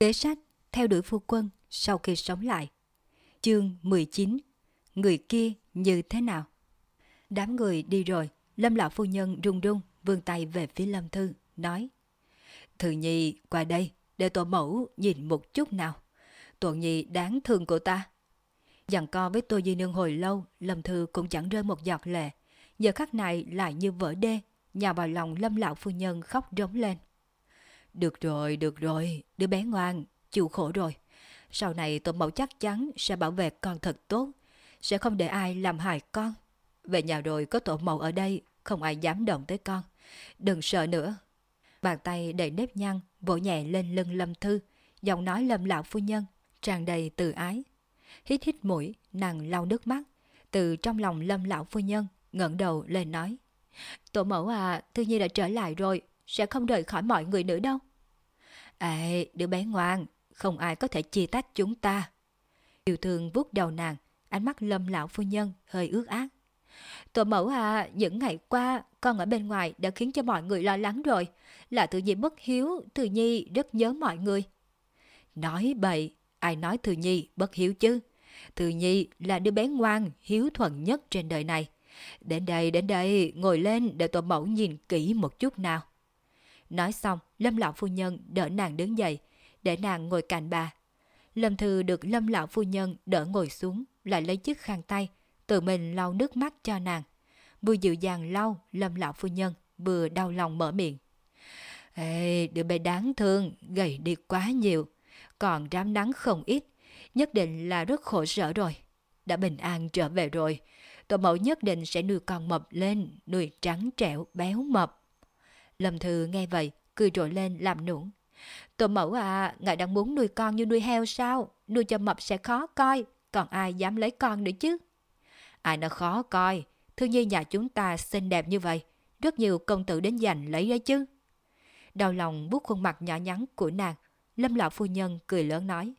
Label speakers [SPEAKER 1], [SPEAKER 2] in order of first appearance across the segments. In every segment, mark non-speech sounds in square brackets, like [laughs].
[SPEAKER 1] Kế sách theo đuổi phu quân sau khi sống lại. Chương 19 Người kia như thế nào? Đám người đi rồi, Lâm lão phu nhân run run vươn tay về phía Lâm Thư, nói Thư Nhi qua đây, để tổ mẫu nhìn một chút nào. Tổ Nhi đáng thương của ta. Dặn co với Tô Di Nương hồi lâu, Lâm Thư cũng chẳng rơi một giọt lệ. Giờ khắc này lại như vỡ đê, nhà vào lòng Lâm lão phu nhân khóc rống lên. Được rồi, được rồi, đứa bé ngoan, chịu khổ rồi. Sau này tổ mẫu chắc chắn sẽ bảo vệ con thật tốt, sẽ không để ai làm hại con. Về nhà rồi có tổ mẫu ở đây, không ai dám động tới con. Đừng sợ nữa. Bàn tay đầy nếp nhăn vỗ nhẹ lên lưng Lâm Thư, giọng nói lâm lão phu nhân, tràn đầy từ ái. Hít hít mũi, nàng lau nước mắt, từ trong lòng lâm lão phu nhân, ngẩng đầu lên nói. Tổ mẫu à, Thư Nhi đã trở lại rồi, sẽ không rời khỏi mọi người nữa đâu. Ê, đứa bé ngoan, không ai có thể chia tách chúng ta. Yêu thương vuốt đầu nàng, ánh mắt lâm lão phu nhân hơi ướt át. Tổ mẫu à, những ngày qua con ở bên ngoài đã khiến cho mọi người lo lắng rồi. Là tự Nhi bất hiếu, từ Nhi rất nhớ mọi người. Nói bậy, ai nói từ Nhi bất hiếu chứ? Từ Nhi là đứa bé ngoan, hiếu thuận nhất trên đời này. Đến đây, đến đây, ngồi lên để tổ mẫu nhìn kỹ một chút nào. Nói xong, Lâm Lão Phu Nhân đỡ nàng đứng dậy, để nàng ngồi cạnh bà. Lâm Thư được Lâm Lão Phu Nhân đỡ ngồi xuống, lại lấy chiếc khăn tay, tự mình lau nước mắt cho nàng. Vừa dịu dàng lau, Lâm Lão Phu Nhân vừa đau lòng mở miệng. Ê, đứa bé đáng thương, gầy đi quá nhiều, còn rám nắng không ít, nhất định là rất khổ sở rồi. Đã bình an trở về rồi, tổ mẫu nhất định sẽ nuôi con mập lên, nuôi trắng trẻo, béo mập. Lâm Thư nghe vậy, cười rộ lên làm nũng. Tổ mẫu à, ngài đang muốn nuôi con như nuôi heo sao? Nuôi cho mập sẽ khó coi, còn ai dám lấy con nữa chứ? Ai nó khó coi, Thư Nhi nhà chúng ta xinh đẹp như vậy, rất nhiều công tử đến giành lấy đấy chứ. Đau lòng bút khuôn mặt nhỏ nhắn của nàng, Lâm lão phu nhân cười lớn nói.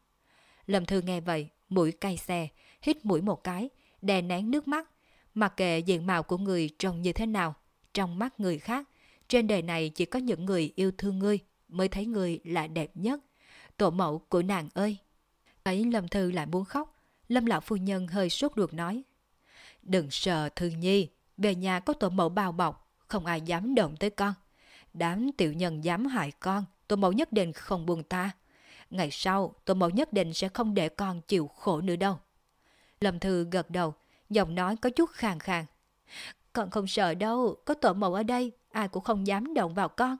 [SPEAKER 1] Lâm Thư nghe vậy, mũi cay xè hít mũi một cái, đè nén nước mắt. Mặc kệ diện mạo của người trông như thế nào, trong mắt người khác, trên đời này chỉ có những người yêu thương ngươi mới thấy người là đẹp nhất. Tổ mẫu của nàng ơi! Thấy Lâm Thư lại muốn khóc, Lâm lão phu nhân hơi sốt ruột nói. Đừng sợ Thư Nhi, về nhà có tổ mẫu bao bọc, không ai dám động tới con. Đám tiểu nhân dám hại con, tổ mẫu nhất định không buông ta. Ngày sau, tổ mẫu nhất định sẽ không để con chịu khổ nữa đâu. Lâm Thư gật đầu, giọng nói có chút khàn khàn. Con không sợ đâu, có tổ mẫu ở đây, ai cũng không dám động vào con.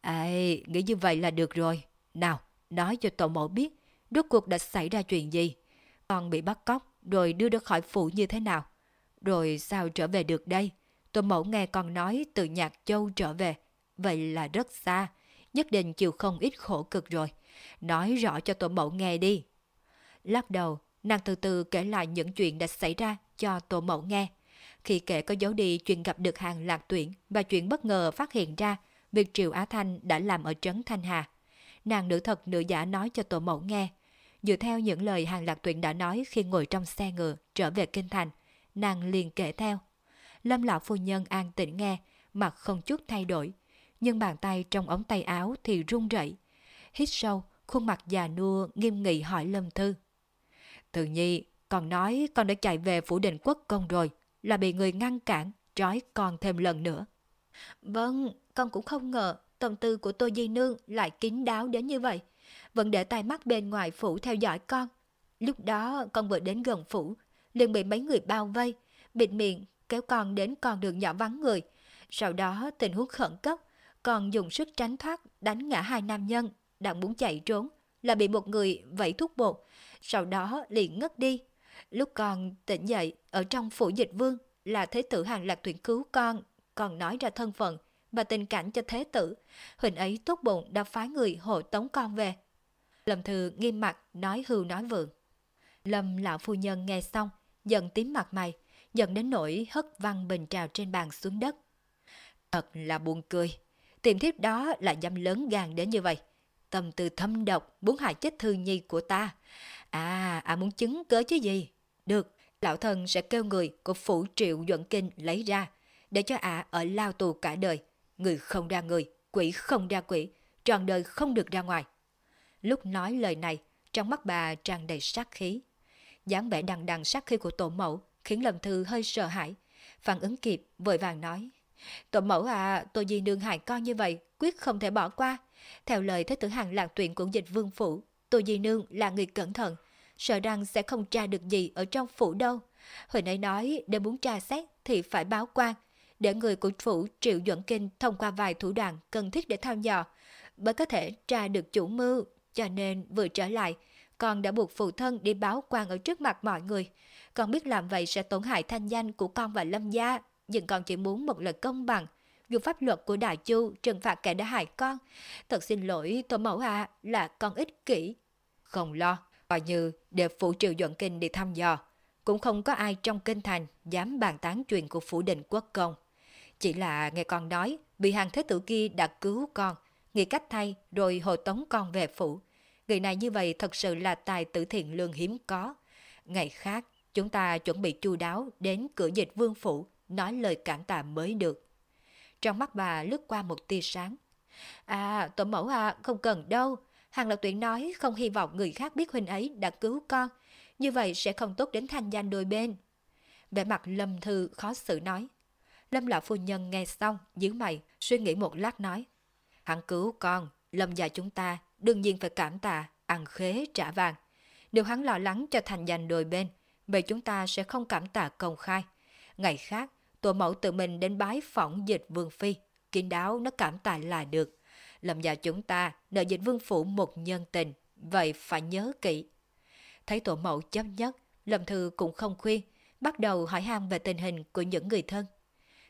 [SPEAKER 1] Ê, nghĩ như vậy là được rồi. Nào, nói cho tổ mẫu biết, rốt cuộc đã xảy ra chuyện gì. Con bị bắt cóc, rồi đưa ra khỏi phủ như thế nào. Rồi sao trở về được đây? Tổ mẫu nghe con nói từ Nhạc Châu trở về. Vậy là rất xa, nhất định chịu không ít khổ cực rồi. Nói rõ cho tổ mẫu nghe đi. Lắc đầu, nàng từ từ kể lại những chuyện đã xảy ra cho tổ mẫu nghe. Khi kể có dấu đi chuyện gặp được hàng lạc tuyển và chuyện bất ngờ phát hiện ra việc Triệu Á Thanh đã làm ở trấn Thanh Hà. Nàng nữ thật nữ giả nói cho tổ mẫu nghe. Dựa theo những lời hàng lạc tuyển đã nói khi ngồi trong xe ngựa trở về Kinh Thành, nàng liền kể theo. Lâm lão phu nhân an tĩnh nghe, mặt không chút thay đổi, nhưng bàn tay trong ống tay áo thì run rẩy. Hít sâu, khuôn mặt già nua nghiêm nghị hỏi Lâm Thư. Tự nhi, còn nói con đã chạy về phủ định quốc công rồi, là bị người ngăn cản, trói còn thêm lần nữa. Vâng, con cũng không ngờ tâm tư của Tô Di Nương lại kín đáo đến như vậy. Vẫn để tai mắt bên ngoài phủ theo dõi con. Lúc đó con vừa đến gần phủ, liền bị mấy người bao vây, bịt miệng kéo con đến con đường nhỏ vắng người. Sau đó tình huống khẩn cấp, con dùng sức tránh thoát đánh ngã hai nam nhân đang muốn chạy trốn là bị một người vẫy thuốc bột, sau đó liền ngất đi. Lúc con tỉnh dậy ở trong phủ dịch vương là thế tử hàng lạc tuyển cứu con, còn nói ra thân phận và tình cảnh cho thế tử. Huỳnh ấy tốt bụng đã phái người hộ tống con về. Lâm Thư nghiêm mặt nói hưu nói vượng. Lâm lão phu nhân nghe xong, giận tím mặt mày, giận đến nỗi hất văng bình trào trên bàn xuống đất. Thật là buồn cười, tìm thiếp đó là dâm lớn gan đến như vậy. Tâm tư thâm độc, muốn hại chết thư nhi của ta. À, à muốn chứng cớ chứ gì? Được, lão thần sẽ kêu người của phủ triệu duẩn kinh lấy ra, để cho ả ở lao tù cả đời. Người không ra người, quỷ không ra quỷ, trọn đời không được ra ngoài. Lúc nói lời này, trong mắt bà tràn đầy sát khí. dáng vẻ đằng đằng sát khí của tổ mẫu khiến Lâm Thư hơi sợ hãi. Phản ứng kịp, vội vàng nói. Tổ mẫu à, tôi gì nương hại con như vậy, quyết không thể bỏ qua. Theo lời Thế tử Hàng lạc tuyển của dịch vương phủ, tôi di nương là người cẩn thận, sợ rằng sẽ không tra được gì ở trong phủ đâu. Hồi nãy nói để muốn tra xét thì phải báo quan, để người của phủ Triệu Duẩn Kinh thông qua vài thủ đoạn cần thiết để thăm dò, mới có thể tra được chủ mưu. Cho nên vừa trở lại, con đã buộc phụ thân đi báo quan ở trước mặt mọi người. Con biết làm vậy sẽ tổn hại thanh danh của con và Lâm gia, nhưng con chỉ muốn một lời công bằng. Dù pháp luật của Đại Chu trừng phạt kẻ đã hại con. Thật xin lỗi tổ mẫu à, là con ích kỷ. Không lo, coi như để phụ Triệu Duẩn Kinh đi thăm dò. Cũng không có ai trong kinh thành dám bàn tán chuyện của phủ định quốc công. Chỉ là nghe con nói, bị hàng thế tử kia đã cứu con, nghĩ cách thay rồi hồi tống con về phủ. Người này như vậy thật sự là tài tử thiện lương hiếm có. Ngày khác, chúng ta chuẩn bị chu đáo đến cửa dịch vương phủ, nói lời cảm tạ mới được. Trong mắt bà lướt qua một tia sáng. À, tổ mẫu à, không cần đâu. Hàng Lập tuyển nói không hy vọng người khác biết huynh ấy đã cứu con. Như vậy sẽ không tốt đến thanh danh đôi bên. Vẻ mặt Lâm Thư khó xử nói. Lâm lão phu nhân nghe xong, nhíu mày, suy nghĩ một lát nói. Hắn cứu con, Lâm già chúng ta đương nhiên phải cảm tạ, ăn khế trả vàng. Nếu hắn lo lắng cho thành danh đôi bên, vậy chúng ta sẽ không cảm tạ công khai. Ngày khác, tổ mẫu tự mình đến bái phỏng dịch vương phi, kín đáo nó cảm tạ là được. Lâm già chúng ta nợ dịch vương phủ một nhân tình, vậy phải nhớ kỹ. Thấy tổ mẫu chấp nhất, Lâm Thư cũng không khuyên, bắt đầu hỏi han về tình hình của những người thân.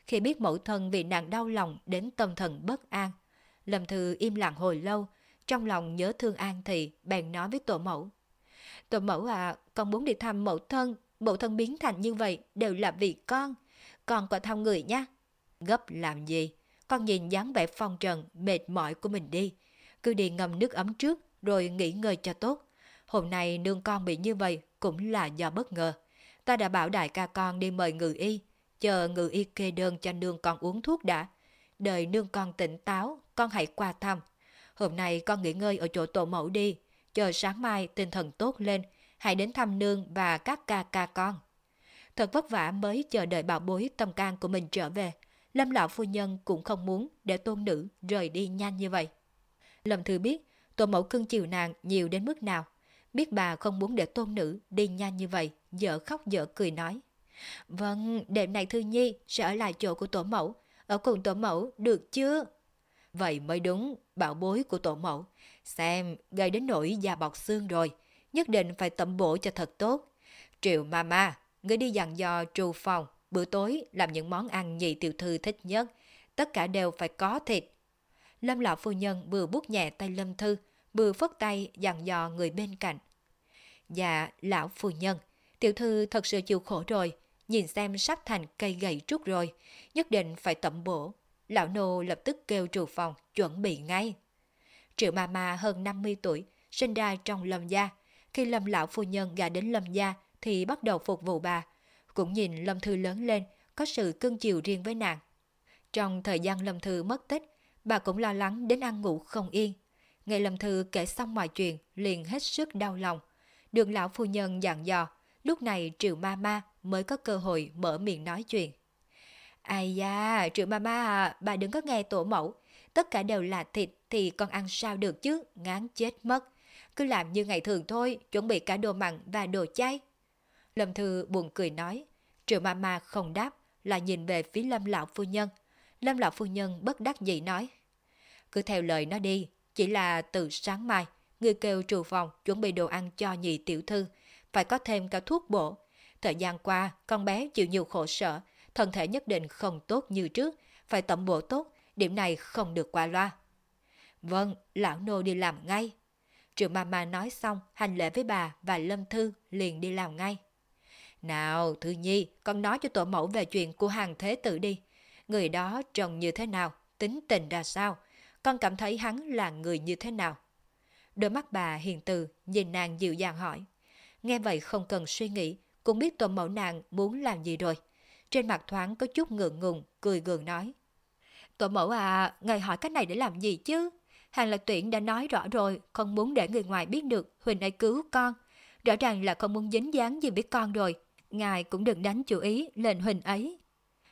[SPEAKER 1] Khi biết mẫu thân vì nàng đau lòng đến tâm thần bất an, Lâm Thư im lặng hồi lâu, trong lòng nhớ thương An Thị, bèn nói với tổ mẫu. Tổ mẫu à, con muốn đi thăm mẫu thân, mẫu thân biến thành như vậy đều là vì con. Con có thăm người nhé. Gấp làm gì? Con nhìn dáng vẻ phong trần, mệt mỏi của mình đi. Cứ đi ngâm nước ấm trước, rồi nghỉ ngơi cho tốt. Hôm nay nương con bị như vậy cũng là do bất ngờ. Ta đã bảo đại ca con đi mời ngự y, chờ ngự y kê đơn cho nương con uống thuốc đã. Đợi nương con tỉnh táo, con hãy qua thăm. Hôm nay con nghỉ ngơi ở chỗ tổ mẫu đi, chờ sáng mai tinh thần tốt lên, hãy đến thăm nương và các ca ca con. Thật vất vả mới chờ đợi bảo bối tâm can của mình trở về. Lâm lão phu nhân cũng không muốn để tôn nữ rời đi nhanh như vậy. Lâm thư biết tổ mẫu cưng chiều nàng nhiều đến mức nào. Biết bà không muốn để tôn nữ đi nhanh như vậy, dở khóc dở cười nói. Vâng, đêm này Thư Nhi sẽ ở lại chỗ của tổ mẫu, ở cùng tổ mẫu được chưa? Vậy mới đúng, bảo bối của tổ mẫu. Xem, gây đến nỗi da bọc xương rồi, nhất định phải tẩm bổ cho thật tốt. Triệu mama, người đi dặn dò trù phòng, bữa tối làm những món ăn nhị tiểu thư thích nhất, tất cả đều phải có thịt. Lâm lão phu nhân vừa bút nhẹ tay Lâm Thư, vừa phất tay dặn dò người bên cạnh. Dạ, lão phu nhân, tiểu thư thật sự chịu khổ rồi, nhìn xem sắp thành cây gậy trúc rồi, nhất định phải tẩm bổ. Lão nô lập tức kêu trù phòng chuẩn bị ngay. Triệu ma ma hơn 50 tuổi, sinh ra trong lâm gia. Khi lâm lão phu nhân gả đến lâm gia thì bắt đầu phục vụ bà. Cũng nhìn lâm thư lớn lên, có sự cưng chiều riêng với nàng. Trong thời gian lâm thư mất tích, bà cũng lo lắng đến ăn ngủ không yên. Nghe lâm thư kể xong mọi chuyện, liền hết sức đau lòng. Được lão phu nhân dặn dò, lúc này triệu ma ma mới có cơ hội mở miệng nói chuyện. Ai da, triệu ma ma à, bà đừng có nghe tổ mẫu. Tất cả đều là thịt thì con ăn sao được chứ, ngán chết mất. Cứ làm như ngày thường thôi, chuẩn bị cả đồ mặn và đồ chay. Lâm Thư buồn cười nói. Triệu ma ma không đáp, là nhìn về phía Lâm Lão Phu Nhân. Lâm Lão Phu Nhân bất đắc dĩ nói. Cứ theo lời nó đi, chỉ là từ sáng mai, người kêu trù phòng chuẩn bị đồ ăn cho nhị tiểu thư, phải có thêm cả thuốc bổ. Thời gian qua, con bé chịu nhiều khổ sở, thân thể nhất định không tốt như trước, phải tẩm bổ tốt, điểm này không được qua loa. Vâng, lão nô đi làm ngay. Triệu mama nói xong, hành lễ với bà và Lâm Thư liền đi làm ngay. Nào, Thư Nhi, con nói cho tổ mẫu về chuyện của hàng thế tử đi. Người đó trông như thế nào, tính tình ra sao, con cảm thấy hắn là người như thế nào. Đôi mắt bà hiền từ, nhìn nàng dịu dàng hỏi. Nghe vậy không cần suy nghĩ, cũng biết tổ mẫu nàng muốn làm gì rồi. Trên mặt thoáng có chút ngượng ngùng, cười gượng nói. Tổ mẫu à, ngài hỏi cái này để làm gì chứ? Hàng Lạc Tuyển đã nói rõ rồi, không muốn để người ngoài biết được Huỳnh ấy cứu con. Rõ ràng là không muốn dính dáng gì với con rồi. Ngài cũng đừng đánh chú ý lên Huỳnh ấy.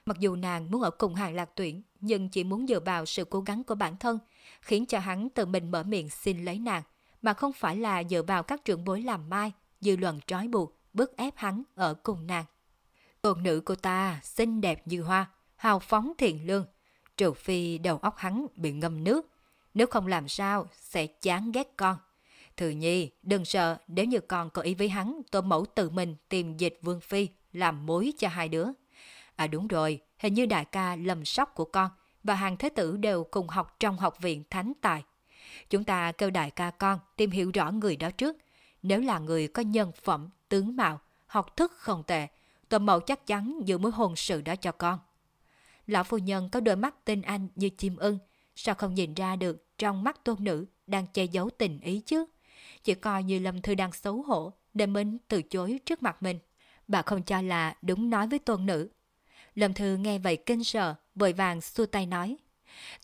[SPEAKER 1] Mặc dù nàng muốn ở cùng Hàng Lạc Tuyển, nhưng chỉ muốn dựa vào sự cố gắng của bản thân, khiến cho hắn tự mình mở miệng xin lấy nàng, mà không phải là dựa vào các trưởng bối làm mai, dư luận trói buộc, bức ép hắn ở cùng nàng. Tôn nữ của ta xinh đẹp như hoa, hào phóng thiện lương, trừ phi đầu óc hắn bị ngâm nước, nếu không làm sao sẽ chán ghét con. Thư nhi, đừng sợ nếu như con có ý với hắn, tôi mẫu tự mình tìm dịch vương phi, làm mối cho hai đứa. À đúng rồi, hình như đại ca lầm sóc của con và hàng thế tử đều cùng học trong học viện thánh tài. Chúng ta kêu đại ca con tìm hiểu rõ người đó trước. Nếu là người có nhân phẩm, tướng mạo, học thức không tệ, tôi mẫu chắc chắn giữ mối hôn sự đó cho con. Lão phu nhân có đôi mắt tinh anh như chim ưng, sao không nhìn ra được trong mắt tôn nữ đang che giấu tình ý chứ? Chỉ coi như Lâm Thư đang xấu hổ nên mình từ chối trước mặt mình. Bà không cho là đúng nói với tôn nữ. Lâm Thư nghe vậy kinh sợ, vội vàng xua tay nói.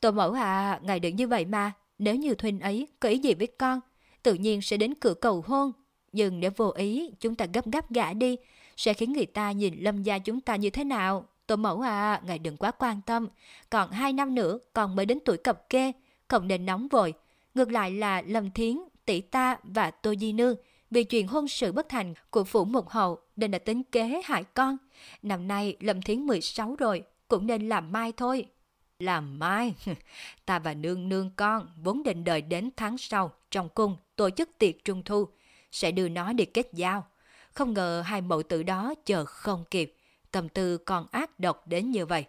[SPEAKER 1] Tổ mẫu à, ngài đừng như vậy mà, nếu như Thuynh ấy có ý gì với con, tự nhiên sẽ đến cửa cầu hôn. Nhưng nếu vô ý, chúng ta gấp gáp gã đi, sẽ khiến người ta nhìn lâm gia chúng ta như thế nào. Tổ mẫu à, ngài đừng quá quan tâm. Còn hai năm nữa, còn mới đến tuổi cập kê, không nên nóng vội. Ngược lại là Lâm Thiến, tỷ ta và Tô Di Nương, vì chuyện hôn sự bất thành của phủ mục hậu nên đã tính kế hại con. Năm nay Lâm Thiến 16 rồi, cũng nên làm mai thôi. Làm mai? [laughs] Ta và nương nương con vốn định đợi đến tháng sau trong cung tổ chức tiệc trung thu, sẽ đưa nó đi kết giao. Không ngờ hai mẫu tử đó chờ không kịp, tâm tư còn ác độc đến như vậy.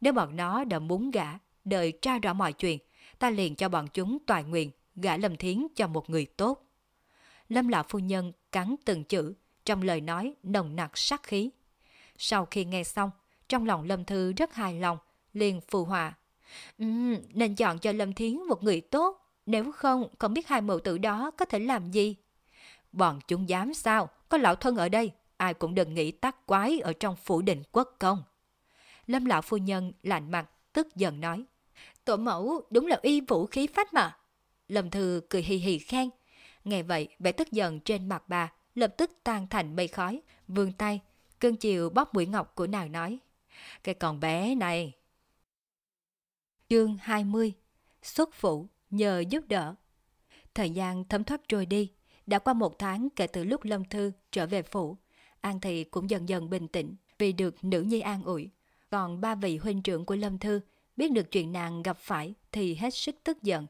[SPEAKER 1] Nếu bọn nó đã muốn gả, đợi tra rõ mọi chuyện, ta liền cho bọn chúng toàn nguyện gả Lâm Thiến cho một người tốt. Lâm lão phu nhân cắn từng chữ, trong lời nói nồng nặc sắc khí. Sau khi nghe xong, trong lòng Lâm Thư rất hài lòng, liền phù hòa. Uhm, nên chọn cho Lâm Thiến một người tốt, nếu không, không biết hai mẫu tử đó có thể làm gì. Bọn chúng dám sao, có lão thân ở đây, ai cũng đừng nghĩ tác quái ở trong phủ định quốc công. Lâm lão phu nhân lạnh mặt, tức giận nói. Tổ mẫu đúng là y vũ khí phách mà. Lâm Thư cười hì hì khen. Nghe vậy, vẻ tức giận trên mặt bà lập tức tan thành mây khói, vươn tay, cưng chiều bóp mũi ngọc của nàng nói. Cái con bé này. Chương 20 Xuất phụ nhờ giúp đỡ Thời gian thấm thoát trôi đi, đã qua một tháng kể từ lúc Lâm Thư trở về phủ. An Thị cũng dần dần bình tĩnh vì được nữ nhi an ủi. Còn ba vị huynh trưởng của Lâm Thư biết được chuyện nàng gặp phải thì hết sức tức giận.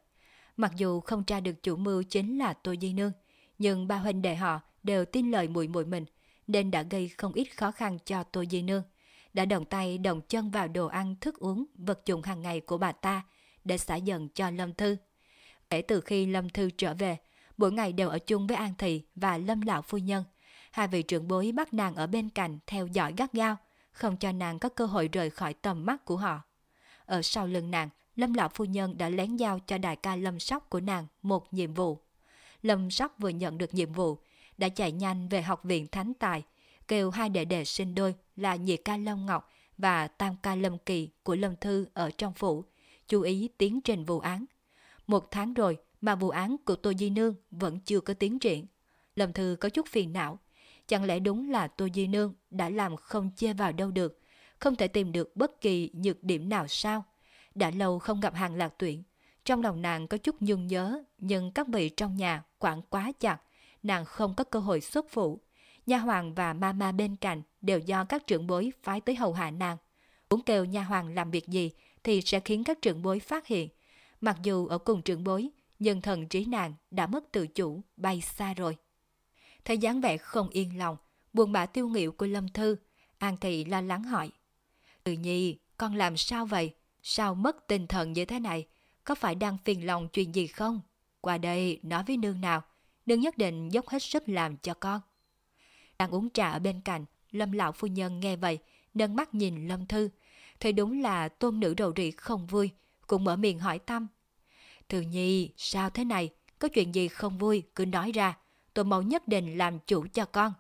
[SPEAKER 1] Mặc dù không tra được chủ mưu chính là Tô Di Nương, nhưng ba huynh đệ họ đều tin lời mùi mùi mình, nên đã gây không ít khó khăn cho Tô Di Nương. Đã đồng tay đồng chân vào đồ ăn, thức uống, vật dụng hàng ngày của bà ta để xả giận cho Lâm Thư. Kể từ khi Lâm Thư trở về, mỗi ngày đều ở chung với An Thị và Lâm Lão Phu Nhân. Hai vị trưởng bối bắt nàng ở bên cạnh theo dõi gắt gao, không cho nàng có cơ hội rời khỏi tầm mắt của họ. Ở sau lưng nàng, Lâm Lão Phu Nhân đã lén giao cho đại ca Lâm Sóc của nàng một nhiệm vụ. Lâm Sóc vừa nhận được nhiệm vụ, đã chạy nhanh về học viện Thánh Tài, kêu hai đệ đệ sinh đôi là nhị ca Lâm Ngọc và tam ca Lâm Kỳ của Lâm Thư ở trong phủ, chú ý tiến trình vụ án. Một tháng rồi mà vụ án của Tô Di Nương vẫn chưa có tiến triển. Lâm Thư có chút phiền não. Chẳng lẽ đúng là Tô Di Nương đã làm không chê vào đâu được, không thể tìm được bất kỳ nhược điểm nào sao? Đã lâu không gặp hàng lạc tuyển. Trong lòng nàng có chút nhung nhớ, nhưng các vị trong nhà quản quá chặt, nàng không có cơ hội xuất phụ. Nha hoàng và mama bên cạnh đều do các trưởng bối phái tới hầu hạ nàng. Muốn kêu nha hoàng làm việc gì thì sẽ khiến các trưởng bối phát hiện. Mặc dù ở cùng trưởng bối, nhưng thần trí nàng đã mất tự chủ, bay xa rồi. Thấy dáng vẻ không yên lòng, buồn bã tiêu nghịu của Lâm Thư, An Thị lo lắng hỏi. Từ nhi, con làm sao vậy? Sao mất tinh thần như thế này? Có phải đang phiền lòng chuyện gì không? Qua đây nói với nương nào, nương nhất định dốc hết sức làm cho con. Đang uống trà ở bên cạnh, Lâm lão phu nhân nghe vậy, nâng mắt nhìn Lâm Thư. Thì đúng là tôn nữ đầu rị không vui, cũng mở miệng hỏi thăm. Thư nhi, sao thế này? Có chuyện gì không vui, cứ nói ra. Tôi mẫu nhất định làm chủ cho con.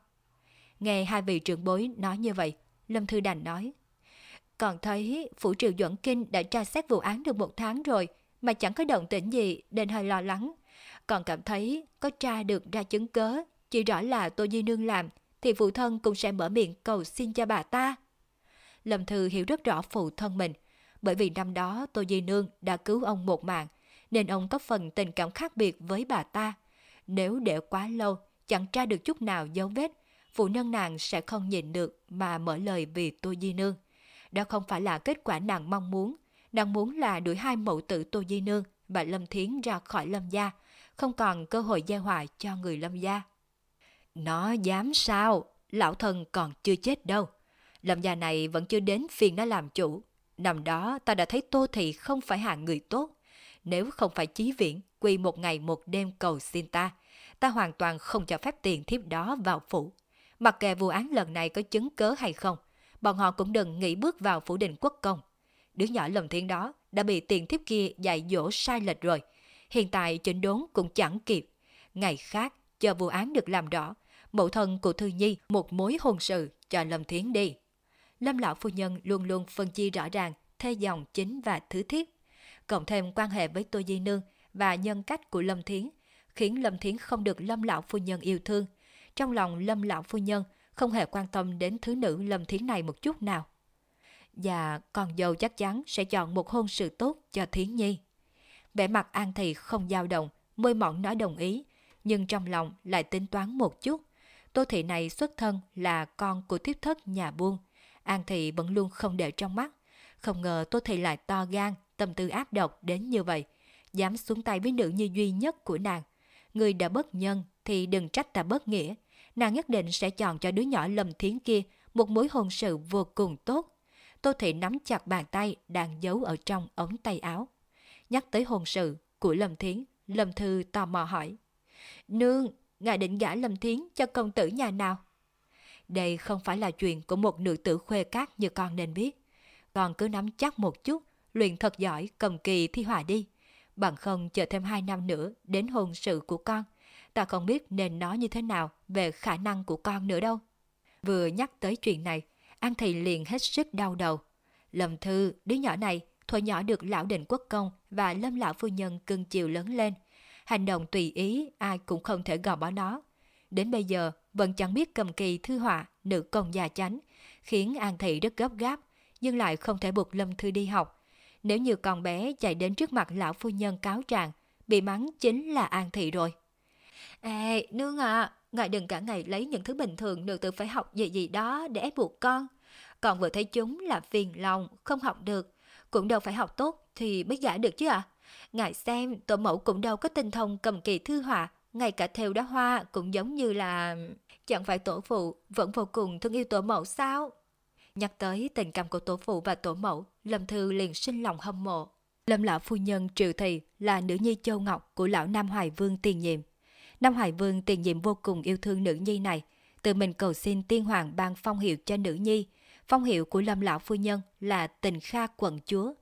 [SPEAKER 1] Nghe hai vị trưởng bối nói như vậy, Lâm Thư đành nói. Còn thấy Phủ triệu Duẩn Kinh đã tra xét vụ án được một tháng rồi, mà chẳng có động tĩnh gì nên hơi lo lắng. Còn cảm thấy có tra được ra chứng cớ, chỉ rõ là Tô Di Nương làm, thì phụ thân cũng sẽ mở miệng cầu xin cho bà ta. Lâm Thư hiểu rất rõ phụ thân mình, bởi vì năm đó Tô Di Nương đã cứu ông một mạng, nên ông có phần tình cảm khác biệt với bà ta. Nếu để quá lâu, chẳng tra được chút nào dấu vết, phụ nhân nàng sẽ không nhịn được mà mở lời vì Tô Di Nương. Đó không phải là kết quả nàng mong muốn, nàng muốn là đuổi hai mẫu tử Tô Di Nương và Lâm Thiến ra khỏi Lâm gia, không còn cơ hội gieo họa cho người Lâm gia. Nó dám sao? Lão thần còn chưa chết đâu. Lâm gia này vẫn chưa đến phiền nó làm chủ. Năm đó ta đã thấy Tô Thị không phải hạng người tốt. Nếu không phải chí viễn, quỳ một ngày một đêm cầu xin ta, ta hoàn toàn không cho phép tiền thiếp đó vào phủ. Mặc kệ vụ án lần này có chứng cớ hay không, bọn họ cũng đừng nghĩ bước vào phủ đình quốc công. Đứa nhỏ lầm thiên đó đã bị tiền thiếp kia dạy dỗ sai lệch rồi. Hiện tại chỉnh đốn cũng chẳng kịp. Ngày khác, chờ vụ án được làm rõ, mẫu thân của Thư Nhi một mối hôn sự cho Lâm Thiến đi. Lâm lão phu nhân luôn luôn phân chia rõ ràng thê dòng chính và thứ thiết. Cộng thêm quan hệ với Tô Di Nương và nhân cách của Lâm Thiến, khiến Lâm Thiến không được Lâm lão phu nhân yêu thương. Trong lòng Lâm lão phu nhân không hề quan tâm đến thứ nữ Lâm Thiến này một chút nào. Và con dâu chắc chắn sẽ chọn một hôn sự tốt cho Thiến Nhi. Vẻ mặt An Thị không dao động, môi mỏng nói đồng ý, nhưng trong lòng lại tính toán một chút. Tô Thị này xuất thân là con của thiếp thất nhà buôn. An Thị vẫn luôn không để trong mắt. Không ngờ Tô Thị lại to gan, tâm tư ác độc đến như vậy. Dám xuống tay với nữ nhi duy nhất của nàng. Người đã bất nhân thì đừng trách ta bất nghĩa. Nàng nhất định sẽ chọn cho đứa nhỏ lầm thiến kia một mối hôn sự vô cùng tốt. Tô Thị nắm chặt bàn tay đang giấu ở trong ống tay áo. Nhắc tới hôn sự của Lâm Thiến, Lâm Thư tò mò hỏi. Nương, ngài định gả Lâm Thiến cho công tử nhà nào? Đây không phải là chuyện của một nữ tử khuê cát như con nên biết. Con cứ nắm chắc một chút, luyện thật giỏi cầm kỳ thi họa đi. Bằng không chờ thêm hai năm nữa đến hôn sự của con. Ta không biết nên nói như thế nào về khả năng của con nữa đâu. Vừa nhắc tới chuyện này, An Thị liền hết sức đau đầu. Lâm Thư, đứa nhỏ này, thuở nhỏ được lão định quốc công và lâm lão phu nhân cưng chiều lớn lên. Hành động tùy ý, ai cũng không thể gò bỏ nó. Đến bây giờ, vẫn chẳng biết cầm kỳ thư họa, nữ công già chánh, khiến An Thị rất gấp gáp, nhưng lại không thể buộc Lâm Thư đi học. Nếu như con bé chạy đến trước mặt lão phu nhân cáo trạng, bị mắng chính là An Thị rồi. Ê, nương à, ngài đừng cả ngày lấy những thứ bình thường được tự phải học gì gì đó để ép buộc con. Còn vừa thấy chúng là phiền lòng, không học được. Cũng đâu phải học tốt thì mới gả được chứ ạ. À? Ngài xem, tổ mẫu cũng đâu có tinh thông cầm kỳ thư họa, ngay cả theo đá hoa cũng giống như là... Chẳng phải tổ phụ vẫn vô cùng thương yêu tổ mẫu sao? Nhắc tới tình cảm của tổ phụ và tổ mẫu, Lâm Thư liền sinh lòng hâm mộ. Lâm lão phu nhân Triệu Thị là nữ nhi châu ngọc của lão Nam Hoài Vương tiền nhiệm. Nam Hoài Vương tiền nhiệm vô cùng yêu thương nữ nhi này, tự mình cầu xin tiên hoàng ban phong hiệu cho nữ nhi. Phong hiệu của Lâm lão phu nhân là tình kha quận chúa.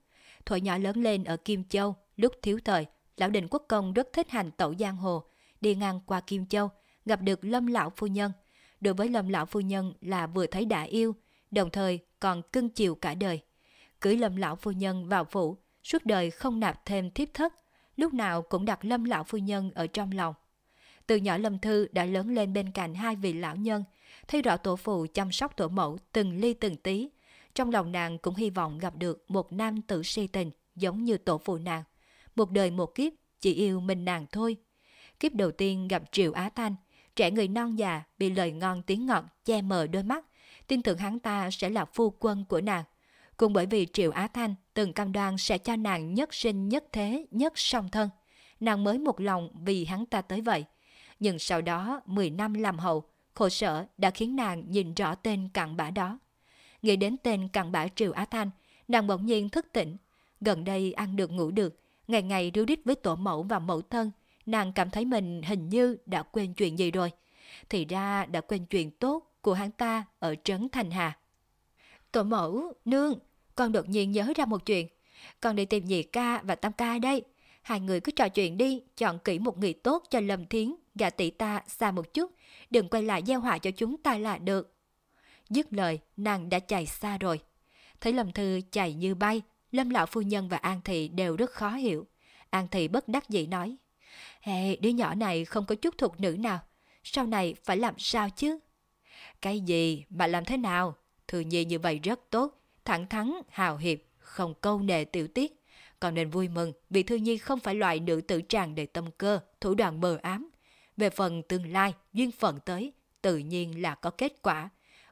[SPEAKER 1] Thuở nhỏ lớn lên ở Kim Châu, lúc thiếu thời, lão định quốc công rất thích hành tẩu giang hồ, đi ngang qua Kim Châu, gặp được Lâm lão phu nhân. Đối với Lâm lão phu nhân là vừa thấy đã yêu, đồng thời còn cưng chiều cả đời. Cưới Lâm lão phu nhân vào phủ, suốt đời không nạp thêm thiếp thất, lúc nào cũng đặt Lâm lão phu nhân ở trong lòng. Từ nhỏ Lâm Thư đã lớn lên bên cạnh hai vị lão nhân, thấy rõ tổ phụ chăm sóc tổ mẫu từng ly từng tí. Trong lòng nàng cũng hy vọng gặp được một nam tử si tình giống như tổ phụ nàng. Một đời một kiếp, chỉ yêu mình nàng thôi. Kiếp đầu tiên gặp Triệu Á Thanh, trẻ người non già bị lời ngon tiếng ngọt che mờ đôi mắt, tin tưởng hắn ta sẽ là phu quân của nàng. Cũng bởi vì Triệu Á Thanh từng cam đoan sẽ cho nàng nhất sinh nhất thế nhất song thân. Nàng mới một lòng vì hắn ta tới vậy. Nhưng sau đó 10 năm làm hậu, khổ sở đã khiến nàng nhìn rõ tên cặn bã đó. Nghĩ đến tên cặn bã triều Á Thanh, nàng bỗng nhiên thức tỉnh. Gần đây ăn được ngủ được, ngày ngày ríu rít với tổ mẫu và mẫu thân, nàng cảm thấy mình hình như đã quên chuyện gì rồi. Thì ra đã quên chuyện tốt của hắn ta ở Trấn Thành Hà. Tổ mẫu, nương, con đột nhiên nhớ ra một chuyện. Con đi tìm nhị ca và tam ca đây. Hai người cứ trò chuyện đi, chọn kỹ một người tốt cho Lâm Thiến, gà tỷ ta xa một chút, đừng quay lại gieo họa cho chúng ta là được. Dứt lời, nàng đã chạy xa rồi. Thấy Lâm Thư chạy như bay, Lâm Lão Phu Nhân và An Thị đều rất khó hiểu. An Thị bất đắc dĩ nói. Hey, đứa nhỏ này không có chút thuộc nữ nào. Sau này phải làm sao chứ? Cái gì mà làm thế nào? Thư Nhi như vậy rất tốt, thẳng thắn, hào hiệp, không câu nệ tiểu tiết. Còn nên vui mừng vì Thư Nhi không phải loại nữ tử tràn đầy tâm cơ, thủ đoạn mờ ám. Về phần tương lai, duyên phận tới, tự nhiên là có kết quả.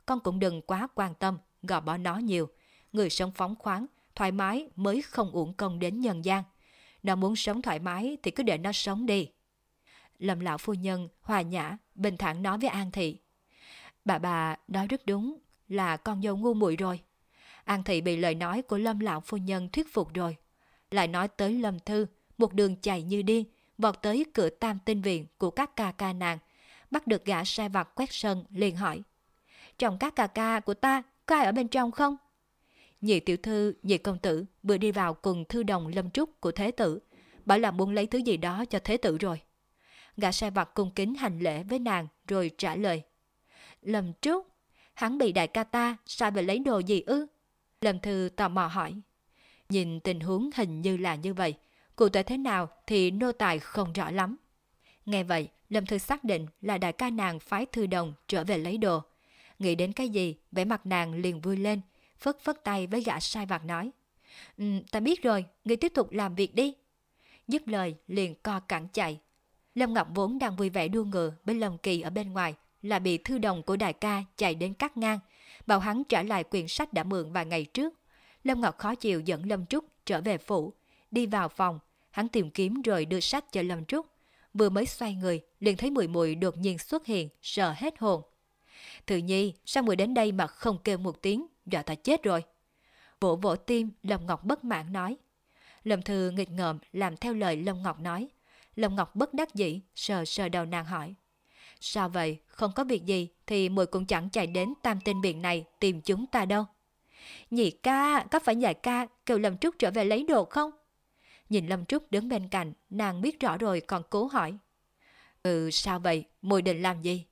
[SPEAKER 1] Con cũng đừng quá quan tâm, gò bỏ nó nhiều. Người sống phóng khoáng, thoải mái mới không uổng công đến nhân gian. Nó muốn sống thoải mái thì cứ để nó sống đi. Lâm lão phu nhân, hòa nhã, bình thản nói với An Thị. Bà bà nói rất đúng, là con dâu ngu muội rồi. An Thị bị lời nói của Lâm lão phu nhân thuyết phục rồi. Lại nói tới Lâm Thư, một đường chạy như điên, vọt tới cửa tam tinh viện của các ca ca nàng. Bắt được gã sai vặt quét sân, liền hỏi. Trong các ca ca của ta, có ai ở bên trong không? Nhị tiểu thư, nhị công tử vừa đi vào cùng thư đồng lâm trúc của thế tử, bảo là muốn lấy thứ gì đó cho thế tử rồi. Gã sai vặt cung kính hành lễ với nàng rồi trả lời. Lâm trúc, hắn bị đại ca ta sai về lấy đồ gì ư? Lâm thư tò mò hỏi. Nhìn tình huống hình như là như vậy, cụ thể thế nào thì nô tài không rõ lắm. Nghe vậy, Lâm Thư xác định là đại ca nàng phái thư đồng trở về lấy đồ. Nghĩ đến cái gì, vẻ mặt nàng liền vui lên, phất phất tay với gã sai vặt nói. Um, ta biết rồi, ngươi tiếp tục làm việc đi. Dứt lời liền co cẳng chạy. Lâm Ngọc vốn đang vui vẻ đua ngựa bên Lâm Kỳ ở bên ngoài, là bị thư đồng của đại ca chạy đến cắt ngang, bảo hắn trả lại quyển sách đã mượn vài ngày trước. Lâm Ngọc khó chịu dẫn Lâm Trúc trở về phủ, đi vào phòng, hắn tìm kiếm rồi đưa sách cho Lâm Trúc. Vừa mới xoay người, liền thấy mùi mùi đột nhiên xuất hiện, sợ hết hồn. Tự nhi, sao mùi đến đây mà không kêu một tiếng, dọa ta chết rồi. Vỗ vỗ tim, Lâm Ngọc bất mãn nói. Lâm Thư nghịch ngợm làm theo lời Lâm Ngọc nói. Lâm Ngọc bất đắc dĩ, sờ sờ đầu nàng hỏi. Sao vậy, không có việc gì thì mùi cũng chẳng chạy đến tam tinh biển này tìm chúng ta đâu. Nhị ca, có phải nhị ca kêu Lâm Trúc trở về lấy đồ không? Nhìn Lâm Trúc đứng bên cạnh, nàng biết rõ rồi còn cố hỏi. Ừ, sao vậy? Mùi định làm gì?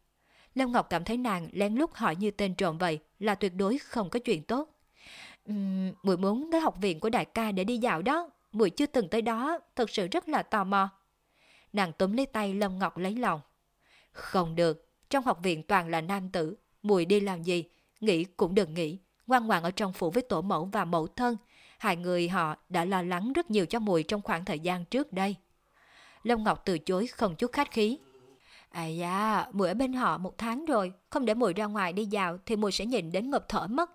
[SPEAKER 1] Lâm Ngọc cảm thấy nàng lén lút hỏi như tên trộm vậy là tuyệt đối không có chuyện tốt. Uhm, mùi muốn tới học viện của đại ca để đi dạo đó. Mùi chưa từng tới đó, thật sự rất là tò mò. Nàng túm lấy tay Lâm Ngọc lấy lòng. Không được, trong học viện toàn là nam tử. Mùi đi làm gì? Nghĩ cũng đừng nghĩ. Ngoan ngoãn ở trong phủ với tổ mẫu và mẫu thân. Hai người họ đã lo lắng rất nhiều cho Mùi trong khoảng thời gian trước đây. Lâm Ngọc từ chối không chút khách khí. À da, Mùi ở bên họ một tháng rồi, không để Mùi ra ngoài đi dạo thì Mùi sẽ nhìn đến ngộp thở mất.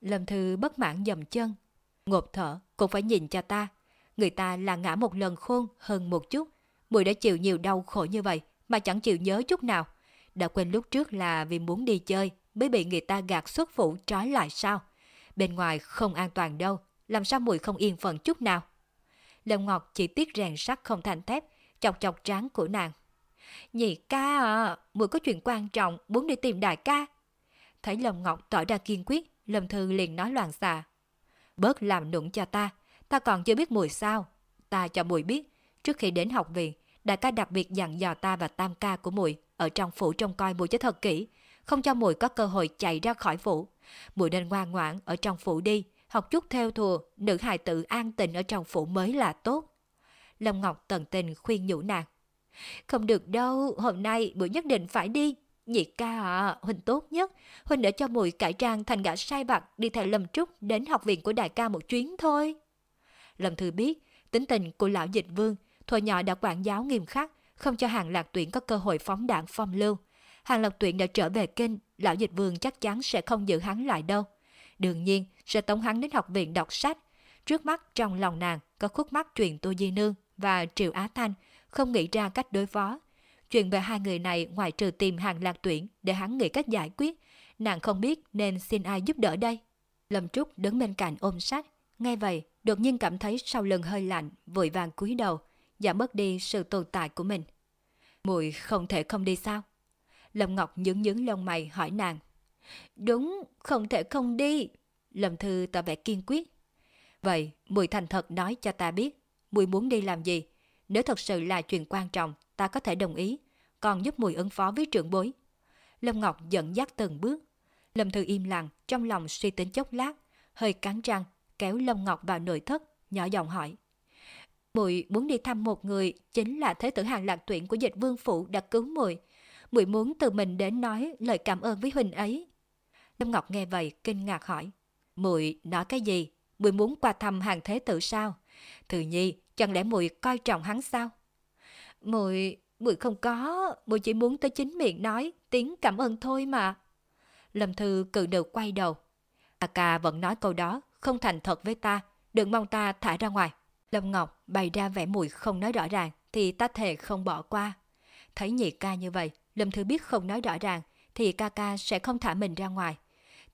[SPEAKER 1] Lâm Thư bất mãn dầm chân. Ngộp thở, cũng phải nhìn cho ta. Người ta là ngã một lần khôn hơn một chút. Mùi đã chịu nhiều đau khổ như vậy mà chẳng chịu nhớ chút nào. Đã quên lúc trước là vì muốn đi chơi mới bị người ta gạt xuất phủ trói lại sao. Bên ngoài không an toàn đâu, làm sao mùi không yên phận chút nào. Lâm Ngọt chỉ tiếc rèn sắt không thành thép, chọc chọc trán của nàng. Nhị ca à, mùi có chuyện quan trọng, muốn đi tìm đại ca. Thấy Lâm Ngọc tỏ ra kiên quyết, Lâm Thư liền nói loạn xà. Bớt làm nụng cho ta, ta còn chưa biết mùi sao. Ta cho mùi biết, trước khi đến học viện, đại ca đặc biệt dặn dò ta và tam ca của mùi ở trong phủ trông coi mùi cho thật kỹ, không cho mùi có cơ hội chạy ra khỏi phủ. Mùi nên ngoan ngoãn ở trong phủ đi, học chút theo thùa, nữ hài tử an tình ở trong phủ mới là tốt. Lâm Ngọc tận tình khuyên nhủ nàng. Không được đâu, hôm nay bữa nhất định phải đi. Nhị ca à, Huynh tốt nhất. Huynh để cho mùi cải trang thành gã sai bạc đi theo Lâm Trúc đến học viện của đại ca một chuyến thôi. Lâm Thư biết, tính tình của lão dịch vương, thuở nhỏ đã quản giáo nghiêm khắc, không cho hàng lạc tuyển có cơ hội phóng đạn phong lưu. Hàng lạc tuyển đã trở về kinh, lão dịch vương chắc chắn sẽ không giữ hắn lại đâu. Đương nhiên, sẽ tống hắn đến học viện đọc sách. Trước mắt trong lòng nàng có khúc mắt chuyện Tô Di Nương và Triệu Á Thanh, không nghĩ ra cách đối phó. Chuyện về hai người này ngoài trừ tìm hàng lạc tuyển để hắn nghĩ cách giải quyết, nàng không biết nên xin ai giúp đỡ đây. Lâm Trúc đứng bên cạnh ôm sách, nghe vậy đột nhiên cảm thấy sau lưng hơi lạnh, vội vàng cúi đầu, giảm bớt đi sự tồn tại của mình. Mùi không thể không đi sao? Lâm Ngọc nhướng nhướng lông mày hỏi nàng. Đúng, không thể không đi. Lâm Thư tỏ vẻ kiên quyết. Vậy, Mùi thành thật nói cho ta biết, Mùi muốn đi làm gì? Nếu thật sự là chuyện quan trọng, ta có thể đồng ý, còn giúp Mùi ứng phó với trưởng bối. Lâm Ngọc dẫn dắt từng bước. Lâm Thư im lặng, trong lòng suy tính chốc lát, hơi cắn răng, kéo Lâm Ngọc vào nội thất, nhỏ giọng hỏi. Muội muốn đi thăm một người chính là thế tử hàng lạc tuyển của dịch vương phủ đã cứu muội. Muội muốn từ mình đến nói lời cảm ơn với huynh ấy. Lâm Ngọc nghe vậy kinh ngạc hỏi. mùi nói cái gì? mùi muốn qua thăm hàng thế tử sao? Thừa nhi, chẳng lẽ mùi coi trọng hắn sao? mùi mùi không có, mùi chỉ muốn tới chính miệng nói tiếng cảm ơn thôi mà. Lâm Thư cự đầu quay đầu. A ca vẫn nói câu đó, không thành thật với ta, đừng mong ta thả ra ngoài. Lâm Ngọc bày ra vẻ mùi không nói rõ ràng thì ta thề không bỏ qua. Thấy nhị ca như vậy, Lâm Thư biết không nói rõ ràng thì ca ca sẽ không thả mình ra ngoài.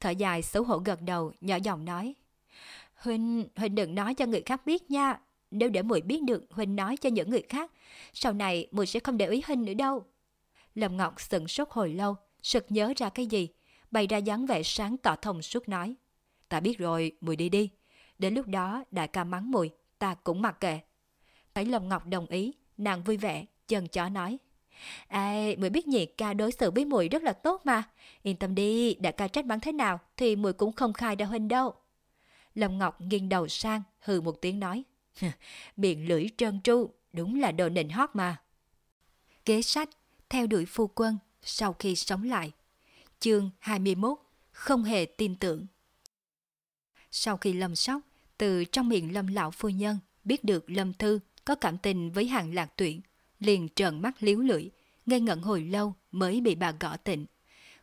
[SPEAKER 1] Thở dài xấu hổ gật đầu, nhỏ giọng nói. Huynh, Huynh đừng nói cho người khác biết nha. Nếu để muội biết được Huynh nói cho những người khác, sau này muội sẽ không để ý Huynh nữa đâu. Lâm Ngọc sững sốt hồi lâu, sực nhớ ra cái gì, bày ra dáng vẻ sáng tỏ thông suốt nói. Ta biết rồi, muội đi đi. Đến lúc đó đại ca mắng muội, ta cũng mặc kệ. Thấy Lâm Ngọc đồng ý, nàng vui vẻ, chân chó nói. Ai, Mùi biết nhị ca đối xử với muội rất là tốt mà. Yên tâm đi, đã ca trách mắng thế nào thì muội cũng không khai ra huynh đâu. Lâm Ngọc nghiêng đầu sang, hừ một tiếng nói. Miệng lưỡi trơn tru, đúng là đồ nịnh hót mà. Kế sách, theo đuổi phu quân, sau khi sống lại. Chương 21, không hề tin tưởng. Sau khi Lâm Sóc, từ trong miệng Lâm Lão Phu Nhân biết được Lâm Thư có cảm tình với hàng lạc tuyển, liền trợn mắt liếu lưỡi, ngây ngẩn hồi lâu mới bị bà gõ tịnh.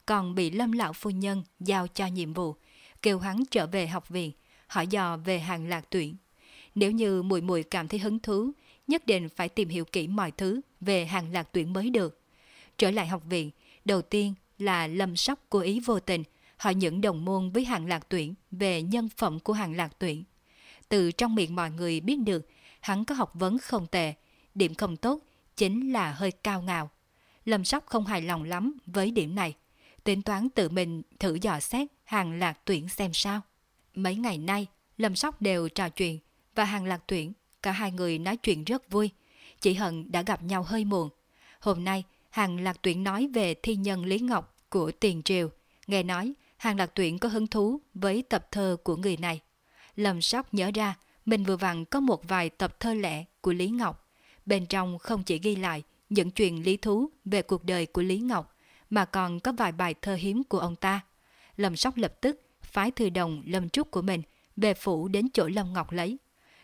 [SPEAKER 1] Còn bị Lâm Lão Phu Nhân giao cho nhiệm vụ, kêu hắn trở về học viện, hỏi dò về hàng lạc tuyển. Nếu như mùi mùi cảm thấy hứng thú, nhất định phải tìm hiểu kỹ mọi thứ về hàng lạc tuyển mới được. Trở lại học viện, đầu tiên là Lâm Sóc cố ý vô tình hỏi những đồng môn với hàng lạc tuyển về nhân phẩm của hàng lạc tuyển. Từ trong miệng mọi người biết được hắn có học vấn không tệ, điểm không tốt chính là hơi cao ngạo. Lâm Sóc không hài lòng lắm với điểm này, tính toán tự mình thử dò xét hàng lạc tuyển xem sao. Mấy ngày nay, Lâm Sóc đều trò chuyện và hàng lạc tuyển, cả hai người nói chuyện rất vui. Chỉ hận đã gặp nhau hơi muộn. Hôm nay, hàng lạc tuyển nói về thi nhân Lý Ngọc của Tiền Triều. Nghe nói, hàng lạc tuyển có hứng thú với tập thơ của người này. Lâm Sóc nhớ ra, mình vừa vặn có một vài tập thơ lẻ của Lý Ngọc. Bên trong không chỉ ghi lại những chuyện lý thú về cuộc đời của Lý Ngọc, mà còn có vài bài thơ hiếm của ông ta. Lâm Sóc lập tức phái thư đồng Lâm Trúc của mình về phủ đến chỗ Lâm Ngọc lấy.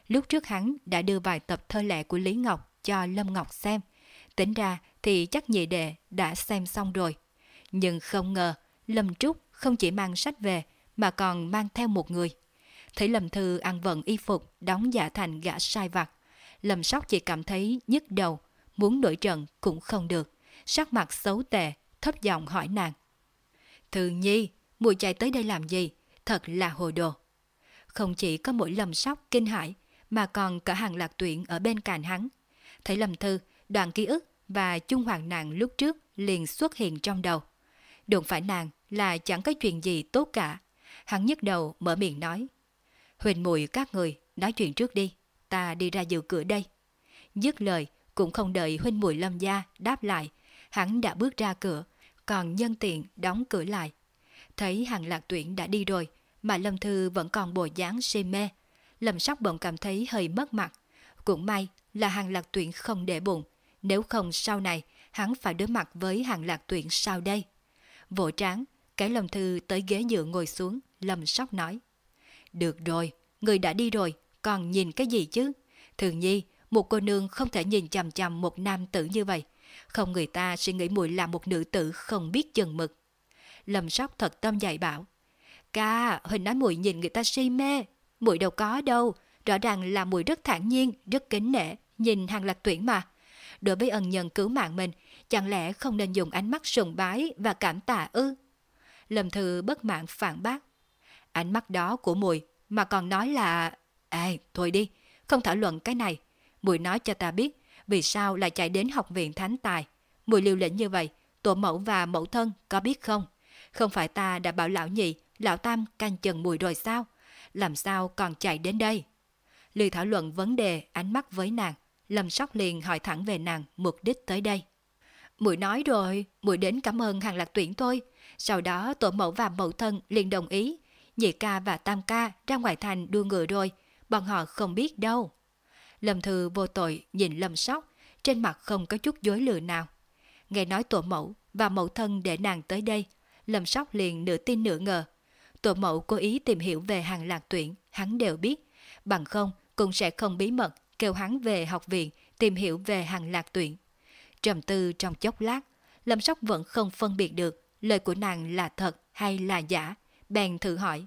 [SPEAKER 1] Lúc trước hắn đã đưa vài tập thơ lẻ của Lý Ngọc cho Lâm Ngọc xem. Tính ra thì chắc nhị đệ đã xem xong rồi. Nhưng không ngờ Lâm Trúc không chỉ mang sách về mà còn mang theo một người. Thấy Lâm Thư ăn vận y phục đóng giả thành gã sai vặt. Lâm Sóc chỉ cảm thấy nhức đầu, muốn nổi trận cũng không được. Sắc mặt xấu tệ, thấp giọng hỏi nàng. Thư Nhi, mùi chạy tới đây làm gì? Thật là hồ đồ. Không chỉ có mỗi Lâm Sóc kinh hãi, mà còn cả hàng lạc tuyển ở bên cạnh hắn. Thấy Lâm Thư, đoạn ký ức và chung hoàng nàng lúc trước liền xuất hiện trong đầu. Đụng phải nàng là chẳng có chuyện gì tốt cả. Hắn nhức đầu mở miệng nói. Huỳnh mùi các người, nói chuyện trước đi, ta đi ra dự cửa đây. Dứt lời, cũng không đợi huynh muội lâm gia đáp lại, hắn đã bước ra cửa, còn nhân tiện đóng cửa lại. Thấy hàng lạc tuyển đã đi rồi, mà Lâm Thư vẫn còn bộ dáng si mê. Lâm Sóc bỗng cảm thấy hơi mất mặt. Cũng may là hàng lạc tuyển không để bụng, nếu không sau này hắn phải đối mặt với hàng lạc tuyển sau đây. Vỗ tráng, cái Lâm Thư tới ghế dựa ngồi xuống, Lâm Sóc nói. Được rồi, người đã đi rồi, còn nhìn cái gì chứ? Thường nhi, một cô nương không thể nhìn chằm chằm một nam tử như vậy. Không người ta sẽ nghĩ muội là một nữ tử không biết chừng mực. Lâm Sóc thật tâm dạy bảo. Ca, hình nói muội nhìn người ta si mê. muội đâu có đâu, rõ ràng là muội rất thản nhiên, rất kính nể, nhìn hàng lạc tuyển mà. Đối với ân nhân cứu mạng mình, chẳng lẽ không nên dùng ánh mắt sùng bái và cảm tạ ư? Lâm Thư bất mãn phản bác. Ánh mắt đó của muội mà còn nói là... Ê, thôi đi, không thảo luận cái này. Mùi nói cho ta biết vì sao lại chạy đến học viện thánh tài. Mùi liều lĩnh như vậy, tổ mẫu và mẫu thân có biết không? Không phải ta đã bảo lão nhị, lão tam canh chừng mùi rồi sao? Làm sao còn chạy đến đây? Lì thảo luận vấn đề ánh mắt với nàng, Lâm Sóc liền hỏi thẳng về nàng mục đích tới đây. Mùi nói rồi, mùi đến cảm ơn hàng lạc tuyển thôi. Sau đó tổ mẫu và mẫu thân liền đồng ý. Nhị ca và tam ca ra ngoài thành đua ngựa rồi, bọn họ không biết đâu. Lâm Thư vô tội nhìn Lâm Sóc, trên mặt không có chút dối lừa nào. Nghe nói tổ mẫu và mẫu thân để nàng tới đây, Lâm Sóc liền nửa tin nửa ngờ. Tổ mẫu cố ý tìm hiểu về hàng lạc tuyển, hắn đều biết. Bằng không, cũng sẽ không bí mật kêu hắn về học viện tìm hiểu về hàng lạc tuyển. Trầm tư trong chốc lát, Lâm Sóc vẫn không phân biệt được lời của nàng là thật hay là giả, bèn thử hỏi.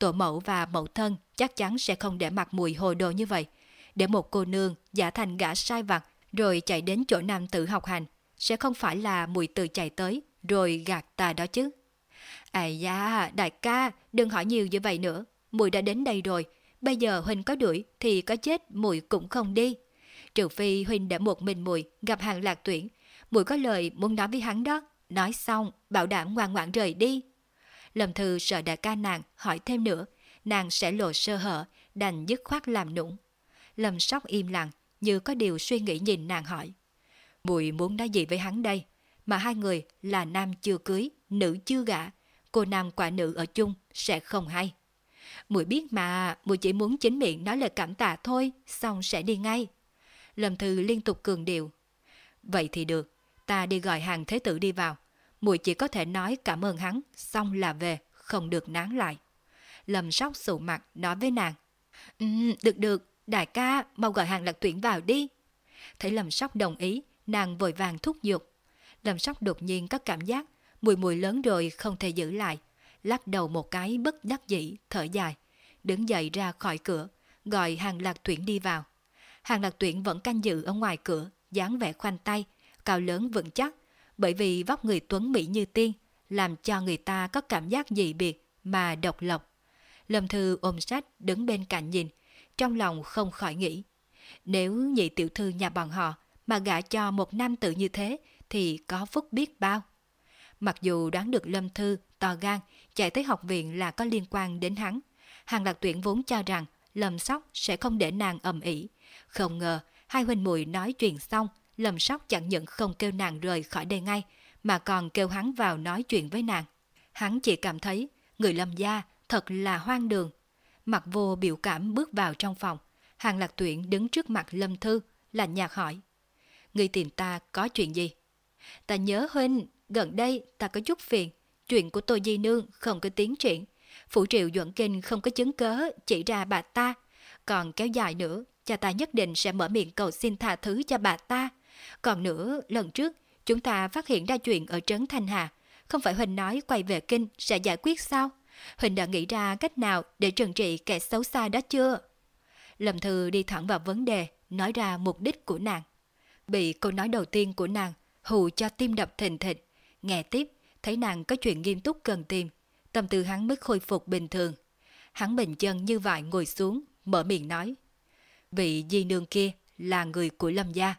[SPEAKER 1] Tổ mẫu và mẫu thân chắc chắn sẽ không để mặt mùi hồ đồ như vậy. Để một cô nương giả thành gã sai vặt rồi chạy đến chỗ nam tự học hành, sẽ không phải là mùi từ chạy tới rồi gạt ta đó chứ. À da, đại ca, đừng hỏi nhiều như vậy nữa. Mùi đã đến đây rồi, bây giờ Huynh có đuổi thì có chết mùi cũng không đi. Trừ phi Huynh đã một mình mùi gặp hàng lạc tuyển, mùi có lời muốn nói với hắn đó. Nói xong, bảo đảm ngoan ngoãn rời đi. Lâm Thư sợ đại ca nàng hỏi thêm nữa, nàng sẽ lộ sơ hở, đành dứt khoát làm nũng. Lâm Sóc im lặng, như có điều suy nghĩ nhìn nàng hỏi. Mùi muốn nói gì với hắn đây? Mà hai người là nam chưa cưới, nữ chưa gả. Cô nam quả nữ ở chung sẽ không hay. Mùi biết mà, mùi chỉ muốn chính miệng nói lời cảm tạ thôi, xong sẽ đi ngay. Lâm Thư liên tục cường điệu. Vậy thì được, ta đi gọi hàng thế tử đi vào muội chỉ có thể nói cảm ơn hắn, xong là về, không được nán lại. Lâm sóc sụ mặt nói với nàng. Um, được được, đại ca, mau gọi hàng lạc tuyển vào đi. Thấy Lâm sóc đồng ý, nàng vội vàng thúc giục. Lâm sóc đột nhiên có cảm giác, mùi mùi lớn rồi không thể giữ lại. Lắc đầu một cái bất đắc dĩ, thở dài. Đứng dậy ra khỏi cửa, gọi hàng lạc tuyển đi vào. Hàng lạc tuyển vẫn canh giữ ở ngoài cửa, dáng vẻ khoanh tay, cao lớn vững chắc, bởi vì vóc người tuấn mỹ như tiên, làm cho người ta có cảm giác dị biệt mà độc lập. Lâm Thư ôm sách đứng bên cạnh nhìn, trong lòng không khỏi nghĩ. Nếu nhị tiểu thư nhà bọn họ mà gả cho một nam tử như thế thì có phúc biết bao. Mặc dù đoán được Lâm Thư to gan chạy tới học viện là có liên quan đến hắn, Hàng Lạc Tuyển vốn cho rằng Lâm Sóc sẽ không để nàng ầm ĩ, không ngờ hai huynh muội nói chuyện xong Lâm Sóc chẳng những không kêu nàng rời khỏi đây ngay, mà còn kêu hắn vào nói chuyện với nàng. Hắn chỉ cảm thấy người Lâm gia thật là hoang đường. Mặt vô biểu cảm bước vào trong phòng, Hàng Lạc Tuyển đứng trước mặt Lâm Thư, lạnh nhạt hỏi. Người tìm ta có chuyện gì? Ta nhớ huynh, gần đây ta có chút phiền, chuyện của tôi Di Nương không có tiến triển. Phủ triệu duẩn kinh không có chứng cớ chỉ ra bà ta, còn kéo dài nữa, cha ta nhất định sẽ mở miệng cầu xin tha thứ cho bà ta. Còn nữa, lần trước, chúng ta phát hiện ra chuyện ở Trấn Thanh Hà. Không phải Huỳnh nói quay về kinh sẽ giải quyết sao? Huỳnh đã nghĩ ra cách nào để trừng trị kẻ xấu xa đó chưa? Lâm Thư đi thẳng vào vấn đề, nói ra mục đích của nàng. Bị câu nói đầu tiên của nàng hù cho tim đập thình thịch. Nghe tiếp, thấy nàng có chuyện nghiêm túc cần tìm. Tâm tư hắn mới khôi phục bình thường. Hắn bình chân như vậy ngồi xuống, mở miệng nói. Vị di nương kia là người của Lâm Gia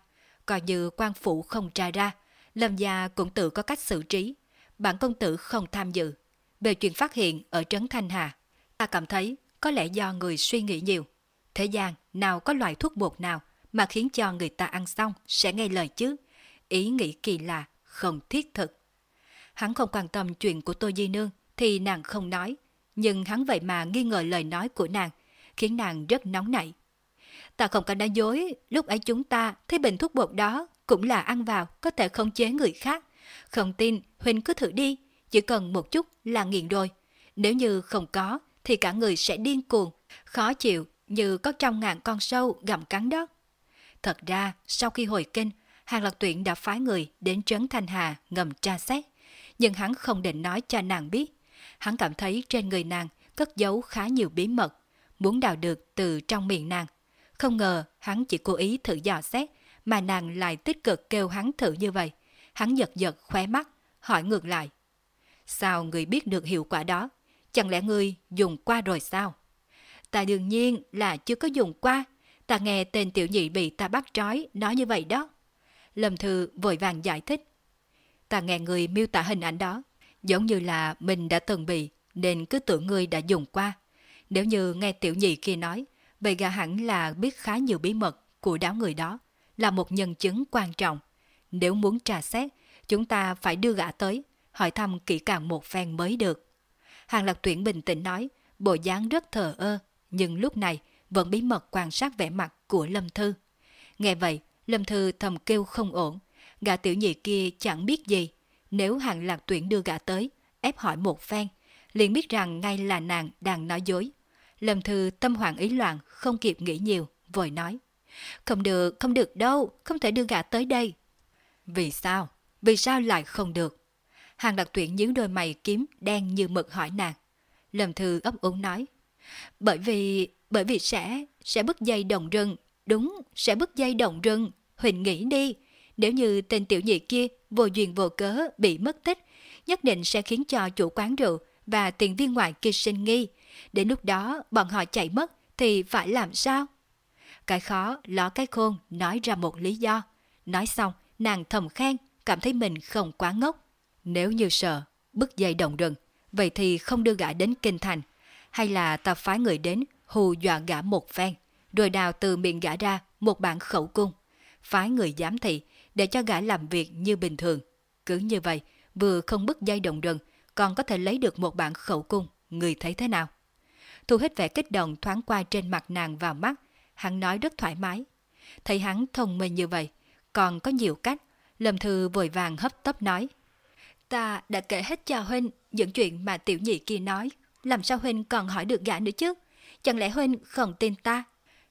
[SPEAKER 1] coi như quan phủ không tra ra, Lâm gia cũng tự có cách xử trí. Bản công tử không tham dự. Về chuyện phát hiện ở Trấn Thanh Hà, ta cảm thấy có lẽ do người suy nghĩ nhiều. Thế gian nào có loại thuốc bột nào mà khiến cho người ta ăn xong sẽ nghe lời chứ. Ý nghĩ kỳ lạ, không thiết thực. Hắn không quan tâm chuyện của Tô Di Nương thì nàng không nói. Nhưng hắn vậy mà nghi ngờ lời nói của nàng, khiến nàng rất nóng nảy. Ta không có nói dối, lúc ấy chúng ta thấy bình thuốc bột đó cũng là ăn vào có thể khống chế người khác. Không tin, Huynh cứ thử đi, chỉ cần một chút là nghiện rồi. Nếu như không có, thì cả người sẽ điên cuồng, khó chịu như có trăm ngàn con sâu gặm cắn đất. Thật ra, sau khi hồi kinh, Hàng Lạc Tuyển đã phái người đến Trấn Thanh Hà ngầm tra xét. Nhưng hắn không định nói cho nàng biết. Hắn cảm thấy trên người nàng cất giấu khá nhiều bí mật, muốn đào được từ trong miệng nàng. Không ngờ hắn chỉ cố ý thử dò xét, mà nàng lại tích cực kêu hắn thử như vậy. Hắn giật giật khóe mắt, hỏi ngược lại. Sao người biết được hiệu quả đó? Chẳng lẽ ngươi dùng qua rồi sao? Ta đương nhiên là chưa có dùng qua. Ta nghe tên tiểu nhị bị ta bắt trói nói như vậy đó. Lâm Thư vội vàng giải thích. Ta nghe người miêu tả hình ảnh đó, giống như là mình đã từng bị, nên cứ tưởng người đã dùng qua. Nếu như nghe tiểu nhị kia nói, Vậy gà hẳn là biết khá nhiều bí mật của đám người đó, là một nhân chứng quan trọng. Nếu muốn trà xét, chúng ta phải đưa gã tới, hỏi thăm kỹ càng một phen mới được. Hàng lạc tuyển bình tĩnh nói, bộ dáng rất thờ ơ, nhưng lúc này vẫn bí mật quan sát vẻ mặt của Lâm Thư. Nghe vậy, Lâm Thư thầm kêu không ổn, gã tiểu nhị kia chẳng biết gì. Nếu hàng lạc tuyển đưa gã tới, ép hỏi một phen, liền biết rằng ngay là nàng đang nói dối. Lâm Thư tâm hoảng ý loạn, không kịp nghĩ nhiều, vội nói. Không được, không được đâu, không thể đưa gã tới đây. Vì sao? Vì sao lại không được? Hàng đặc tuyển nhíu đôi mày kiếm đen như mực hỏi nàng. Lâm Thư ấp úng nói. Bởi vì, bởi vì sẽ, sẽ bứt dây đồng rừng. Đúng, sẽ bứt dây đồng rừng. Huỳnh nghĩ đi. Nếu như tên tiểu nhị kia vô duyên vô cớ bị mất tích, nhất định sẽ khiến cho chủ quán rượu và tiền viên ngoại kia sinh nghi. Đến lúc đó bọn họ chạy mất thì phải làm sao? Cái khó ló cái khôn nói ra một lý do. Nói xong, nàng thầm khen, cảm thấy mình không quá ngốc. Nếu như sợ, bức dây đồng rừng, vậy thì không đưa gã đến kinh thành. Hay là ta phái người đến hù dọa gã một phen, rồi đào từ miệng gã ra một bản khẩu cung. Phái người giám thị để cho gã làm việc như bình thường. Cứ như vậy, vừa không bức dây đồng rừng, còn có thể lấy được một bản khẩu cung, người thấy thế nào? Thu hết vẻ kích động thoáng qua trên mặt nàng vào mắt, hắn nói rất thoải mái. Thấy hắn thông minh như vậy, còn có nhiều cách, Lâm Thư vội vàng hấp tấp nói. Ta đã kể hết cho Huynh những chuyện mà tiểu nhị kia nói, làm sao Huynh còn hỏi được gã nữa chứ? Chẳng lẽ Huynh không tin ta?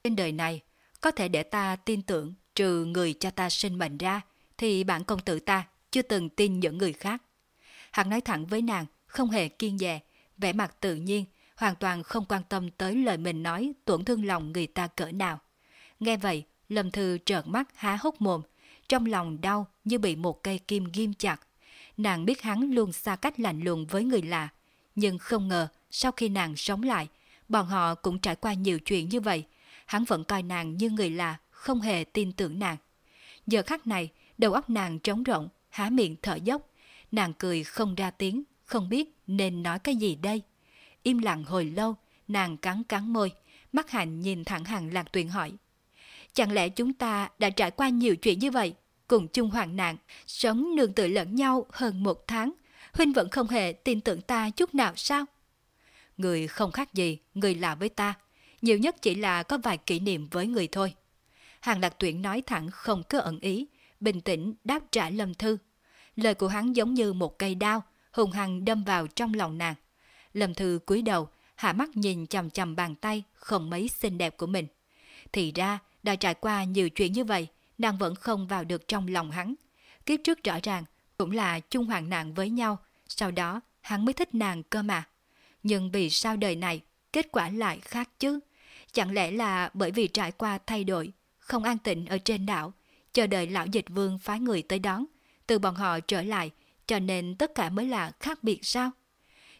[SPEAKER 1] Trên đời này, có thể để ta tin tưởng trừ người cho ta sinh mệnh ra, thì bản công tử ta chưa từng tin những người khác. Hắn nói thẳng với nàng, không hề kiên dè, vẻ mặt tự nhiên, hoàn toàn không quan tâm tới lời mình nói tổn thương lòng người ta cỡ nào. Nghe vậy, Lâm Thư trợn mắt há hốc mồm, trong lòng đau như bị một cây kim ghim chặt. Nàng biết hắn luôn xa cách lạnh lùng với người lạ, nhưng không ngờ sau khi nàng sống lại, bọn họ cũng trải qua nhiều chuyện như vậy. Hắn vẫn coi nàng như người lạ, không hề tin tưởng nàng. Giờ khắc này, đầu óc nàng trống rộng, há miệng thở dốc. Nàng cười không ra tiếng, không biết nên nói cái gì đây. Im lặng hồi lâu, nàng cắn cắn môi, mắt hạnh nhìn thẳng hàng lạc tuyển hỏi. Chẳng lẽ chúng ta đã trải qua nhiều chuyện như vậy, cùng chung hoạn nạn, sống nương tựa lẫn nhau hơn một tháng, Huynh vẫn không hề tin tưởng ta chút nào sao? Người không khác gì, người lạ với ta, nhiều nhất chỉ là có vài kỷ niệm với người thôi. Hàng lạc tuyển nói thẳng không cứ ẩn ý, bình tĩnh đáp trả lâm thư. Lời của hắn giống như một cây đao, hùng hăng đâm vào trong lòng nàng. Lâm thư cúi đầu, hạ mắt nhìn chầm chầm bàn tay không mấy xinh đẹp của mình. Thì ra, đã trải qua nhiều chuyện như vậy, nàng vẫn không vào được trong lòng hắn. Kiếp trước rõ ràng, cũng là chung hoạn nạn với nhau, sau đó hắn mới thích nàng cơ mà. Nhưng vì sao đời này, kết quả lại khác chứ? Chẳng lẽ là bởi vì trải qua thay đổi, không an tịnh ở trên đảo, chờ đợi lão dịch vương phái người tới đón, từ bọn họ trở lại, cho nên tất cả mới là khác biệt sao?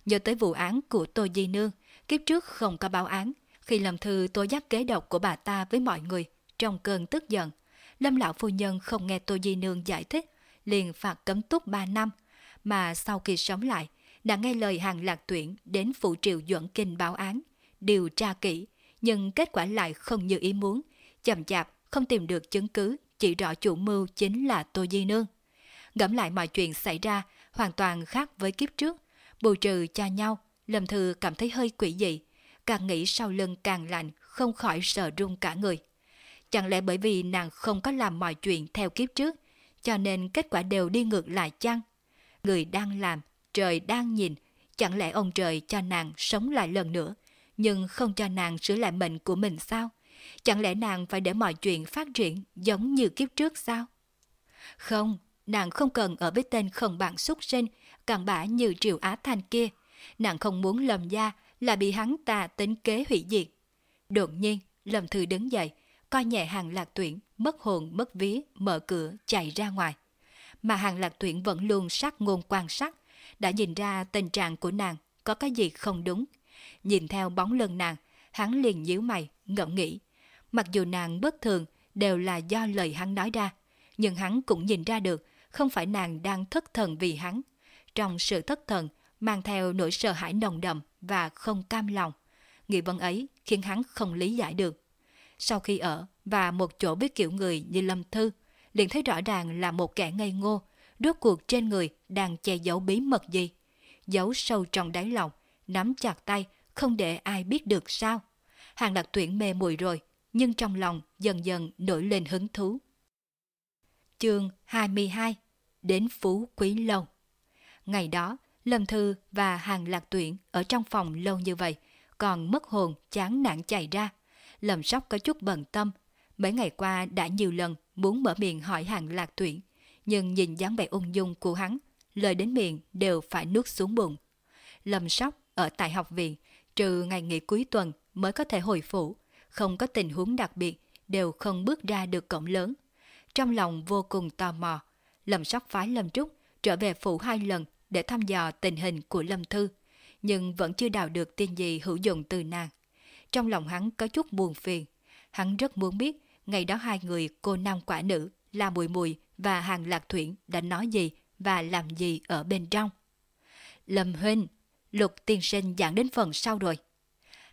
[SPEAKER 1] Nhớ tới vụ án của Tô Di Nương, kiếp trước không có báo án, khi làm thư tố giác kế độc của bà ta với mọi người, trong cơn tức giận, Lâm lão phu nhân không nghe Tô Di Nương giải thích, liền phạt cấm túc 3 năm, mà sau khi sống lại, đã nghe lời hàng lạc tuyển đến phụ triệu duẩn kinh báo án, điều tra kỹ, nhưng kết quả lại không như ý muốn, chậm chạp không tìm được chứng cứ chỉ rõ chủ mưu chính là Tô Di Nương. Ngẫm lại mọi chuyện xảy ra hoàn toàn khác với kiếp trước, bù trừ cho nhau, Lâm Thư cảm thấy hơi quỷ dị, càng nghĩ sau lưng càng lạnh, không khỏi sợ run cả người. Chẳng lẽ bởi vì nàng không có làm mọi chuyện theo kiếp trước, cho nên kết quả đều đi ngược lại chăng? Người đang làm, trời đang nhìn, chẳng lẽ ông trời cho nàng sống lại lần nữa, nhưng không cho nàng sửa lại mệnh của mình sao? Chẳng lẽ nàng phải để mọi chuyện phát triển giống như kiếp trước sao? Không, nàng không cần ở với tên không bạn xuất sinh, cặn bả như Triều Á Thanh kia. Nàng không muốn lầm gia là bị hắn ta tính kế hủy diệt. Đột nhiên, Lâm Thư đứng dậy, coi nhẹ hàng lạc tuyển, mất hồn mất ví, mở cửa chạy ra ngoài. Mà hàng lạc tuyển vẫn luôn sát ngôn quan sát, đã nhìn ra tình trạng của nàng có cái gì không đúng. Nhìn theo bóng lưng nàng, hắn liền nhíu mày, ngẫm nghĩ. Mặc dù nàng bất thường đều là do lời hắn nói ra, nhưng hắn cũng nhìn ra được không phải nàng đang thất thần vì hắn. Trong sự thất thần mang theo nỗi sợ hãi nồng đậm và không cam lòng. Nghị vấn ấy khiến hắn không lý giải được. Sau khi ở và một chỗ biết kiểu người như Lâm Thư, liền thấy rõ ràng là một kẻ ngây ngô, rốt cuộc trên người đang che giấu bí mật gì. Giấu sâu trong đáy lòng, nắm chặt tay, không để ai biết được sao. Hàng đặc tuyển mê mùi rồi, nhưng trong lòng dần dần nổi lên hứng thú. Chương 22 Đến Phú Quý Lâu Ngày đó, Lâm Thư và Hàng Lạc Tuyển ở trong phòng lâu như vậy, còn mất hồn chán nản chạy ra. Lâm Sóc có chút bận tâm, mấy ngày qua đã nhiều lần muốn mở miệng hỏi Hàng Lạc Tuyển, nhưng nhìn dáng vẻ ung dung của hắn, lời đến miệng đều phải nuốt xuống bụng. Lâm Sóc ở tại học viện, trừ ngày nghỉ cuối tuần mới có thể hồi phủ, không có tình huống đặc biệt, đều không bước ra được cổng lớn. Trong lòng vô cùng tò mò, Lâm Sóc phái Lâm Trúc trở về phủ hai lần để thăm dò tình hình của Lâm Thư, nhưng vẫn chưa đào được tin gì hữu dụng từ nàng. Trong lòng hắn có chút buồn phiền, hắn rất muốn biết ngày đó hai người cô nam quả nữ là Mùi Mùi và Hàng Lạc Thuyển đã nói gì và làm gì ở bên trong. Lâm Huynh, Lục tiên sinh giảng đến phần sau rồi.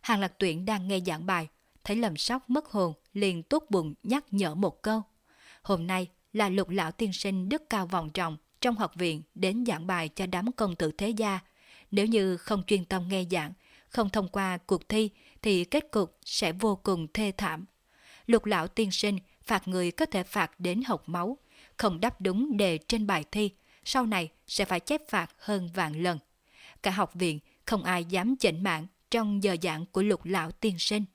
[SPEAKER 1] Hàng Lạc Tuyển đang nghe giảng bài, thấy Lâm Sóc mất hồn, liền tốt bụng nhắc nhở một câu. Hôm nay là lục lão tiên sinh đức cao vòng trọng trong học viện đến giảng bài cho đám công tử thế gia. Nếu như không chuyên tâm nghe giảng, không thông qua cuộc thi thì kết cục sẽ vô cùng thê thảm. Lục lão tiên sinh phạt người có thể phạt đến hộc máu, không đáp đúng đề trên bài thi, sau này sẽ phải chép phạt hơn vạn lần. Cả học viện không ai dám chỉnh mạng trong giờ giảng của lục lão tiên sinh.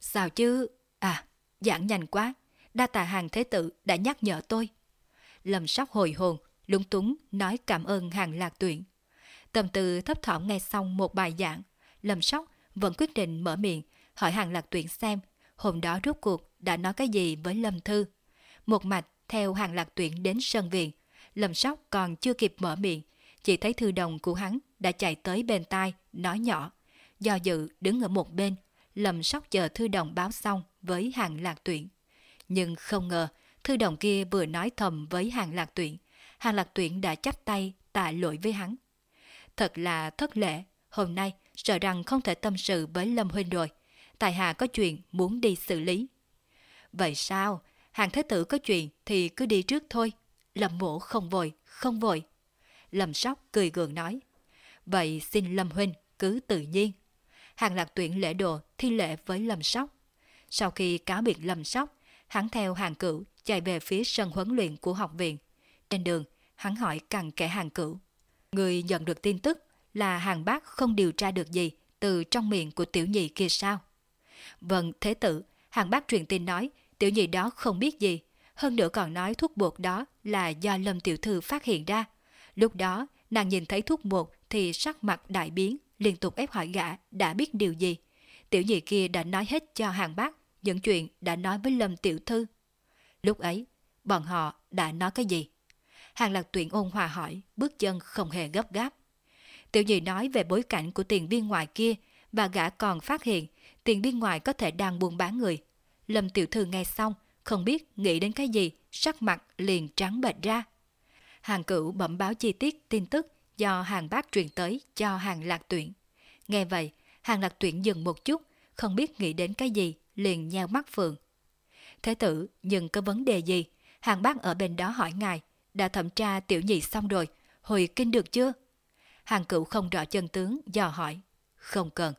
[SPEAKER 1] Sao chứ? À, giảng nhanh quá, đa tà hàng thế tử đã nhắc nhở tôi. Lâm sóc hồi hồn, lúng túng nói cảm ơn hàng lạc tuyển. Tâm tư thấp thỏm nghe xong một bài giảng, lầm sóc vẫn quyết định mở miệng hỏi hàng lạc tuyển xem hôm đó rốt cuộc đã nói cái gì với Lâm Thư. Một mạch theo hàng lạc tuyển đến sân viện, Lâm sóc còn chưa kịp mở miệng, chỉ thấy thư đồng của hắn đã chạy tới bên tai, nói nhỏ. Do dự đứng ở một bên, Lâm sóc chờ thư đồng báo xong với hàng lạc tuyển. Nhưng không ngờ, thư đồng kia vừa nói thầm với hàng lạc tuyển, hàng lạc tuyển đã chắp tay tạ lỗi với hắn. Thật là thất lễ, hôm nay sợ rằng không thể tâm sự với Lâm Huynh rồi. Tài hạ có chuyện muốn đi xử lý. Vậy sao? Hàng thế tử có chuyện thì cứ đi trước thôi. Lâm mổ không vội, không vội. Lâm sóc cười gượng nói. Vậy xin Lâm Huynh cứ tự nhiên. Hàng lạc tuyển lễ đồ thi lễ với Lâm sóc. Sau khi cáo biệt Lâm sóc, hắn theo hàng cửu chạy về phía sân huấn luyện của học viện. Trên đường, hắn hỏi cặn kẻ hàng cửu. Người nhận được tin tức là hàng bác không điều tra được gì từ trong miệng của tiểu nhị kia sao? Vâng, thế tử, hàng bác truyền tin nói tiểu nhị đó không biết gì. Hơn nữa còn nói thuốc bột đó là do Lâm Tiểu Thư phát hiện ra. Lúc đó, nàng nhìn thấy thuốc bột thì sắc mặt đại biến, liên tục ép hỏi gã đã biết điều gì. Tiểu nhị kia đã nói hết cho hàng bác những chuyện đã nói với Lâm Tiểu Thư. Lúc ấy, bọn họ đã nói cái gì? Hàng lạc tuyển ôn hòa hỏi, bước chân không hề gấp gáp. Tiểu nhị nói về bối cảnh của tiền biên ngoài kia và gã còn phát hiện tiền biên ngoài có thể đang buôn bán người. Lâm Tiểu Thư nghe xong, không biết nghĩ đến cái gì, sắc mặt liền trắng bệch ra. Hàng cửu bẩm báo chi tiết tin tức do hàng bác truyền tới cho hàng lạc tuyển. Nghe vậy, hàng lạc tuyển dừng một chút, không biết nghĩ đến cái gì, liền nheo mắt phượng. Thế tử, nhưng có vấn đề gì? Hàng bác ở bên đó hỏi ngài, đã thẩm tra tiểu nhị xong rồi, hồi kinh được chưa? Hàng cửu không rõ chân tướng, dò hỏi. Không cần,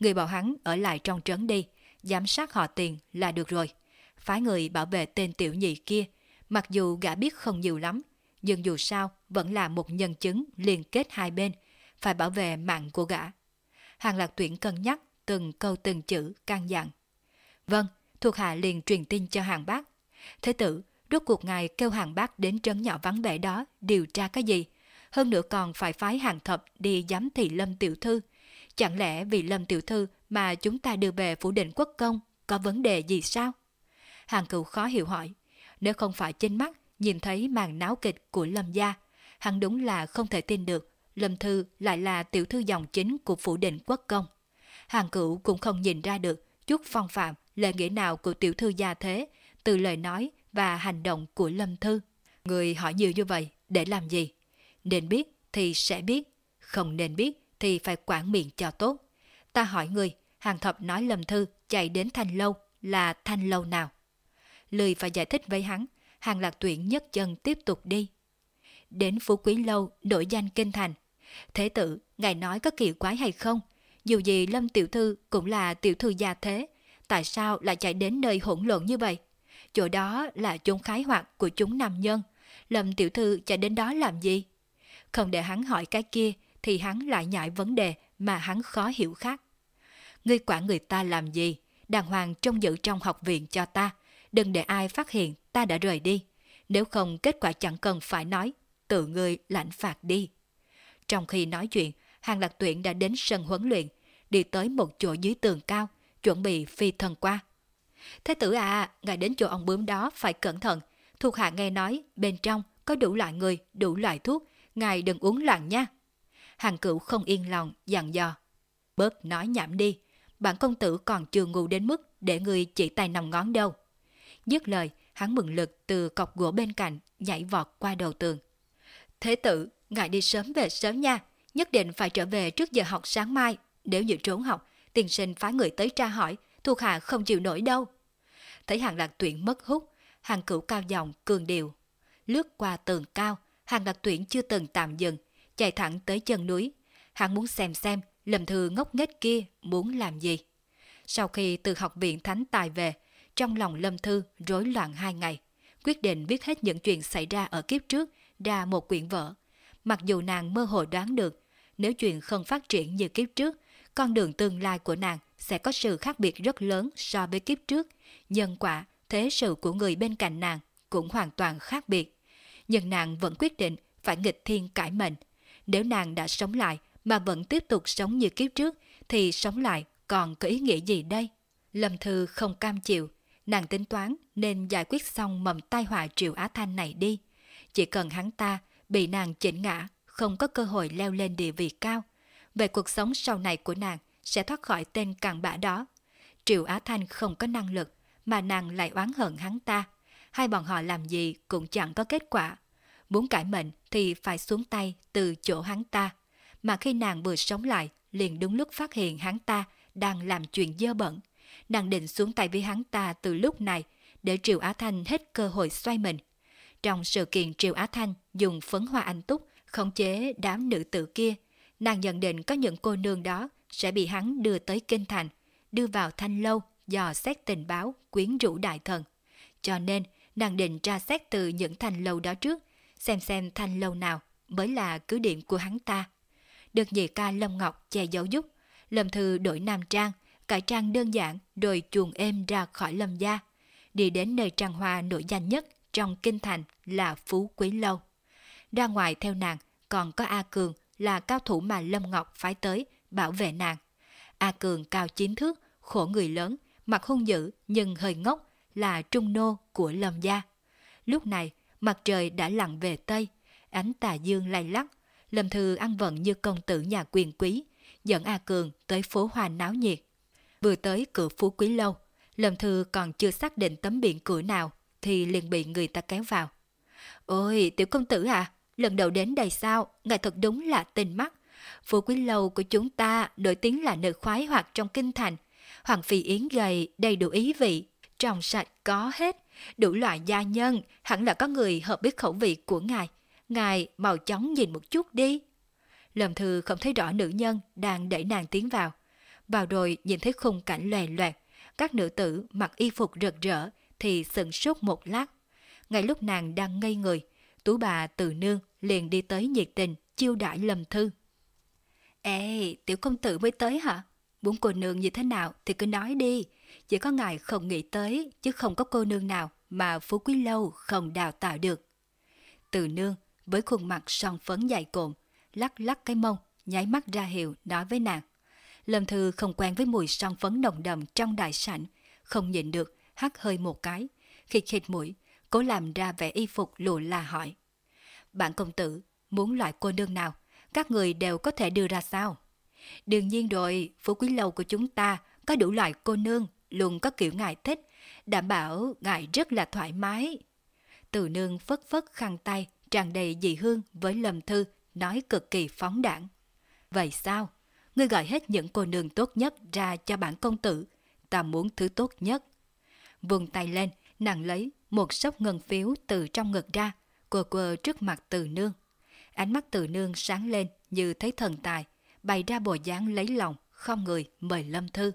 [SPEAKER 1] người bảo hắn ở lại trong trấn đi, giám sát họ tiền là được rồi. Phái người bảo vệ tên tiểu nhị kia, mặc dù gã biết không nhiều lắm, nhưng dù sao vẫn là một nhân chứng liên kết hai bên, phải bảo vệ mạng của gã. Hàng lạc tuyển cân nhắc từng câu từng chữ can dặn. Vâng, thuộc hạ liền truyền tin cho hàng bác. Thế tử, rốt cuộc ngài kêu hàng bác đến trấn nhỏ vắng vẻ đó điều tra cái gì? Hơn nữa còn phải phái hàng thập đi giám thị Lâm Tiểu Thư. Chẳng lẽ vì Lâm Tiểu Thư mà chúng ta đưa về phủ định quốc công có vấn đề gì sao? Hàng cựu khó hiểu hỏi. Nếu không phải trên mắt nhìn thấy màn náo kịch của Lâm gia, hắn đúng là không thể tin được Lâm Thư lại là tiểu thư dòng chính của phủ định quốc công. Hàng cửu cũng không nhìn ra được chút phong phạm lệ nghĩa nào của tiểu thư gia thế từ lời nói và hành động của Lâm Thư. Người hỏi nhiều như vậy để làm gì? Nên biết thì sẽ biết, không nên biết thì phải quản miệng cho tốt. Ta hỏi người, hàng thập nói Lâm Thư chạy đến thanh lâu là thanh lâu nào? Lười phải giải thích với hắn, hàng lạc tuyển nhất chân tiếp tục đi. Đến Phú Quý Lâu đổi danh kinh thành. Thế tử, ngài nói có kỳ quái hay không? Dù gì Lâm Tiểu Thư cũng là tiểu thư gia thế, tại sao lại chạy đến nơi hỗn lộn như vậy? Chỗ đó là chốn khái hoạt của chúng nam nhân. Lâm Tiểu Thư chạy đến đó làm gì? Không để hắn hỏi cái kia thì hắn lại nhại vấn đề mà hắn khó hiểu khác. Ngươi quản người ta làm gì? Đàng hoàng trông giữ trong học viện cho ta. Đừng để ai phát hiện ta đã rời đi. Nếu không kết quả chẳng cần phải nói, tự ngươi lãnh phạt đi. Trong khi nói chuyện, Hàng Lạc Tuyển đã đến sân huấn luyện, đi tới một chỗ dưới tường cao, chuẩn bị phi thần qua. Thế tử à, ngài đến chỗ ông bướm đó phải cẩn thận. Thuộc hạ nghe nói bên trong có đủ loại người, đủ loại thuốc, ngài đừng uống loạn nha. Hàng cửu không yên lòng, dặn dò. Bớt nói nhảm đi, bản công tử còn chưa ngu đến mức để người chỉ tay nằm ngón đâu. Dứt lời, hắn mừng lực từ cọc gỗ bên cạnh nhảy vọt qua đầu tường. Thế tử, ngài đi sớm về sớm nha, nhất định phải trở về trước giờ học sáng mai. Nếu như trốn học, tiền sinh phái người tới tra hỏi, thuộc hạ không chịu nổi đâu. Thấy hàng lạc tuyển mất hút, hàng cửu cao giọng cường điều. Lướt qua tường cao, hàng lạc tuyển chưa từng tạm dừng, chạy thẳng tới chân núi. Hắn muốn xem xem Lâm Thư ngốc nghếch kia muốn làm gì. Sau khi từ học viện Thánh Tài về, trong lòng Lâm Thư rối loạn hai ngày, quyết định viết hết những chuyện xảy ra ở kiếp trước ra một quyển vở. Mặc dù nàng mơ hồ đoán được, nếu chuyện không phát triển như kiếp trước, con đường tương lai của nàng sẽ có sự khác biệt rất lớn so với kiếp trước. Nhân quả, thế sự của người bên cạnh nàng cũng hoàn toàn khác biệt. Nhưng nàng vẫn quyết định phải nghịch thiên cải mệnh. Nếu nàng đã sống lại mà vẫn tiếp tục sống như kiếp trước, thì sống lại còn có ý nghĩa gì đây? Lâm Thư không cam chịu, nàng tính toán nên giải quyết xong mầm tai họa Triệu Á Thanh này đi. Chỉ cần hắn ta bị nàng chỉnh ngã, không có cơ hội leo lên địa vị cao. Về cuộc sống sau này của nàng sẽ thoát khỏi tên cặn bã đó. Triệu Á Thanh không có năng lực, mà nàng lại oán hận hắn ta. Hai bọn họ làm gì cũng chẳng có kết quả. Muốn cải mệnh thì phải xuống tay từ chỗ hắn ta. Mà khi nàng vừa sống lại, liền đúng lúc phát hiện hắn ta đang làm chuyện dơ bẩn. Nàng định xuống tay với hắn ta từ lúc này để Triệu Á Thanh hết cơ hội xoay mình. Trong sự kiện Triệu Á Thanh dùng phấn hoa anh túc khống chế đám nữ tử kia, nàng nhận định có những cô nương đó sẽ bị hắn đưa tới kinh thành, đưa vào thanh lâu dò xét tình báo quyến rũ đại thần. Cho nên, nàng định tra xét từ những thanh lâu đó trước, xem xem thanh lâu nào mới là cứ điểm của hắn ta. Được nhị ca Lâm Ngọc che giấu giúp, Lâm Thư đổi nam trang, cải trang đơn giản rồi chuồng êm ra khỏi Lâm gia, đi đến nơi trang hoa nổi danh nhất trong kinh thành là Phú Quý Lâu. Ra ngoài theo nàng còn có A Cường là cao thủ mà Lâm Ngọc phái tới bảo vệ nàng. A Cường cao chín thước, khổ người lớn, mặt hung dữ nhưng hơi ngốc là trung nô của Lâm gia. Lúc này, mặt trời đã lặn về Tây, ánh tà dương lay lắc, Lâm Thư ăn vận như công tử nhà quyền quý, dẫn A Cường tới phố hoa náo nhiệt. Vừa tới cửa phú quý lâu, Lâm Thư còn chưa xác định tấm biển cửa nào thì liền bị người ta kéo vào. Ôi, tiểu công tử à, lần đầu đến đây sao, ngài thật đúng là tình mắt. Phú quý lâu của chúng ta nổi tiếng là nơi khoái hoạt trong kinh thành. Hoàng phi yến gầy, đầy đủ ý vị, trong sạch có hết, đủ loại gia nhân, hẳn là có người hợp biết khẩu vị của ngài. Ngài mau chóng nhìn một chút đi. Lâm Thư không thấy rõ nữ nhân đang đẩy nàng tiến vào. Vào rồi nhìn thấy khung cảnh lòe loẹt, các nữ tử mặc y phục rực rỡ thì sừng sốt một lát. Ngay lúc nàng đang ngây người, tú bà từ nương liền đi tới nhiệt tình chiêu đãi Lâm Thư. Ê, tiểu công tử mới tới hả? Muốn cô nương như thế nào thì cứ nói đi. Chỉ có ngài không nghĩ tới, chứ không có cô nương nào mà Phú Quý Lâu không đào tạo được. Từ nương với khuôn mặt son phấn dày cộm, lắc lắc cái mông, nháy mắt ra hiệu nói với nàng. Lâm Thư không quen với mùi son phấn nồng đậm trong đại sảnh, không nhịn được, hắt hơi một cái, khi khịt mũi, cố làm ra vẻ y phục lụa là hỏi. Bạn công tử, muốn loại cô nương nào, các người đều có thể đưa ra sao? Đương nhiên rồi, phú quý lâu của chúng ta có đủ loại cô nương, luôn có kiểu ngài thích, đảm bảo ngài rất là thoải mái. Từ nương phất phất khăn tay, tràn đầy dị hương với lầm Thư, nói cực kỳ phóng đảng. Vậy sao? Ngươi gọi hết những cô nương tốt nhất ra cho bản công tử. Ta muốn thứ tốt nhất. Vùng tay lên, nàng lấy một sốc ngân phiếu từ trong ngực ra, quờ quờ trước mặt từ nương. Ánh mắt từ nương sáng lên như thấy thần tài, bày ra bộ dáng lấy lòng, không người mời Lâm Thư.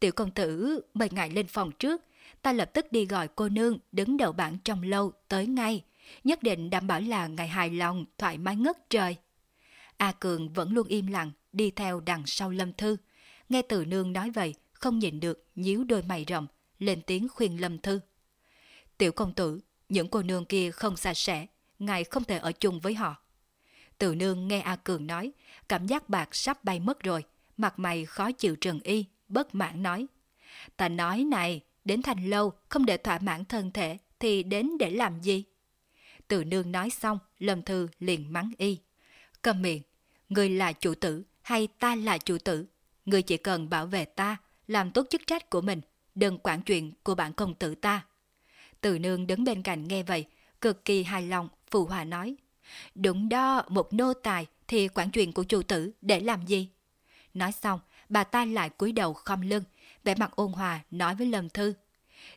[SPEAKER 1] Tiểu công tử mời ngài lên phòng trước, ta lập tức đi gọi cô nương đứng đầu bảng trong lâu tới ngay, nhất định đảm bảo là ngài hài lòng, thoải mái ngất trời. A Cường vẫn luôn im lặng, đi theo đằng sau Lâm Thư. Nghe từ nương nói vậy, không nhìn được, nhíu đôi mày rộng, lên tiếng khuyên Lâm Thư. Tiểu công tử, những cô nương kia không sạch sẽ, ngài không thể ở chung với họ. Từ nương nghe A Cường nói, cảm giác bạc sắp bay mất rồi, mặt mày khó chịu trần y, bất mãn nói. Ta nói này, đến thành lâu không để thỏa mãn thân thể thì đến để làm gì? Từ nương nói xong, Lâm Thư liền mắng y. Cầm miệng, người là chủ tử hay ta là chủ tử? Người chỉ cần bảo vệ ta, làm tốt chức trách của mình, đừng quản chuyện của bản công tử ta. Từ nương đứng bên cạnh nghe vậy, cực kỳ hài lòng, phụ hòa nói. Đúng đó, một nô tài thì quản chuyện của chủ tử để làm gì? Nói xong, bà ta lại cúi đầu khom lưng, vẻ mặt ôn hòa nói với Lâm Thư.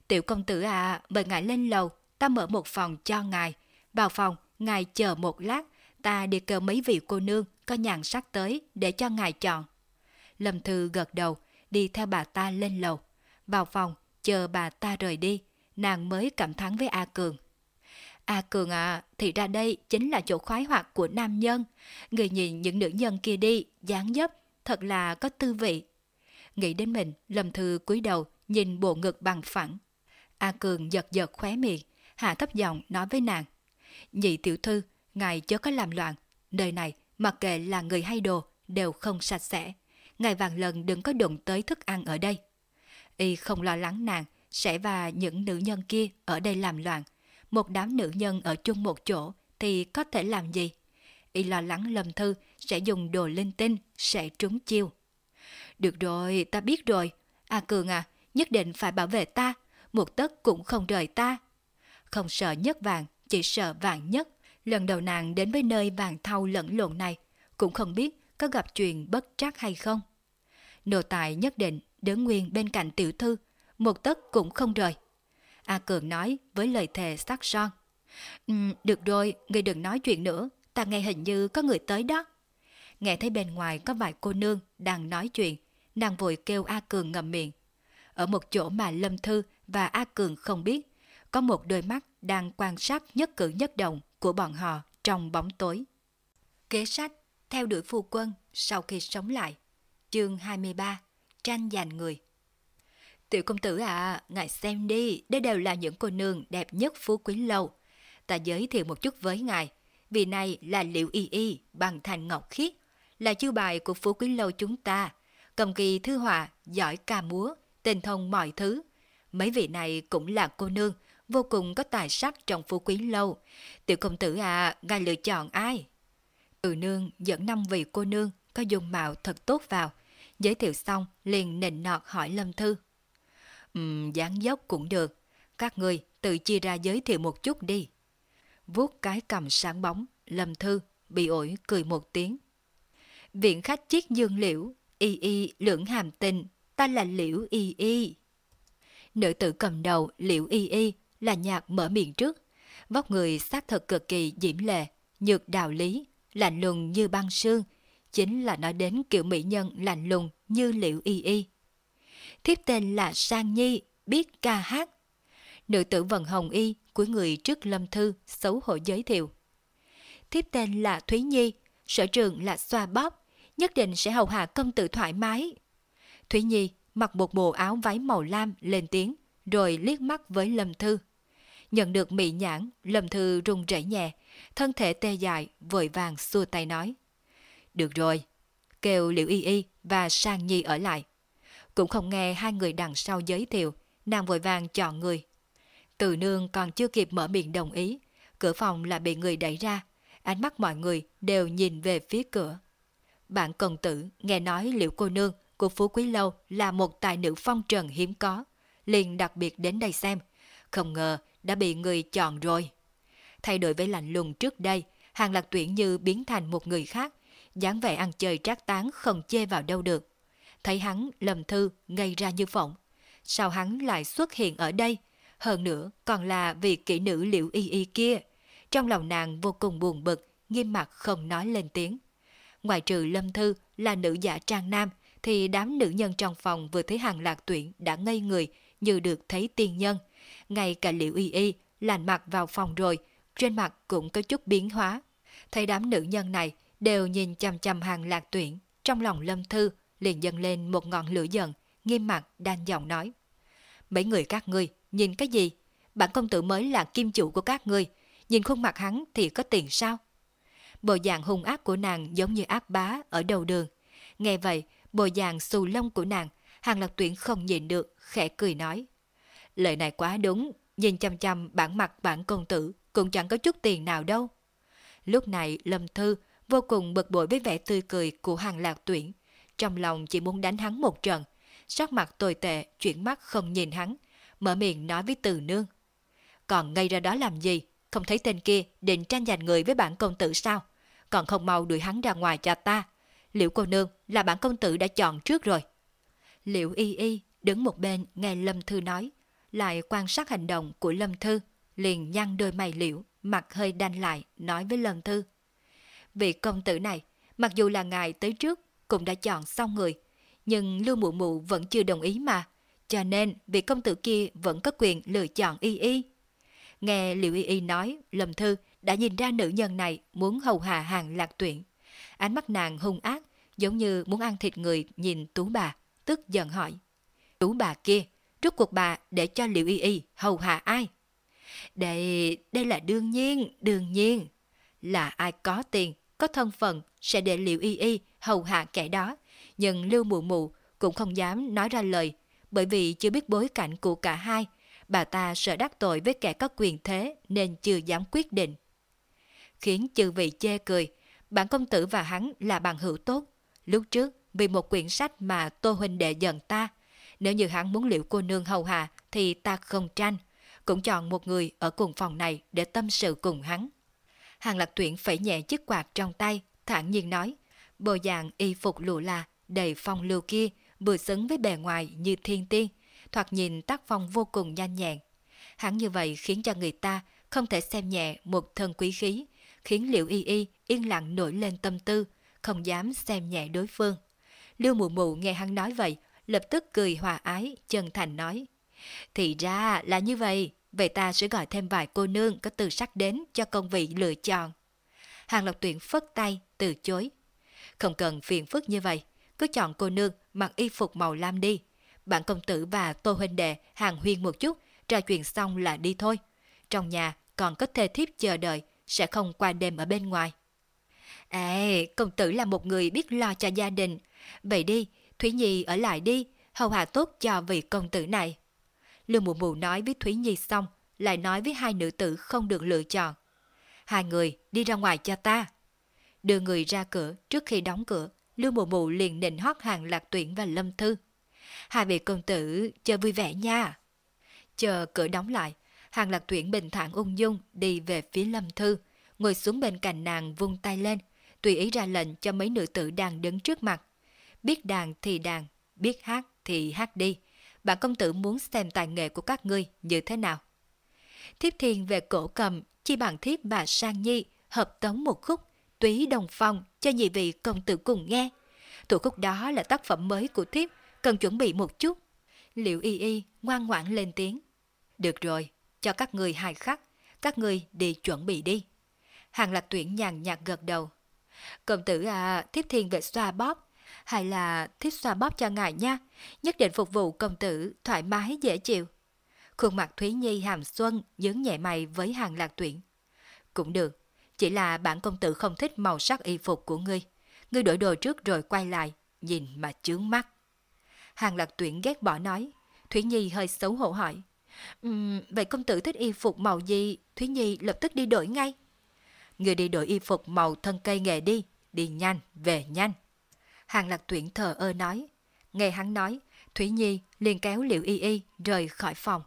[SPEAKER 1] Tiểu công tử à, mời ngài lên lầu, ta mở một phòng cho ngài. Vào phòng, ngài chờ một lát, ta đi kêu mấy vị cô nương có nhàn sắc tới để cho ngài chọn. Lâm Thư gật đầu, đi theo bà ta lên lầu. Vào phòng, chờ bà ta rời đi, nàng mới cảm thán với A Cường. A Cường à, thì ra đây chính là chỗ khoái hoạt của nam nhân. Người nhìn những nữ nhân kia đi, dáng dấp, thật là có tư vị. Nghĩ đến mình, Lâm Thư cúi đầu, nhìn bộ ngực bằng phẳng. A Cường giật giật khóe miệng, hạ thấp giọng nói với nàng. Nhị tiểu thư, ngài chớ có làm loạn. Nơi này, mặc kệ là người hay đồ, đều không sạch sẽ. Ngài vàng lần đừng có đụng tới thức ăn ở đây. Y không lo lắng nàng sẽ và những nữ nhân kia ở đây làm loạn. Một đám nữ nhân ở chung một chỗ thì có thể làm gì? Y lo lắng Lâm Thư sẽ dùng đồ linh tinh, sẽ trúng chiêu. Được rồi, ta biết rồi. A Cường à, nhất định phải bảo vệ ta, một tấc cũng không rời ta. Không sợ nhất vàng, chỉ sợ vàng nhất. Lần đầu nàng đến với nơi vàng thau lẫn lộn này, cũng không biết có gặp chuyện bất trắc hay không. Nô tài nhất định đứng nguyên bên cạnh tiểu thư, một tấc cũng không rời. A Cường nói với lời thề sắc son. Um, được rồi, người đừng nói chuyện nữa, ta nghe hình như có người tới đó. Nghe thấy bên ngoài có vài cô nương đang nói chuyện, nàng vội kêu A Cường ngậm miệng. Ở một chỗ mà Lâm Thư và A Cường không biết, có một đôi mắt đang quan sát nhất cử nhất động của bọn họ trong bóng tối. Kế sách theo đuổi phu quân sau khi sống lại. Chương 23 Tranh giành người Tiểu công tử à, ngài xem đi, đây đều là những cô nương đẹp nhất phú quý lâu. Ta giới thiệu một chút với ngài, vì này là liệu y y bằng thành ngọc khiết, là chiêu bài của phú quý lâu chúng ta. Cầm kỳ thư họa, giỏi ca múa, tình thông mọi thứ. Mấy vị này cũng là cô nương, vô cùng có tài sắc trong phú quý lâu. Tiểu công tử à, ngài lựa chọn ai? từ nương dẫn năm vị cô nương có dung mạo thật tốt vào. Giới thiệu xong liền nịnh nọt hỏi Lâm Thư. Ừm, dáng dốc cũng được. Các người tự chia ra giới thiệu một chút đi. Vuốt cái cầm sáng bóng, Lâm Thư bị ổi cười một tiếng. Viện khách chiếc dương liễu, y y lưỡng hàm tình, ta là liễu y y. Nữ tử cầm đầu liễu y y là nhạc mở miệng trước. Vóc người xác thật cực kỳ diễm lệ, nhược đạo lý, lạnh lùng như băng sương, chính là nói đến kiểu mỹ nhân lạnh lùng như liễu y y. Thiếp tên là Sang Nhi, biết ca hát. Nữ tử Vân Hồng Y của người trước lâm thư xấu hổ giới thiệu. Thiếp tên là Thúy Nhi, sở trường là xoa bóp, nhất định sẽ hầu hạ công tử thoải mái. Thúy Nhi mặc một bộ áo váy màu lam lên tiếng, rồi liếc mắt với Lâm Thư. Nhận được mị nhãn, Lâm Thư run rẩy nhẹ, thân thể tê dại, vội vàng xua tay nói. Được rồi, kêu Liễu Y Y và Sang Nhi ở lại. Cũng không nghe hai người đằng sau giới thiệu, nàng vội vàng chọn người. Từ nương còn chưa kịp mở miệng đồng ý, cửa phòng lại bị người đẩy ra, ánh mắt mọi người đều nhìn về phía cửa. Bạn Cần tử nghe nói liệu cô nương của Phú Quý Lâu là một tài nữ phong trần hiếm có, liền đặc biệt đến đây xem, không ngờ đã bị người chọn rồi. Thay đổi với lạnh lùng trước đây, Hàng Lạc Tuyển như biến thành một người khác, dáng vẻ ăn chơi trác tán không chê vào đâu được. Thấy hắn lầm thư ngây ra như phỏng. Sao hắn lại xuất hiện ở đây? Hơn nữa còn là vị kỹ nữ liệu y y kia. Trong lòng nàng vô cùng buồn bực, nghiêm mặt không nói lên tiếng. Ngoài trừ lâm thư là nữ giả trang nam, thì đám nữ nhân trong phòng vừa thấy hàng lạc tuyển đã ngây người như được thấy tiên nhân. Ngay cả liệu y y lành mặt vào phòng rồi, trên mặt cũng có chút biến hóa. Thấy đám nữ nhân này đều nhìn chằm chằm hàng lạc tuyển, trong lòng lâm thư liền dâng lên một ngọn lửa giận, nghiêm mặt đan giọng nói. Mấy người các ngươi, nhìn cái gì? Bản công tử mới là kim chủ của các ngươi, nhìn khuôn mặt hắn thì có tiền sao? Bộ dạng hung ác của nàng giống như ác bá ở đầu đường. Nghe vậy, bộ dạng xù lông của nàng, hàng lạc tuyển không nhìn được, khẽ cười nói. Lời này quá đúng, nhìn chăm chăm bản mặt bản công tử cũng chẳng có chút tiền nào đâu. Lúc này Lâm Thư vô cùng bực bội với vẻ tươi cười của hàng lạc tuyển. Trong lòng chỉ muốn đánh hắn một trận, sắc mặt tồi tệ, chuyển mắt không nhìn hắn, mở miệng nói với từ nương. Còn ngay ra đó làm gì? Không thấy tên kia định tranh giành người với bản công tử sao? Còn không mau đuổi hắn ra ngoài cho ta. Liệu cô nương là bản công tử đã chọn trước rồi? Liệu y y đứng một bên nghe Lâm Thư nói, lại quan sát hành động của Lâm Thư, liền nhăn đôi mày liễu, mặt hơi đanh lại, nói với Lâm Thư. Vị công tử này, mặc dù là ngài tới trước, cũng đã chọn xong người, nhưng Lưu Mụ Mụ vẫn chưa đồng ý mà, cho nên vị công tử kia vẫn có quyền lựa chọn y y. Nghe Liệu Y Y nói, Lâm Thư đã nhìn ra nữ nhân này muốn hầu hạ hàng lạc tuyển. Ánh mắt nàng hung ác, giống như muốn ăn thịt người nhìn tú bà, tức giận hỏi. Tú bà kia, rốt cuộc bà để cho Liệu Y Y hầu hạ ai? Đây, đây là đương nhiên, đương nhiên. Là ai có tiền, có thân phận sẽ để Liệu Y Y hầu hạ kẻ đó. Nhưng Lưu Mụ Mụ cũng không dám nói ra lời, bởi vì chưa biết bối cảnh của cả hai – bà ta sợ đắc tội với kẻ có quyền thế nên chưa dám quyết định. Khiến chư vị chê cười, bản công tử và hắn là bằng hữu tốt. Lúc trước, vì một quyển sách mà Tô Huynh đệ giận ta, nếu như hắn muốn liệu cô nương hầu hạ thì ta không tranh, cũng chọn một người ở cùng phòng này để tâm sự cùng hắn. Hàng lạc tuyển phẩy nhẹ chiếc quạt trong tay, thản nhiên nói, bộ dạng y phục lụa là đầy phong lưu kia vừa xứng với bề ngoài như thiên tiên, thoạt nhìn tác phong vô cùng nhanh nhẹn. Hắn như vậy khiến cho người ta không thể xem nhẹ một thân quý khí, khiến liễu Y Y yên lặng nổi lên tâm tư, không dám xem nhẹ đối phương. Lưu Mụ Mụ nghe hắn nói vậy, lập tức cười hòa ái, chân thành nói. Thì ra là như vậy, vậy ta sẽ gọi thêm vài cô nương có từ sắc đến cho công vị lựa chọn. Hàng Lộc Tuyển phất tay, từ chối. Không cần phiền phức như vậy, cứ chọn cô nương mặc y phục màu lam đi, bạn công tử và tô huynh đệ hàng huyên một chút, trò chuyện xong là đi thôi. Trong nhà còn có thê thiếp chờ đợi, sẽ không qua đêm ở bên ngoài. Ê, công tử là một người biết lo cho gia đình. Vậy đi, Thúy Nhi ở lại đi, hầu hạ tốt cho vị công tử này. Lương Mụ Mụ nói với Thúy Nhi xong, lại nói với hai nữ tử không được lựa chọn. Hai người đi ra ngoài cho ta. Đưa người ra cửa trước khi đóng cửa, lưu Mụ Mụ liền nịnh hót hàng lạc tuyển và lâm thư. Hai vị công tử chờ vui vẻ nha. Chờ cửa đóng lại, hàng lạc tuyển bình thản ung dung đi về phía lâm thư, ngồi xuống bên cạnh nàng vung tay lên, tùy ý ra lệnh cho mấy nữ tử đang đứng trước mặt. Biết đàn thì đàn, biết hát thì hát đi. Bạn công tử muốn xem tài nghệ của các ngươi như thế nào. Thiếp thiền về cổ cầm, chi bằng thiếp bà Sang Nhi, hợp tống một khúc, túy đồng phòng cho nhị vị công tử cùng nghe. Thủ khúc đó là tác phẩm mới của thiếp, cần chuẩn bị một chút. Liệu y y ngoan ngoãn lên tiếng. Được rồi, cho các người hài khắc, các người đi chuẩn bị đi. Hàng lạc tuyển nhàn nhạt gật đầu. Công tử à, thiếp thiên về xoa bóp, hay là thiếp xoa bóp cho ngài nha, nhất định phục vụ công tử thoải mái dễ chịu. Khuôn mặt Thúy Nhi hàm xuân dướng nhẹ mày với hàng lạc tuyển. Cũng được, chỉ là bản công tử không thích màu sắc y phục của ngươi. Ngươi đổi đồ trước rồi quay lại, nhìn mà chướng mắt. Hàng lạc tuyển ghét bỏ nói. Thúy Nhi hơi xấu hổ hỏi. Um, vậy công tử thích y phục màu gì? Thúy Nhi lập tức đi đổi ngay. Người đi đổi y phục màu thân cây nghề đi. Đi nhanh, về nhanh. Hàng lạc tuyển thờ ơ nói. Nghe hắn nói, Thúy Nhi liền kéo liệu y y rời khỏi phòng.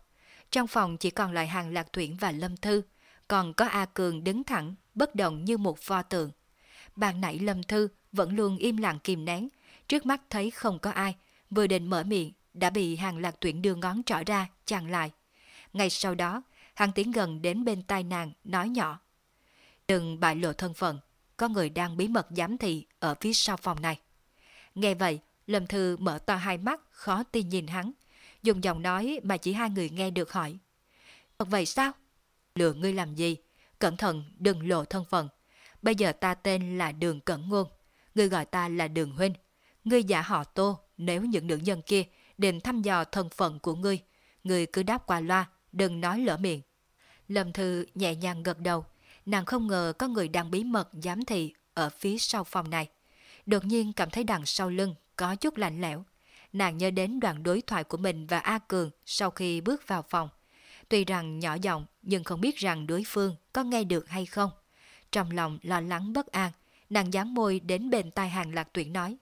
[SPEAKER 1] Trong phòng chỉ còn lại hàng lạc tuyển và lâm thư. Còn có A Cường đứng thẳng, bất động như một pho tượng. Bàn nãy lâm thư vẫn luôn im lặng kìm nén. Trước mắt thấy không có ai, vừa định mở miệng đã bị hàng lạc tuyển đưa ngón trỏ ra chặn lại. Ngay sau đó, hắn tiến gần đến bên tai nàng nói nhỏ. Đừng bại lộ thân phận, có người đang bí mật giám thị ở phía sau phòng này. Nghe vậy, Lâm Thư mở to hai mắt, khó tin nhìn hắn. Dùng giọng nói mà chỉ hai người nghe được hỏi. Thật vậy sao? Lừa ngươi làm gì? Cẩn thận đừng lộ thân phận. Bây giờ ta tên là Đường Cẩn Ngôn. Ngươi gọi ta là Đường Huynh. Ngươi giả họ tô nếu những nữ nhân kia định thăm dò thân phận của ngươi. Ngươi cứ đáp qua loa, đừng nói lỡ miệng. Lâm Thư nhẹ nhàng gật đầu. Nàng không ngờ có người đang bí mật giám thị ở phía sau phòng này. Đột nhiên cảm thấy đằng sau lưng có chút lạnh lẽo. Nàng nhớ đến đoạn đối thoại của mình và A Cường sau khi bước vào phòng. Tuy rằng nhỏ giọng nhưng không biết rằng đối phương có nghe được hay không. Trong lòng lo lắng bất an, nàng dán môi đến bên tai hàng lạc tuyển nói.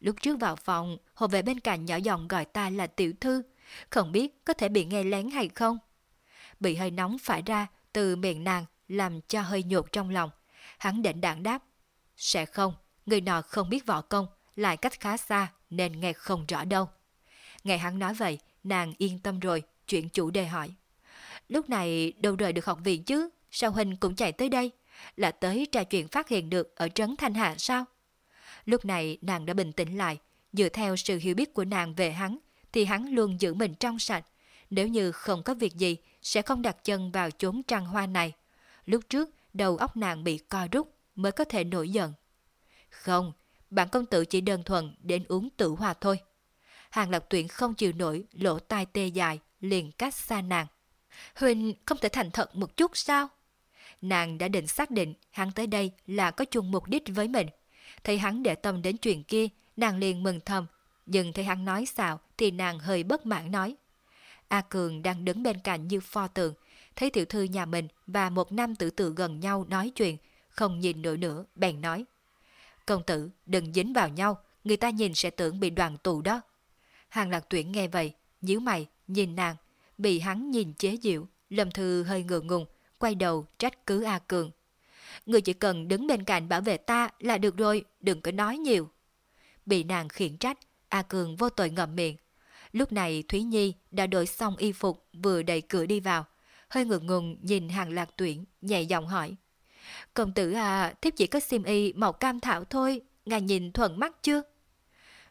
[SPEAKER 1] Lúc trước vào phòng, hồ vệ bên cạnh nhỏ giọng gọi ta là tiểu thư, không biết có thể bị nghe lén hay không. Bị hơi nóng phải ra từ miệng nàng làm cho hơi nhột trong lòng. Hắn định đảng đáp. Sẽ không, người nọ không biết võ công, lại cách khá xa nên nghe không rõ đâu. Nghe hắn nói vậy, nàng yên tâm rồi, chuyện chủ đề hỏi. Lúc này đâu rời được học viện chứ, sao Huynh cũng chạy tới đây? Là tới trà chuyện phát hiện được ở Trấn Thanh Hạ sao? Lúc này nàng đã bình tĩnh lại, dựa theo sự hiểu biết của nàng về hắn, thì hắn luôn giữ mình trong sạch. Nếu như không có việc gì, sẽ không đặt chân vào chốn trăng hoa này. Lúc trước, đầu óc nàng bị co rút, mới có thể nổi giận. Không, bản công tử chỉ đơn thuần đến uống tử hòa thôi. Hàng lập tuyển không chịu nổi, lỗ tai tê dài, liền cách xa nàng. Huỳnh không thể thành thật một chút sao? Nàng đã định xác định hắn tới đây là có chung mục đích với mình. Thấy hắn để tâm đến chuyện kia, nàng liền mừng thầm. Nhưng thấy hắn nói xạo thì nàng hơi bất mãn nói. A Cường đang đứng bên cạnh như pho tượng, thấy tiểu thư nhà mình và một nam tử tự gần nhau nói chuyện, không nhìn nổi nữa, bèn nói. Công tử, đừng dính vào nhau, người ta nhìn sẽ tưởng bị đoàn tù đó. Hàng lạc tuyển nghe vậy, nhíu mày, nhìn nàng, bị hắn nhìn chế diệu, Lâm Thư hơi ngượng ngùng, quay đầu trách cứ A Cường. Người chỉ cần đứng bên cạnh bảo vệ ta là được rồi, đừng có nói nhiều. Bị nàng khiển trách, A Cường vô tội ngậm miệng. Lúc này Thúy Nhi đã đổi xong y phục vừa đẩy cửa đi vào. Hơi ngượng ngùng nhìn hàng lạc tuyển, nhẹ giọng hỏi. Công tử à, thiếp chỉ có xiêm y màu cam thảo thôi, ngài nhìn thuận mắt chưa?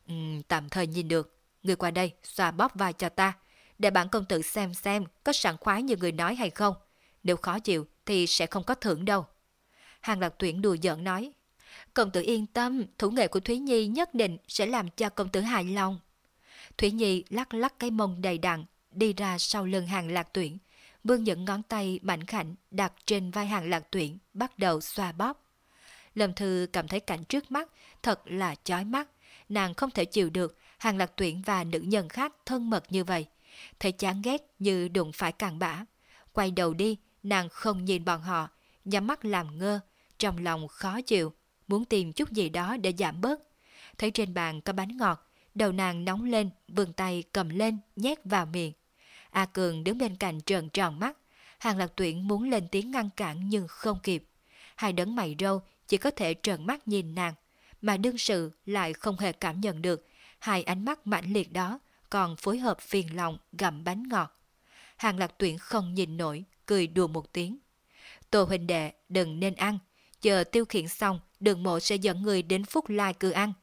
[SPEAKER 1] Ừ, tạm thời nhìn được. Người qua đây, xoa bóp vai cho ta, để bản công tử xem xem có sẵn khoái như người nói hay không. Nếu khó chịu thì sẽ không có thưởng đâu. Hàng lạc tuyển đùa giỡn nói. Công tử yên tâm, thủ nghệ của Thúy Nhi nhất định sẽ làm cho công tử hài lòng. Thúy Nhi lắc lắc cái mông đầy đặn, đi ra sau lưng hàng lạc tuyển, vương những ngón tay mạnh khảnh đặt trên vai hàng lạc tuyển, bắt đầu xoa bóp. Lâm Thư cảm thấy cảnh trước mắt thật là chói mắt, nàng không thể chịu được hàng lạc tuyển và nữ nhân khác thân mật như vậy. Thấy chán ghét như đụng phải càng bã. Quay đầu đi, nàng không nhìn bọn họ, nhắm mắt làm ngơ, trong lòng khó chịu, muốn tìm chút gì đó để giảm bớt. Thấy trên bàn có bánh ngọt, đầu nàng nóng lên, vươn tay cầm lên, nhét vào miệng. A Cường đứng bên cạnh trợn tròn mắt, Hàng Lạc Tuyển muốn lên tiếng ngăn cản nhưng không kịp. Hai đấng mày râu chỉ có thể trợn mắt nhìn nàng, mà đương sự lại không hề cảm nhận được hai ánh mắt mãnh liệt đó còn phối hợp phiền lòng gặm bánh ngọt. Hàng Lạc Tuyển không nhìn nổi, cười đùa một tiếng. Tô huynh đệ đừng nên ăn, chờ tiêu khiển xong đường mộ sẽ dẫn người đến Phúc Lai cư ăn.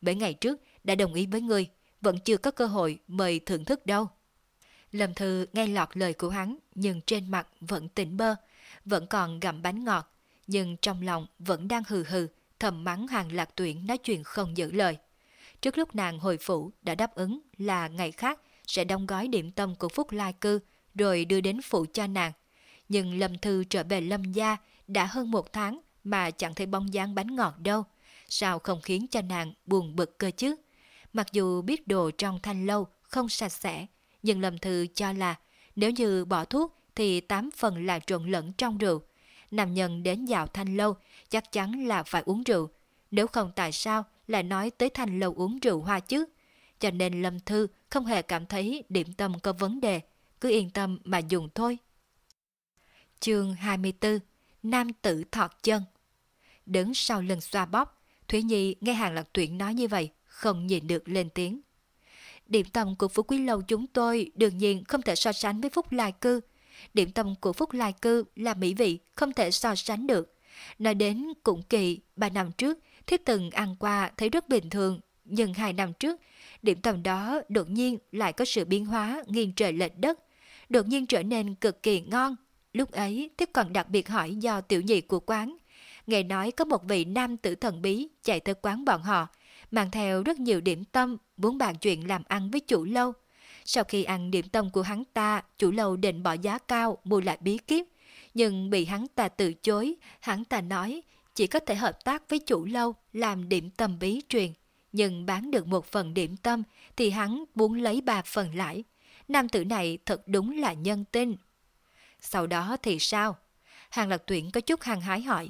[SPEAKER 1] Mấy ngày trước đã đồng ý với người, vẫn chưa có cơ hội mời thưởng thức đâu. Lâm Thư nghe lọt lời của hắn nhưng trên mặt vẫn tỉnh bơ, vẫn còn gặm bánh ngọt, nhưng trong lòng vẫn đang hừ hừ, thầm mắng hàng lạc tuyển nói chuyện không giữ lời. Trước lúc nàng hồi phủ đã đáp ứng là ngày khác sẽ đóng gói điểm tâm của Phúc Lai Cư rồi đưa đến phủ cho nàng. Nhưng Lâm Thư trở về Lâm Gia đã hơn một tháng mà chẳng thấy bóng dáng bánh ngọt đâu. Sao không khiến cho nàng buồn bực cơ chứ? Mặc dù biết đồ trong thanh lâu không sạch sẽ, nhưng Lâm Thư cho là nếu như bỏ thuốc thì tám phần là trộn lẫn trong rượu. Nam nhân đến dạo thanh lâu chắc chắn là phải uống rượu. Nếu không tại sao lại nói tới thanh lâu uống rượu hoa chứ? Cho nên Lâm Thư không hề cảm thấy điểm tâm có vấn đề, cứ yên tâm mà dùng thôi. Chương 24 Nam tử thọt chân Đứng sau lưng xoa bóp, Thúy Nhi nghe hàng lạc tuyển nói như vậy, không nhìn được lên tiếng. Điểm tâm của Phú Quý Lâu chúng tôi đương nhiên không thể so sánh với Phúc Lai Cư. Điểm tâm của Phúc Lai Cư là mỹ vị, không thể so sánh được. Nói đến cũng kỳ, ba năm trước, thiếp từng ăn qua thấy rất bình thường, nhưng hai năm trước, điểm tâm đó đột nhiên lại có sự biến hóa nghiêng trời lệch đất, đột nhiên trở nên cực kỳ ngon. Lúc ấy, Thiết còn đặc biệt hỏi do tiểu nhị của quán. Nghe nói có một vị nam tử thần bí chạy tới quán bọn họ, mang theo rất nhiều điểm tâm, muốn bàn chuyện làm ăn với chủ lâu. Sau khi ăn điểm tâm của hắn ta, chủ lâu định bỏ giá cao mua lại bí kíp. Nhưng bị hắn ta từ chối, hắn ta nói chỉ có thể hợp tác với chủ lâu làm điểm tâm bí truyền. Nhưng bán được một phần điểm tâm thì hắn muốn lấy ba phần lãi. Nam tử này thật đúng là nhân tinh. Sau đó thì sao? Hàng lạc tuyển có chút hàng hái hỏi.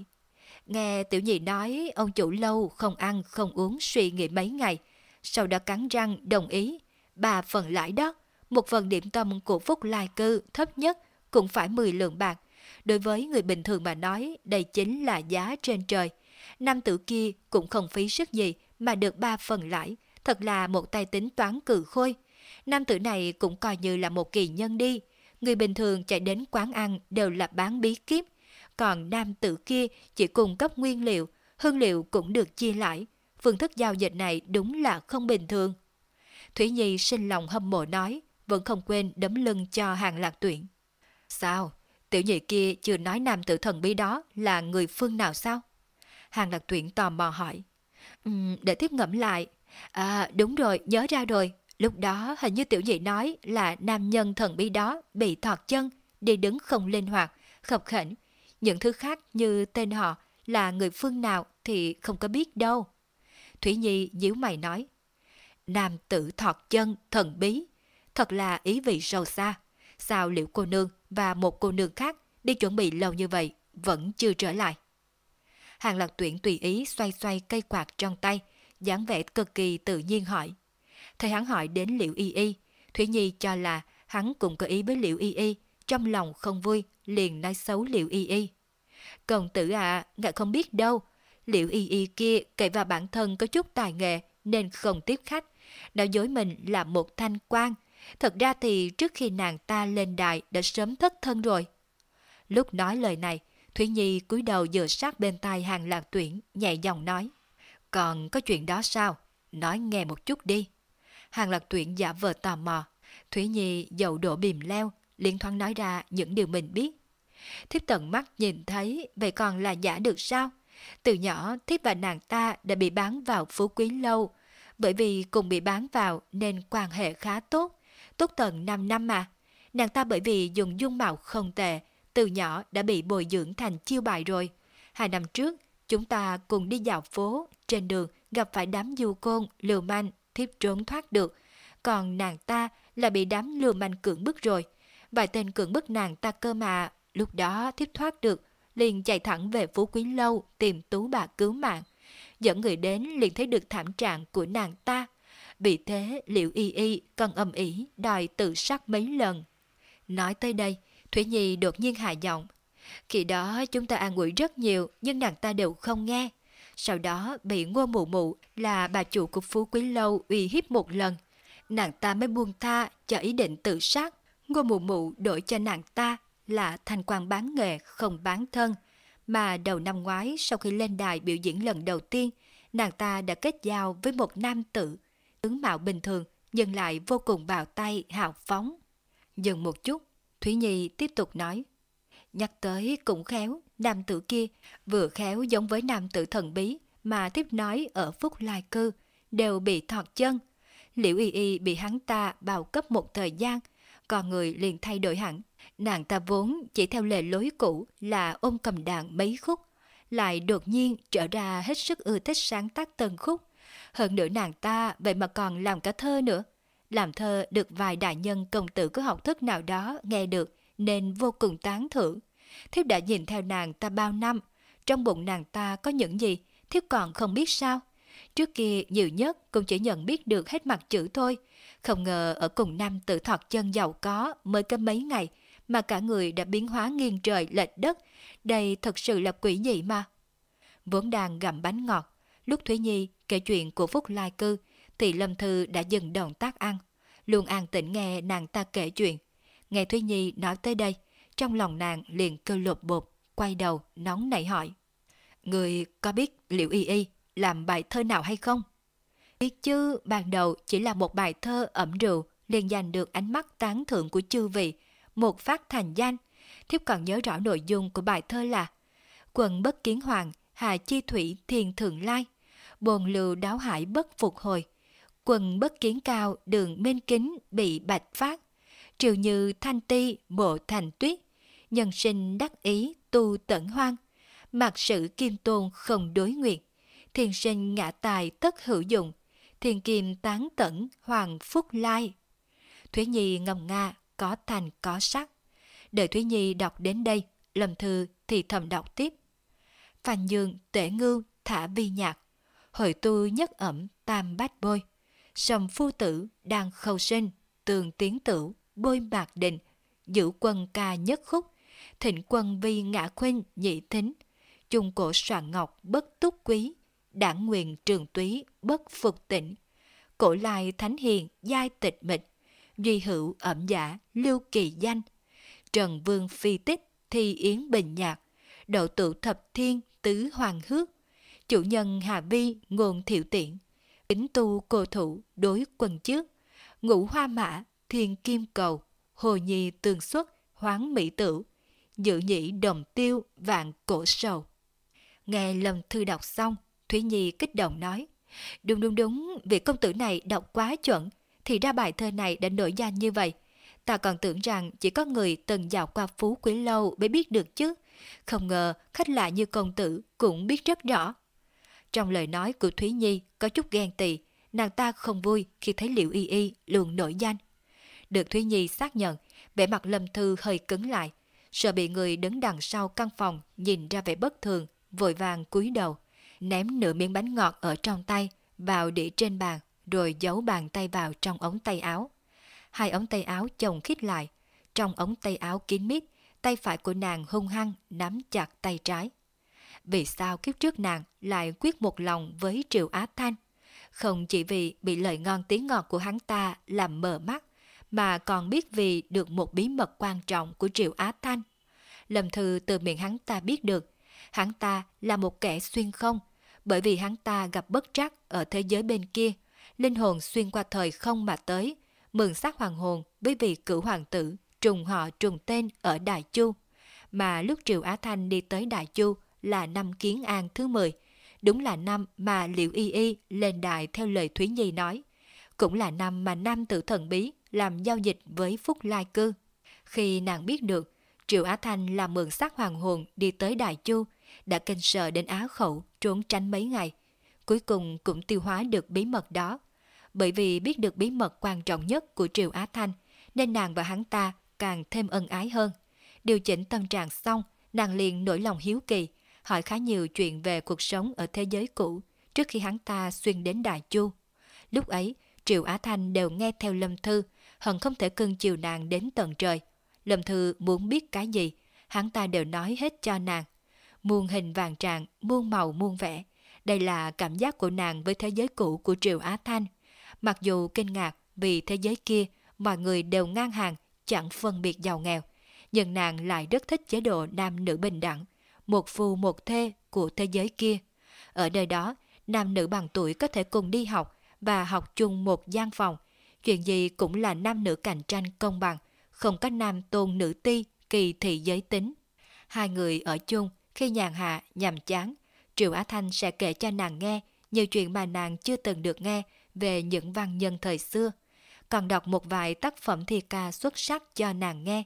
[SPEAKER 1] Nghe tiểu nhị nói ông chủ lâu không ăn không uống suy nghĩ mấy ngày. Sau đó cắn răng đồng ý. Ba phần lãi đó, một phần điểm tâm của Phúc Lai Cư thấp nhất cũng phải 10 lượng bạc. Đối với người bình thường mà nói, đây chính là giá trên trời. Nam tử kia cũng không phí sức gì mà được ba phần lãi, thật là một tay tính toán cử khôi. Nam tử này cũng coi như là một kỳ nhân đi. Người bình thường chạy đến quán ăn đều là bán bí kíp, còn nam tử kia chỉ cung cấp nguyên liệu, hương liệu cũng được chia lãi. Phương thức giao dịch này đúng là không bình thường. Thủy Nhi sinh lòng hâm mộ nói, vẫn không quên đấm lưng cho hàng lạc tuyển. Sao? Tiểu nhị kia chưa nói nam tử thần bí đó là người phương nào sao? Hàng lạc tuyển tò mò hỏi. Um, để tiếp ngẫm lại. À đúng rồi, nhớ ra rồi. Lúc đó hình như tiểu nhị nói là nam nhân thần bí đó bị thọt chân, đi đứng không linh hoạt, khập khỉnh. Những thứ khác như tên họ là người phương nào thì không có biết đâu. Thủy Nhi nhíu mày nói. Nam tử thọt chân, thần bí. Thật là ý vị sâu xa. Sao liệu cô nương và một cô nương khác đi chuẩn bị lâu như vậy vẫn chưa trở lại? Hàng lạc tuyển tùy ý xoay xoay cây quạt trong tay, dáng vẻ cực kỳ tự nhiên hỏi. Thầy hắn hỏi đến liệu y y, Thủy Nhi cho là hắn cũng có ý với liệu y y, trong lòng không vui, liền nói xấu liệu y y. Công tử à, ngài không biết đâu, liệu y y kia kể vào bản thân có chút tài nghệ nên không tiếp khách, nói dối mình là một thanh quan. Thật ra thì trước khi nàng ta lên đài đã sớm thất thân rồi. Lúc nói lời này, Thủy Nhi cúi đầu dựa sát bên tai hàng lạc tuyển, nhẹ giọng nói. Còn có chuyện đó sao? Nói nghe một chút đi. Hàng lạc tuyển giả vờ tò mò. Thủy Nhi dậu đổ bìm leo, liên thoáng nói ra những điều mình biết. Thiếp tận mắt nhìn thấy, vậy còn là giả được sao? Từ nhỏ, thiếp và nàng ta đã bị bán vào phú quý lâu. Bởi vì cùng bị bán vào nên quan hệ khá tốt. Tốt tận 5 năm mà. Nàng ta bởi vì dùng dung mạo không tệ, từ nhỏ đã bị bồi dưỡng thành chiêu bài rồi. Hai năm trước, chúng ta cùng đi dạo phố, trên đường gặp phải đám du côn, liều manh, thiếp trốn thoát được. Còn nàng ta là bị đám lừa manh cưỡng bức rồi. Vài tên cưỡng bức nàng ta cơ mà, lúc đó thiếp thoát được, liền chạy thẳng về Phú Quý Lâu tìm tú bà cứu mạng. Dẫn người đến liền thấy được thảm trạng của nàng ta. Vì thế liệu y y cần âm ỉ đòi tự sát mấy lần. Nói tới đây, Thủy Nhi đột nhiên hạ giọng. Khi đó chúng ta an ủi rất nhiều nhưng nàng ta đều không nghe. Sau đó bị ngô mụ mụ là bà chủ của Phú Quý Lâu uy hiếp một lần. Nàng ta mới buông tha cho ý định tự sát. Ngô mụ mụ đổi cho nàng ta là thành quan bán nghề không bán thân. Mà đầu năm ngoái sau khi lên đài biểu diễn lần đầu tiên, nàng ta đã kết giao với một nam tử, tướng mạo bình thường nhưng lại vô cùng bào tay hào phóng. Dừng một chút, Thúy Nhi tiếp tục nói. Nhắc tới cũng khéo, nam tử kia vừa khéo giống với nam tử thần bí mà tiếp nói ở Phúc Lai Cư, đều bị thọt chân. Liễu Y Y bị hắn ta bào cấp một thời gian, còn người liền thay đổi hẳn. Nàng ta vốn chỉ theo lệ lối cũ là ôm cầm đàn mấy khúc, lại đột nhiên trở ra hết sức ưa thích sáng tác tân khúc. Hơn nữa nàng ta vậy mà còn làm cả thơ nữa. Làm thơ được vài đại nhân công tử có học thức nào đó nghe được nên vô cùng tán thưởng. Thiếp đã nhìn theo nàng ta bao năm, trong bụng nàng ta có những gì, thiếp còn không biết sao. Trước kia nhiều nhất cũng chỉ nhận biết được hết mặt chữ thôi. Không ngờ ở cùng năm tự thọt chân giàu có mới có mấy ngày mà cả người đã biến hóa nghiêng trời lệch đất. Đây thật sự là quỷ dị mà. Vốn đang gặm bánh ngọt, lúc Thúy Nhi kể chuyện của Phúc Lai Cư thì Lâm Thư đã dừng động tác ăn. Luôn an tĩnh nghe nàng ta kể chuyện. Nghe Thúy Nhi nói tới đây, trong lòng nàng liền cơ lột bột, quay đầu, nóng nảy hỏi. Người có biết liệu y y làm bài thơ nào hay không? Biết chứ ban đầu chỉ là một bài thơ ẩm rượu liền giành được ánh mắt tán thưởng của chư vị, một phát thành danh. Thiếp còn nhớ rõ nội dung của bài thơ là Quần bất kiến hoàng, hà chi thủy thiền thượng lai, bồn lưu đáo hải bất phục hồi. Quần bất kiến cao, đường minh kính bị bạch phát. Triều như thanh ti, bộ thành tuyết. Nhân sinh đắc ý, tu tận hoang. Mặc sự kim tôn không đối nguyện. Thiên sinh ngã tài tất hữu dụng. Thiên kim tán tẩn, hoàng phúc lai. Thúy Nhi ngầm nga, có thành có sắc. Đợi Thúy Nhi đọc đến đây, lầm Thư thì thầm đọc tiếp. Phan Dương, tể ngưu, thả vi nhạc. Hội tu nhất ẩm, tam bát bôi. Sầm phu tử, đang khâu sinh, tường tiến tử, bôi mạc định. Giữ quân ca nhất khúc. Thịnh quân vi ngã khuynh, nhị thính. Trung cổ soạn ngọc, bất túc quý. Đảng nguyện trường túy, bất phục tỉnh. Cổ lai thánh hiền, giai tịch mịch duy hữu ẩm giả, lưu kỳ danh. Trần Vương Phi Tích, Thi Yến Bình Nhạc, Đậu tụ Thập Thiên, Tứ Hoàng Hước, Chủ nhân Hà Vi, Ngôn Thiệu Tiện, Kính Tu Cô Thủ, Đối quần Trước, Ngũ Hoa Mã, Thiên Kim Cầu, Hồ Nhi tường Xuất, Hoáng Mỹ Tử, Dự Nhĩ Đồng Tiêu, Vạn Cổ Sầu. Nghe lần Thư đọc xong, Thúy Nhi kích động nói, Đúng đúng đúng, vị công tử này đọc quá chuẩn, thì ra bài thơ này đã nổi danh như vậy. Ta còn tưởng rằng chỉ có người từng dạo qua phú quý lâu mới biết được chứ. Không ngờ khách lạ như công tử cũng biết rất rõ. Trong lời nói của Thúy Nhi có chút ghen tị, nàng ta không vui khi thấy Liệu Y Y luôn nổi danh. Được Thúy Nhi xác nhận, vẻ mặt Lâm Thư hơi cứng lại, sợ bị người đứng đằng sau căn phòng nhìn ra vẻ bất thường, vội vàng cúi đầu, ném nửa miếng bánh ngọt ở trong tay vào đĩa trên bàn, rồi giấu bàn tay vào trong ống tay áo. Hai ống tay áo chồng khít lại, trong ống tay áo kín mít, tay phải của nàng hung hăng nắm chặt tay trái. Vì sao kiếp trước nàng lại quyết một lòng với Triệu Á Thanh? Không chỉ vì bị lời ngon tiếng ngọt của hắn ta làm mờ mắt, mà còn biết vì được một bí mật quan trọng của Triệu Á Thanh. Lâm Thư từ miệng hắn ta biết được, hắn ta là một kẻ xuyên không, bởi vì hắn ta gặp bất trắc ở thế giới bên kia, linh hồn xuyên qua thời không mà tới, mượn xác hoàng hồn với vị cửu hoàng tử trùng họ trùng tên ở Đại Chu. Mà lúc Triều Á Thanh đi tới Đại Chu là năm Kiến An thứ 10, đúng là năm mà liễu Y Y lên đài theo lời Thúy Nhi nói. Cũng là năm mà nam tử thần bí làm giao dịch với Phúc Lai Cư. Khi nàng biết được Triệu Á Thanh là mượn xác hoàng hồn đi tới Đại Chu, đã kinh sợ đến Á Khẩu trốn tránh mấy ngày. Cuối cùng cũng tiêu hóa được bí mật đó, bởi vì biết được bí mật quan trọng nhất của Triều Á Thanh, nên nàng và hắn ta càng thêm ân ái hơn. Điều chỉnh tâm trạng xong, nàng liền nổi lòng hiếu kỳ, hỏi khá nhiều chuyện về cuộc sống ở thế giới cũ trước khi hắn ta xuyên đến Đại Chu. Lúc ấy, Triệu Á Thanh đều nghe theo Lâm Thư, hận không thể cưng chiều nàng đến tận trời. Lâm Thư muốn biết cái gì, hắn ta đều nói hết cho nàng. Muôn hình vàng trạng, muôn màu muôn vẻ. Đây là cảm giác của nàng với thế giới cũ của Triệu Á Thanh. Mặc dù kinh ngạc vì thế giới kia mọi người đều ngang hàng, chẳng phân biệt giàu nghèo, nhưng nàng lại rất thích chế độ nam nữ bình đẳng, một phu một thê của thế giới kia. Ở nơi đó, nam nữ bằng tuổi có thể cùng đi học và học chung một gian phòng. Chuyện gì cũng là nam nữ cạnh tranh công bằng, không có nam tôn nữ ti, kỳ thị giới tính. Hai người ở chung, khi nhàn hạ, nhàm chán, Triệu Á Thanh sẽ kể cho nàng nghe nhiều chuyện mà nàng chưa từng được nghe về những văn nhân thời xưa, còn đọc một vài tác phẩm thi ca xuất sắc cho nàng nghe.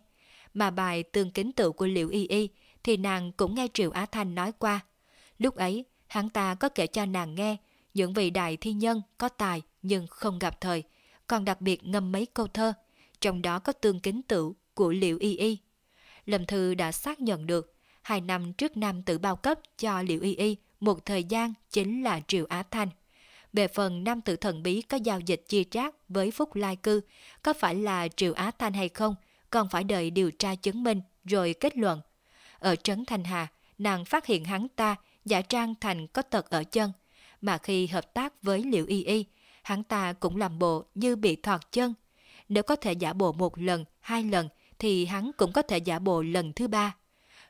[SPEAKER 1] Mà bài tương kính tự của Liệu Y Y thì nàng cũng nghe Triệu Á Thanh nói qua. Lúc ấy, hắn ta có kể cho nàng nghe những vị đại thi nhân có tài nhưng không gặp thời, còn đặc biệt ngâm mấy câu thơ, trong đó có tương kính tự của Liệu Y Y. Lâm Thư đã xác nhận được, hai năm trước nam tử bao cấp cho Liệu Y Y một thời gian chính là Triệu Á Thanh. Về phần nam tử thần bí có giao dịch chia trác với Phúc Lai Cư, có phải là Triệu Á Thanh hay không, còn phải đợi điều tra chứng minh rồi kết luận. Ở Trấn Thanh Hà, nàng phát hiện hắn ta giả trang thành có tật ở chân, mà khi hợp tác với Liệu Y Y, hắn ta cũng làm bộ như bị thọt chân. Nếu có thể giả bộ một lần, hai lần, thì hắn cũng có thể giả bộ lần thứ ba.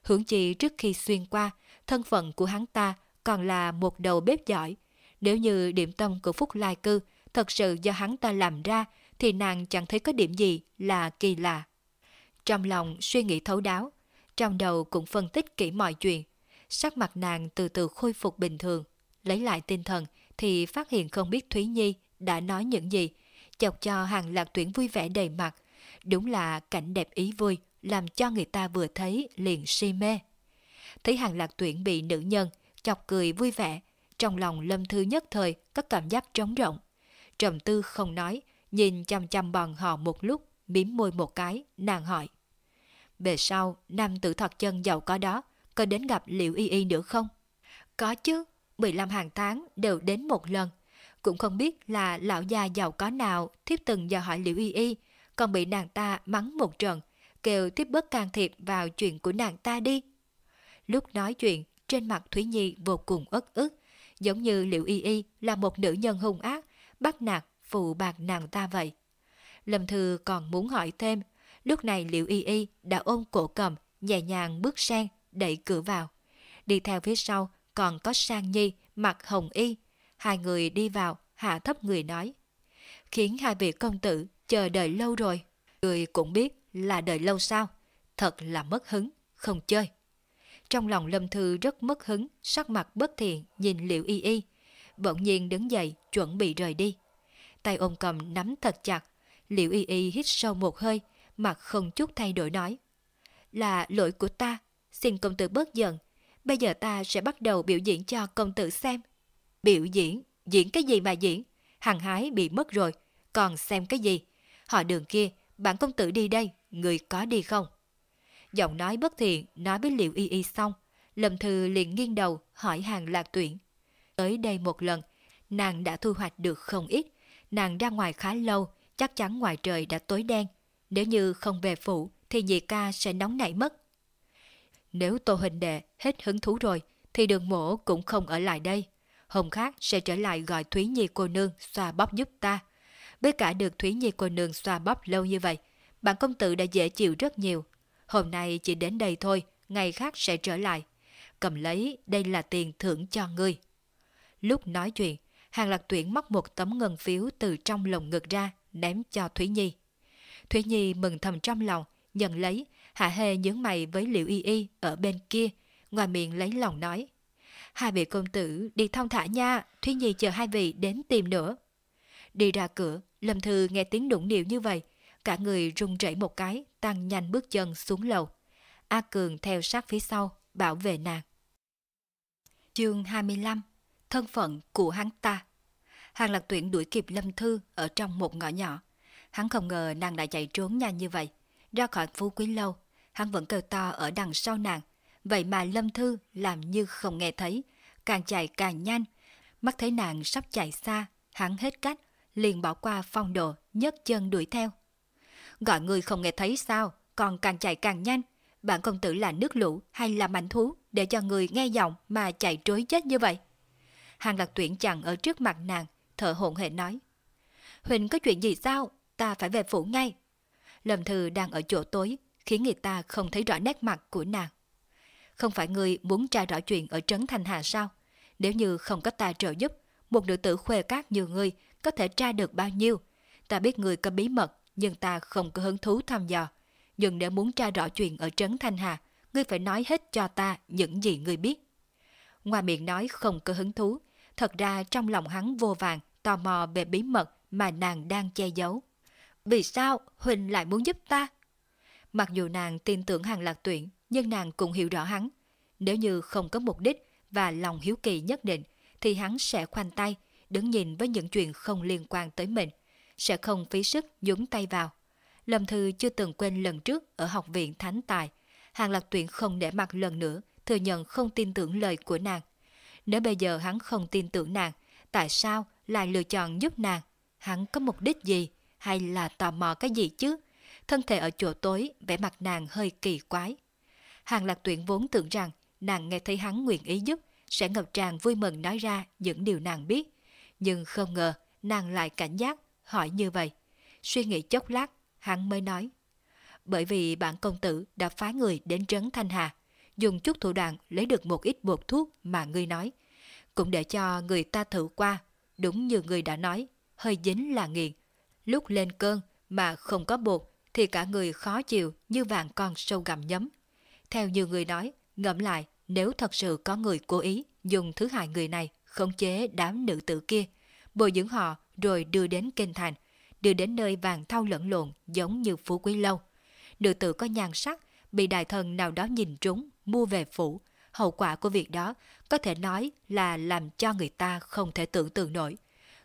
[SPEAKER 1] Hưởng chi trước khi xuyên qua, thân phận của hắn ta còn là một đầu bếp giỏi, Nếu như điểm tâm của Phúc Lai Cư thật sự do hắn ta làm ra thì nàng chẳng thấy có điểm gì là kỳ lạ. Trong lòng suy nghĩ thấu đáo, trong đầu cũng phân tích kỹ mọi chuyện. Sắc mặt nàng từ từ khôi phục bình thường, lấy lại tinh thần thì phát hiện không biết Thúy Nhi đã nói những gì, chọc cho hàng lạc tuyển vui vẻ đầy mặt. Đúng là cảnh đẹp ý vui, làm cho người ta vừa thấy liền si mê. Thấy hàng lạc tuyển bị nữ nhân, chọc cười vui vẻ, trong lòng lâm thư nhất thời có cảm giác trống rộng. Trầm tư không nói, nhìn chăm chăm bọn họ một lúc, miếm môi một cái, nàng hỏi. Về sau, nam tử thật chân giàu có đó, có đến gặp liễu y y nữa không? Có chứ, 15 hàng tháng đều đến một lần. Cũng không biết là lão già giàu có nào thiếp từng giờ hỏi liễu y y, còn bị nàng ta mắng một trận, kêu tiếp bớt can thiệp vào chuyện của nàng ta đi. Lúc nói chuyện, trên mặt Thúy Nhi vô cùng ức ức, giống như liễu y y là một nữ nhân hung ác, bắt nạt, phụ bạc nàng ta vậy. Lâm Thư còn muốn hỏi thêm, lúc này liễu y y đã ôm cổ cầm, nhẹ nhàng bước sang, đẩy cửa vào. Đi theo phía sau còn có Sang Nhi, mặc hồng y. Hai người đi vào, hạ thấp người nói. Khiến hai vị công tử chờ đợi lâu rồi. Người cũng biết là đợi lâu sao. Thật là mất hứng, không chơi. Trong lòng Lâm Thư rất mất hứng, sắc mặt bất thiện nhìn liễu y y. Bỗng nhiên đứng dậy, chuẩn bị rời đi. Tay ôm cầm nắm thật chặt. liễu y y hít sâu một hơi, mặt không chút thay đổi nói. Là lỗi của ta, xin công tử bớt giận. Bây giờ ta sẽ bắt đầu biểu diễn cho công tử xem. Biểu diễn? Diễn cái gì mà diễn? Hằng hái bị mất rồi, còn xem cái gì? Họ đường kia, bản công tử đi đây, người có đi không? Giọng nói bất thiện nói với liệu y y xong, Lâm Thư liền nghiêng đầu hỏi hàng lạc tuyển. Tới đây một lần, nàng đã thu hoạch được không ít. Nàng ra ngoài khá lâu, chắc chắn ngoài trời đã tối đen. Nếu như không về phụ thì nhị ca sẽ nóng nảy mất. Nếu Tô Hình Đệ hết hứng thú rồi, thì đường mổ cũng không ở lại đây. Hôm khác sẽ trở lại gọi Thúy Nhi cô nương xoa bóp giúp ta. Với cả được Thúy Nhi cô nương xoa bóp lâu như vậy, bạn công tử đã dễ chịu rất nhiều. Hôm nay chỉ đến đây thôi, ngày khác sẽ trở lại. Cầm lấy, đây là tiền thưởng cho ngươi. Lúc nói chuyện, Hàng Lạc Tuyển móc một tấm ngân phiếu từ trong lồng ngực ra, ném cho Thúy Nhi. Thúy Nhi mừng thầm trong lòng, nhận lấy, Hạ Hề nhướng mày với Liễu Y Y ở bên kia, ngoài miệng lấy lòng nói. Hai vị công tử đi thông thả nha, Thúy Nhi chờ hai vị đến tìm nữa. Đi ra cửa, Lâm Thư nghe tiếng đụng điệu như vậy, cả người rung rẩy một cái, tăng nhanh bước chân xuống lầu. A Cường theo sát phía sau, bảo vệ nàng. Chương 25 Thân phận của hắn ta Hàng lạc tuyển đuổi kịp Lâm Thư ở trong một ngõ nhỏ. Hắn không ngờ nàng lại chạy trốn nhanh như vậy. Ra khỏi phú quý lâu, hắn vẫn kêu to ở đằng sau nàng. Vậy mà Lâm Thư làm như không nghe thấy, càng chạy càng nhanh. Mắt thấy nàng sắp chạy xa, hắn hết cách, liền bỏ qua phong độ, nhấc chân đuổi theo. Gọi người không nghe thấy sao, còn càng chạy càng nhanh. Bạn công tử là nước lũ hay là mạnh thú để cho người nghe giọng mà chạy trối chết như vậy? Hàng lạc tuyển chặn ở trước mặt nàng, thở hổn hển nói. Huỳnh có chuyện gì sao? Ta phải về phủ ngay. Lâm Thư đang ở chỗ tối, khiến người ta không thấy rõ nét mặt của nàng. Không phải người muốn tra rõ chuyện ở Trấn Thanh Hà sao? Nếu như không có ta trợ giúp, một nữ tử khuê các như ngươi có thể tra được bao nhiêu? Ta biết người có bí mật, nhưng ta không có hứng thú thăm dò. Nhưng nếu muốn tra rõ chuyện ở Trấn Thanh Hà, ngươi phải nói hết cho ta những gì ngươi biết. Ngoài miệng nói không có hứng thú, thật ra trong lòng hắn vô vàng, tò mò về bí mật mà nàng đang che giấu. Vì sao Huỳnh lại muốn giúp ta? Mặc dù nàng tin tưởng hàng lạc tuyển, nhưng nàng cũng hiểu rõ hắn. Nếu như không có mục đích và lòng hiếu kỳ nhất định, thì hắn sẽ khoanh tay, đứng nhìn với những chuyện không liên quan tới mình, sẽ không phí sức nhúng tay vào. Lâm Thư chưa từng quên lần trước ở học viện Thánh Tài, hàng lạc tuyển không để mặt lần nữa, thừa nhận không tin tưởng lời của nàng. Nếu bây giờ hắn không tin tưởng nàng, tại sao lại lựa chọn giúp nàng? Hắn có mục đích gì? Hay là tò mò cái gì chứ? Thân thể ở chỗ tối, vẻ mặt nàng hơi kỳ quái. Hàng lạc tuyển vốn tưởng rằng nàng nghe thấy hắn nguyện ý giúp, sẽ ngập tràn vui mừng nói ra những điều nàng biết. Nhưng không ngờ nàng lại cảnh giác, hỏi như vậy. Suy nghĩ chốc lát, hắn mới nói. Bởi vì bản công tử đã phái người đến trấn Thanh Hà, dùng chút thủ đoạn lấy được một ít bột thuốc mà ngươi nói. cũng để cho người ta thử qua, đúng như người đã nói, hơi dính là nghiện. Lúc lên cơn mà không có bột thì cả người khó chịu như vàng con sâu gặm nhấm. Theo như người nói, ngẫm lại nếu thật sự có người cố ý dùng thứ hại người này khống chế đám nữ tử kia, bồi dưỡng họ rồi đưa đến kinh thành, đưa đến nơi vàng thau lẫn lộn giống như phú quý lâu. Nữ tử có nhan sắc, bị đại thần nào đó nhìn trúng, mua về phủ. Hậu quả của việc đó có thể nói là làm cho người ta không thể tưởng tượng nổi.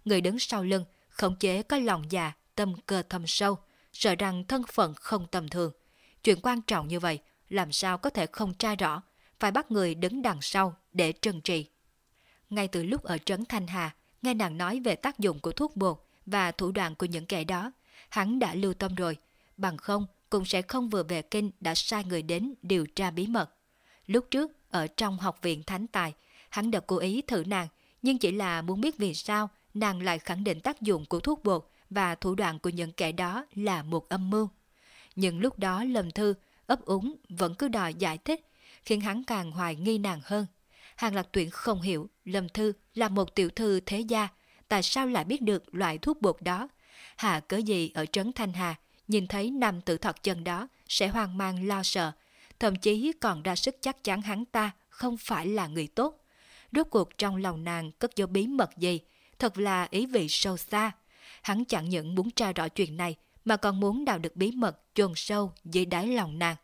[SPEAKER 1] Người đứng sau lưng, khống chế có lòng già, tâm cơ thâm sâu, sợ rằng thân phận không tầm thường. Chuyện quan trọng như vậy, làm sao có thể không tra rõ, phải bắt người đứng đằng sau để trừng trị. Ngay từ lúc ở Trấn Thanh Hà, nghe nàng nói về tác dụng của thuốc bột và thủ đoạn của những kẻ đó, hắn đã lưu tâm rồi, bằng không cũng sẽ không vừa về kinh đã sai người đến điều tra bí mật. Lúc trước, ở trong học viện Thánh Tài, hắn đã cố ý thử nàng, nhưng chỉ là muốn biết vì sao nàng lại khẳng định tác dụng của thuốc bột và thủ đoạn của những kẻ đó là một âm mưu. Nhưng lúc đó Lâm Thư ấp úng vẫn cứ đòi giải thích, khiến hắn càng hoài nghi nàng hơn. Hàng Lạc Tuyển không hiểu Lâm Thư là một tiểu thư thế gia, tại sao lại biết được loại thuốc bột đó. hạ cớ gì ở Trấn Thanh Hà, nhìn thấy nam tử thật chân đó sẽ hoang mang lo sợ, thậm chí còn ra sức chắc chắn hắn ta không phải là người tốt. Rốt cuộc trong lòng nàng cất dấu bí mật gì, thật là ý vị sâu xa. Hắn chẳng những muốn tra rõ chuyện này, mà còn muốn đào được bí mật chôn sâu dưới đáy lòng nàng.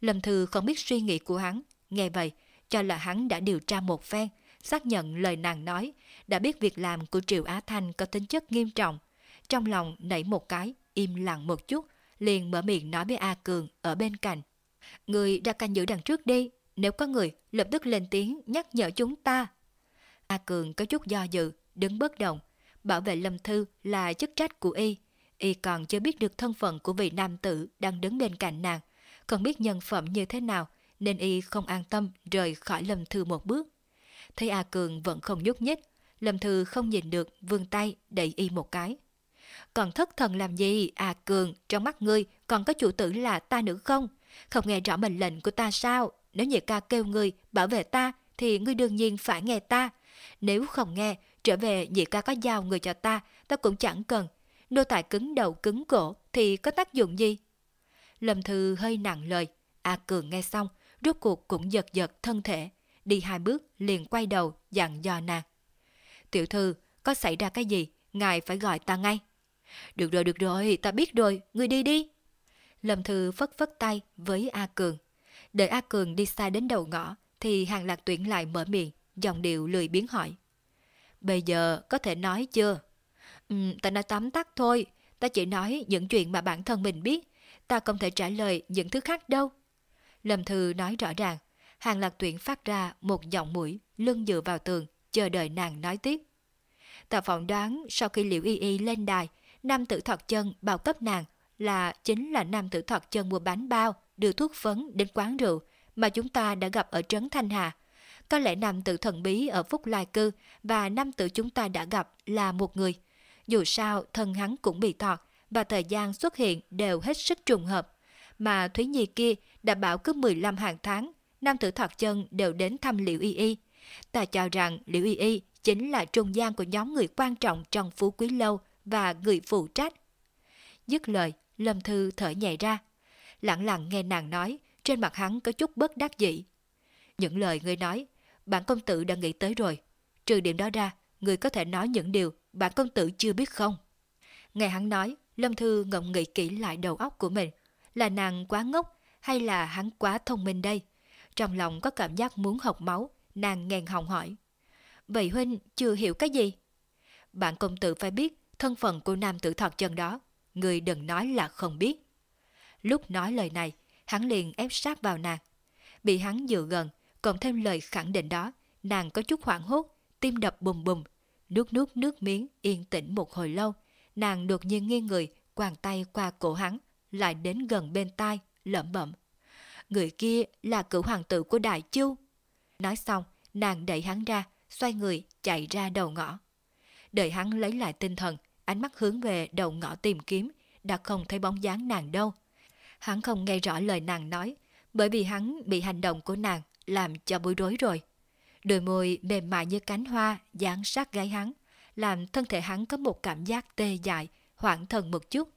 [SPEAKER 1] Lâm Thư không biết suy nghĩ của hắn, nghe vậy, cho là hắn đã điều tra một phen, xác nhận lời nàng nói, đã biết việc làm của Triệu Á Thanh có tính chất nghiêm trọng. Trong lòng nảy một cái, im lặng một chút, liền mở miệng nói với A Cường ở bên cạnh. Người ra canh giữ đằng trước đi, nếu có người lập tức lên tiếng nhắc nhở chúng ta. A Cường có chút do dự, đứng bất động. Bảo vệ Lâm Thư là chức trách của y. Y còn chưa biết được thân phận của vị nam tử đang đứng bên cạnh nàng, còn biết nhân phẩm như thế nào, nên y không an tâm rời khỏi Lâm Thư một bước. Thấy A Cường vẫn không nhúc nhích, Lâm Thư không nhìn được vươn tay đẩy y một cái. Còn thất thần làm gì, A Cường, trong mắt ngươi còn có chủ tử là ta nữa không? Không nghe rõ mệnh lệnh của ta sao? Nếu nhị ca kêu ngươi bảo vệ ta thì ngươi đương nhiên phải nghe ta. Nếu không nghe, trở về nhị ca có giao người cho ta, ta cũng chẳng cần. Nô tài cứng đầu cứng cổ thì có tác dụng gì? Lâm Thư hơi nặng lời. A Cường nghe xong, rốt cuộc cũng giật giật thân thể. Đi hai bước liền quay đầu dặn dò nàng. Tiểu thư, có xảy ra cái gì? Ngài phải gọi ta ngay. Được rồi, được rồi, ta biết rồi, ngươi đi đi. Lâm Thư phất phất tay với A Cường. Đợi A Cường đi xa đến đầu ngõ, thì hàng lạc tuyển lại mở miệng, dòng điệu lười biến hỏi. Bây giờ có thể nói chưa? Ừ, ta nói tóm tắt thôi, ta chỉ nói những chuyện mà bản thân mình biết, ta không thể trả lời những thứ khác đâu. Lâm Thư nói rõ ràng, hàng lạc tuyển phát ra một giọng mũi, lưng dựa vào tường, chờ đợi nàng nói tiếp. Ta phỏng đoán sau khi Liễu Y Y lên đài, nam tử thọt chân bao cấp nàng là chính là nam tử thọt chân mua bánh bao, đưa thuốc phấn đến quán rượu mà chúng ta đã gặp ở Trấn Thanh Hà. Có lẽ nam tử thần bí ở Phúc Lai Cư và nam tử chúng ta đã gặp là một người. Dù sao, thân hắn cũng bị thọt và thời gian xuất hiện đều hết sức trùng hợp. Mà Thúy Nhi kia đã bảo cứ 15 hàng tháng, nam tử thọt chân đều đến thăm Liễu Y Y. Ta cho rằng Liễu Y Y chính là trung gian của nhóm người quan trọng trong Phú Quý Lâu và người phụ trách. Dứt lời, Lâm Thư thở nhẹ ra. Lặng lặng nghe nàng nói, trên mặt hắn có chút bất đắc dĩ. Những lời ngươi nói, bản công tử đã nghĩ tới rồi. Trừ điểm đó ra, người có thể nói những điều bản công tử chưa biết không? Nghe hắn nói, Lâm Thư ngậm nghĩ kỹ lại đầu óc của mình. Là nàng quá ngốc hay là hắn quá thông minh đây? Trong lòng có cảm giác muốn học máu, nàng ngàn họng hỏi. Vậy Huynh chưa hiểu cái gì? Bạn công tử phải biết thân phận của nam tử thật chân đó, người đừng nói là không biết. Lúc nói lời này, hắn liền ép sát vào nàng. Bị hắn dựa gần, cộng thêm lời khẳng định đó, nàng có chút hoảng hốt, tim đập bùm bùm, nước nước nước miếng yên tĩnh một hồi lâu. Nàng đột nhiên nghiêng người, quàng tay qua cổ hắn, lại đến gần bên tai, lẩm bẩm. Người kia là cửu hoàng tử của Đại Chu. Nói xong, nàng đẩy hắn ra, xoay người chạy ra đầu ngõ. Đợi hắn lấy lại tinh thần, ánh mắt hướng về đầu ngõ tìm kiếm, đã không thấy bóng dáng nàng đâu. Hắn không nghe rõ lời nàng nói, bởi vì hắn bị hành động của nàng làm cho bối rối rồi. Đôi môi mềm mại như cánh hoa dán sát gáy hắn, làm thân thể hắn có một cảm giác tê dại, hoảng thần một chút,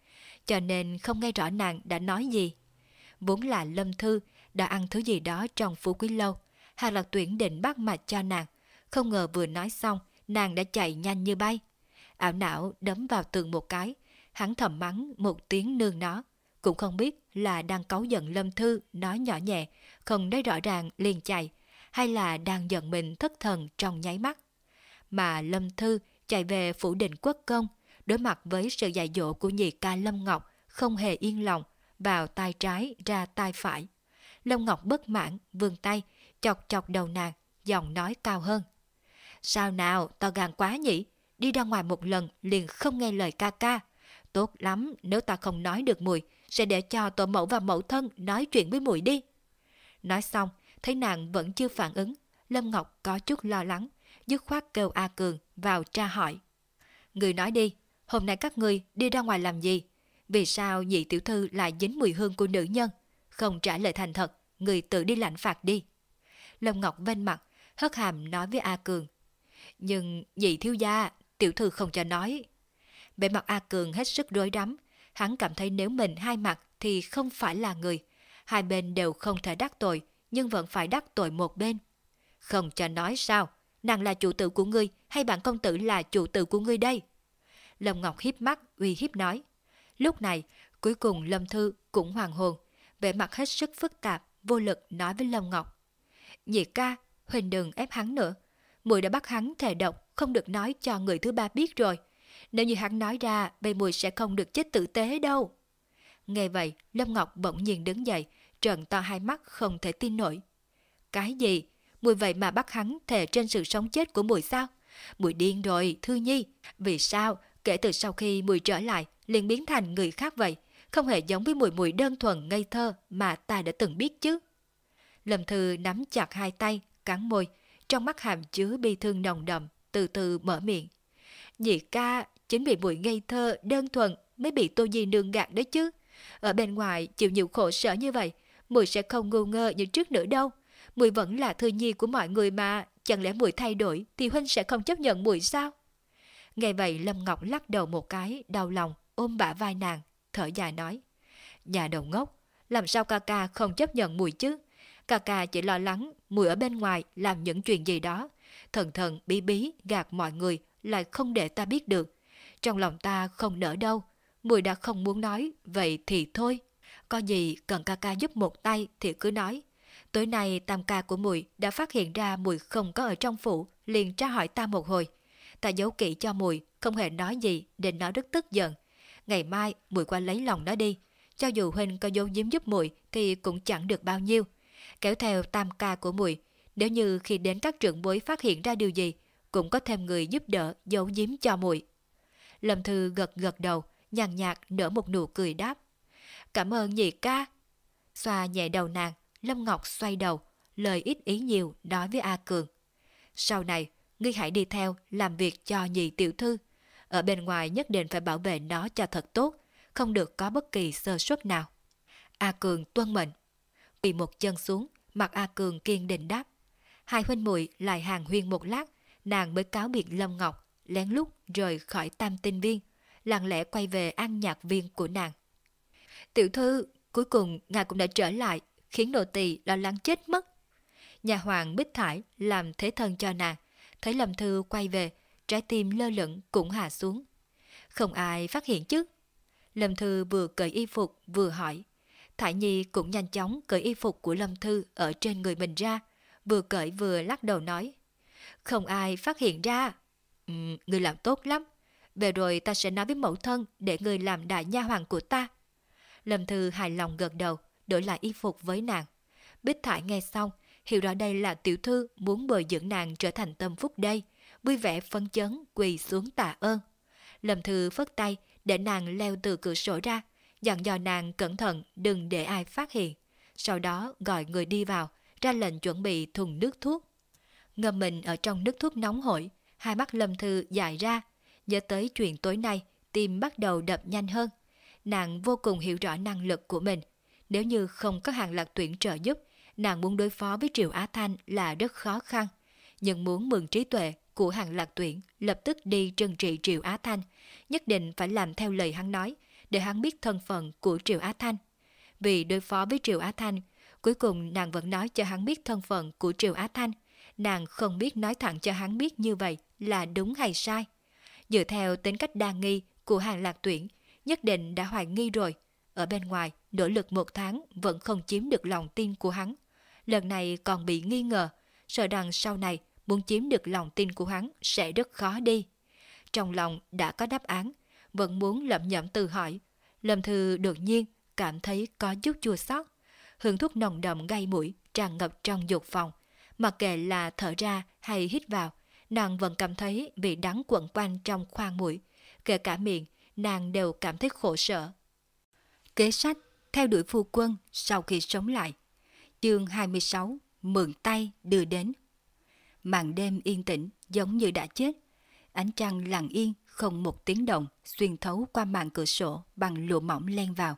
[SPEAKER 1] cho nên không nghe rõ nàng đã nói gì. Vốn là Lâm Thư đã ăn thứ gì đó trong phú quý lâu, Hà Lạc Tuyển định bắt mạch cho nàng, không ngờ vừa nói xong, nàng đã chạy nhanh như bay. Ảo não đấm vào tường một cái, hắn thầm mắng một tiếng nương nó. Cũng không biết là đang cáu giận Lâm Thư nói nhỏ nhẹ, không nói rõ ràng liền chạy, hay là đang giận mình thất thần trong nháy mắt. Mà Lâm Thư chạy về phủ định quốc công, đối mặt với sự dạy dỗ của nhị ca Lâm Ngọc, không hề yên lòng, vào tay trái ra tay phải. Lâm Ngọc bất mãn, vươn tay, chọc chọc đầu nàng, giọng nói cao hơn. Sao nào, to gan quá nhỉ? Đi ra ngoài một lần liền không nghe lời ca ca. Tốt lắm, nếu ta không nói được mùi, sẽ để cho tổ mẫu và mẫu thân nói chuyện với mùi đi. Nói xong, thấy nàng vẫn chưa phản ứng, Lâm Ngọc có chút lo lắng, dứt khoát kêu A Cường vào tra hỏi. Người nói đi, hôm nay các ngươi đi ra ngoài làm gì? Vì sao nhị tiểu thư lại dính mùi hương của nữ nhân? Không trả lời thành thật, người tự đi lãnh phạt đi. Lâm Ngọc vênh mặt, hất hàm nói với A Cường. Nhưng nhị thiếu gia, tiểu thư không cho nói. Bề mặt A Cường hết sức rối rắm, hắn cảm thấy nếu mình hai mặt thì không phải là người. Hai bên đều không thể đắc tội, nhưng vẫn phải đắc tội một bên. Không cho nói sao, nàng là chủ tử của ngươi hay bạn công tử là chủ tử của ngươi đây? Lâm Ngọc hiếp mắt, uy hiếp nói. Lúc này, cuối cùng Lâm Thư cũng hoàng hồn, vẻ mặt hết sức phức tạp, vô lực nói với Lâm Ngọc. Nhị ca, Huỳnh đừng ép hắn nữa. Mùi đã bắt hắn thề độc, không được nói cho người thứ ba biết rồi. Nếu như hắn nói ra, bầy mùi sẽ không được chết tử tế đâu. Nghe vậy, Lâm Ngọc bỗng nhiên đứng dậy, trợn to hai mắt không thể tin nổi. Cái gì? Mùi vậy mà bắt hắn thề trên sự sống chết của mùi sao? Mùi điên rồi, Thư Nhi. Vì sao? Kể từ sau khi mùi trở lại, liền biến thành người khác vậy. Không hề giống với mùi mùi đơn thuần ngây thơ mà ta đã từng biết chứ. Lâm Thư nắm chặt hai tay, cắn môi, trong mắt hàm chứa bi thương nồng đậm, từ từ mở miệng. Nhị ca, chính vì bụi ngây thơ, đơn thuần mới bị Tô Nhi nương gạt đấy chứ. Ở bên ngoài chịu nhiều khổ sở như vậy, mùi sẽ không ngu ngơ như trước nữa đâu. Mùi vẫn là thư nhi của mọi người mà, chẳng lẽ mùi thay đổi thì huynh sẽ không chấp nhận mùi sao? Nghe vậy Lâm Ngọc lắc đầu một cái, đau lòng, ôm bả vai nàng, thở dài nói. Nhà đầu ngốc, làm sao ca ca không chấp nhận mùi chứ? Ca ca chỉ lo lắng mùi ở bên ngoài làm những chuyện gì đó. Thần thần bí bí gạt mọi người lại không để ta biết được. Trong lòng ta không nỡ đâu. Mùi đã không muốn nói, vậy thì thôi. Có gì cần ca ca giúp một tay thì cứ nói. Tối nay tam ca của Mùi đã phát hiện ra Mùi không có ở trong phủ, liền tra hỏi ta một hồi. Ta giấu kỹ cho Mùi, không hề nói gì để nó rất tức giận. Ngày mai Mùi qua lấy lòng nó đi. Cho dù Huynh có giấu giếm giúp Mùi thì cũng chẳng được bao nhiêu. Kéo theo tam ca của Mùi, nếu như khi đến các trưởng bối phát hiện ra điều gì, cũng có thêm người giúp đỡ giấu giếm cho Mùi. Lâm Thư gật gật đầu, nhàn nhạt nở một nụ cười đáp. Cảm ơn nhị ca. Xoa nhẹ đầu nàng, Lâm Ngọc xoay đầu, lời ít ý nhiều nói với A Cường. Sau này, ngươi hãy đi theo làm việc cho nhị tiểu thư. Ở bên ngoài nhất định phải bảo vệ nó cho thật tốt, không được có bất kỳ sơ suất nào. A Cường tuân mệnh. Quỳ một chân xuống, mặt A Cường kiên định đáp. Hai huynh muội lại hàng huyên một lát, nàng mới cáo biệt Lâm Ngọc, lén lút rời khỏi tam tinh viên, lặng lẽ quay về an nhạc viên của nàng. Tiểu thư, cuối cùng ngài cũng đã trở lại, khiến nô tỳ lo lắng chết mất. Nhà hoàng Bích Thải làm thế thân cho nàng, thấy Lâm Thư quay về, trái tim lơ lửng cũng hạ xuống. Không ai phát hiện chứ. Lâm Thư vừa cởi y phục vừa hỏi. Thải Nhi cũng nhanh chóng cởi y phục của Lâm Thư ở trên người mình ra, vừa cởi vừa lắc đầu nói. Không ai phát hiện ra. Ừ, người làm tốt lắm. Về rồi ta sẽ nói với mẫu thân để người làm đại nha hoàng của ta. Lâm Thư hài lòng gật đầu, đổi lại y phục với nàng. Bích Thải nghe xong, hiểu rõ đây là tiểu thư muốn bồi dưỡng nàng trở thành tâm phúc đây, vui vẻ phấn chấn quỳ xuống tạ ơn. Lâm Thư phất tay để nàng leo từ cửa sổ ra, dặn dò nàng cẩn thận đừng để ai phát hiện. Sau đó gọi người đi vào, ra lệnh chuẩn bị thùng nước thuốc. Ngâm mình ở trong nước thuốc nóng hổi, hai mắt Lâm Thư dài ra, nhớ tới chuyện tối nay, tim bắt đầu đập nhanh hơn. Nàng vô cùng hiểu rõ năng lực của mình. Nếu như không có hàng lạc tuyển trợ giúp, nàng muốn đối phó với Triệu Á Thanh là rất khó khăn. nhưng muốn mượn trí tuệ của hàng lạc tuyển lập tức đi trừng trị Triệu Á Thanh, nhất định phải làm theo lời hắn nói, để hắn biết thân phận của Triệu Á Thanh. Vì đối phó với Triệu Á Thanh, cuối cùng nàng vẫn nói cho hắn biết thân phận của Triệu Á Thanh. Nàng không biết nói thẳng cho hắn biết như vậy là đúng hay sai. Dựa theo tính cách đa nghi của hàng lạc tuyển, nhất định đã hoài nghi rồi. Ở bên ngoài, nỗ lực một tháng vẫn không chiếm được lòng tin của hắn. Lần này còn bị nghi ngờ, sợ rằng sau này muốn chiếm được lòng tin của hắn sẽ rất khó đi. Trong lòng đã có đáp án, vẫn muốn lẩm nhẩm tự hỏi. Lâm Thư đột nhiên cảm thấy có chút chua xót. Hương thuốc nồng đậm gây mũi tràn ngập trong dục phòng. Mặc kệ là thở ra hay hít vào, nàng vẫn cảm thấy bị đắng quẩn quanh trong khoang mũi. Kể cả miệng, nàng đều cảm thấy khổ sở. Kế sách theo đuổi phu quân sau khi sống lại. Chương 26 Mượn tay đưa đến Màn đêm yên tĩnh giống như đã chết. Ánh trăng lặng yên, không một tiếng động, xuyên thấu qua màn cửa sổ bằng lụa mỏng len vào.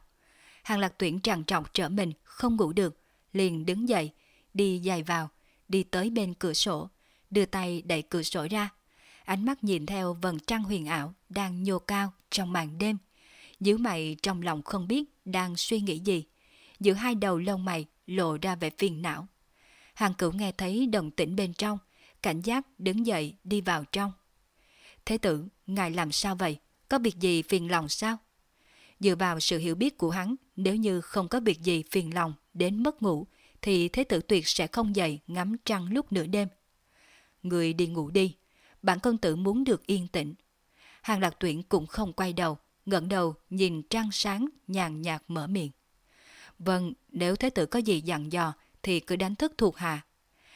[SPEAKER 1] Hàng lạc tuyển tràn trọc trở mình, không ngủ được, liền đứng dậy, đi dài vào, đi tới bên cửa sổ, đưa tay đẩy cửa sổ ra. Ánh mắt nhìn theo vầng trăng huyền ảo đang nhô cao trong màn đêm. dữ mày trong lòng không biết đang suy nghĩ gì. Giữa hai đầu lông mày lộ ra vẻ phiền não. Hàng cửu nghe thấy đồng tĩnh bên trong, cảnh giác đứng dậy đi vào trong. Thế tử, ngài làm sao vậy? Có việc gì phiền lòng sao? Dựa vào sự hiểu biết của hắn, nếu như không có việc gì phiền lòng đến mất ngủ, thì thế tử tuyệt sẽ không dậy ngắm trăng lúc nửa đêm. Người đi ngủ đi, bản công tử muốn được yên tĩnh. Hàng lạc tuyển cũng không quay đầu, ngẩng đầu nhìn trăng sáng nhàn nhạt mở miệng. Vâng, nếu thế tử có gì dặn dò thì cứ đánh thức thuộc hạ.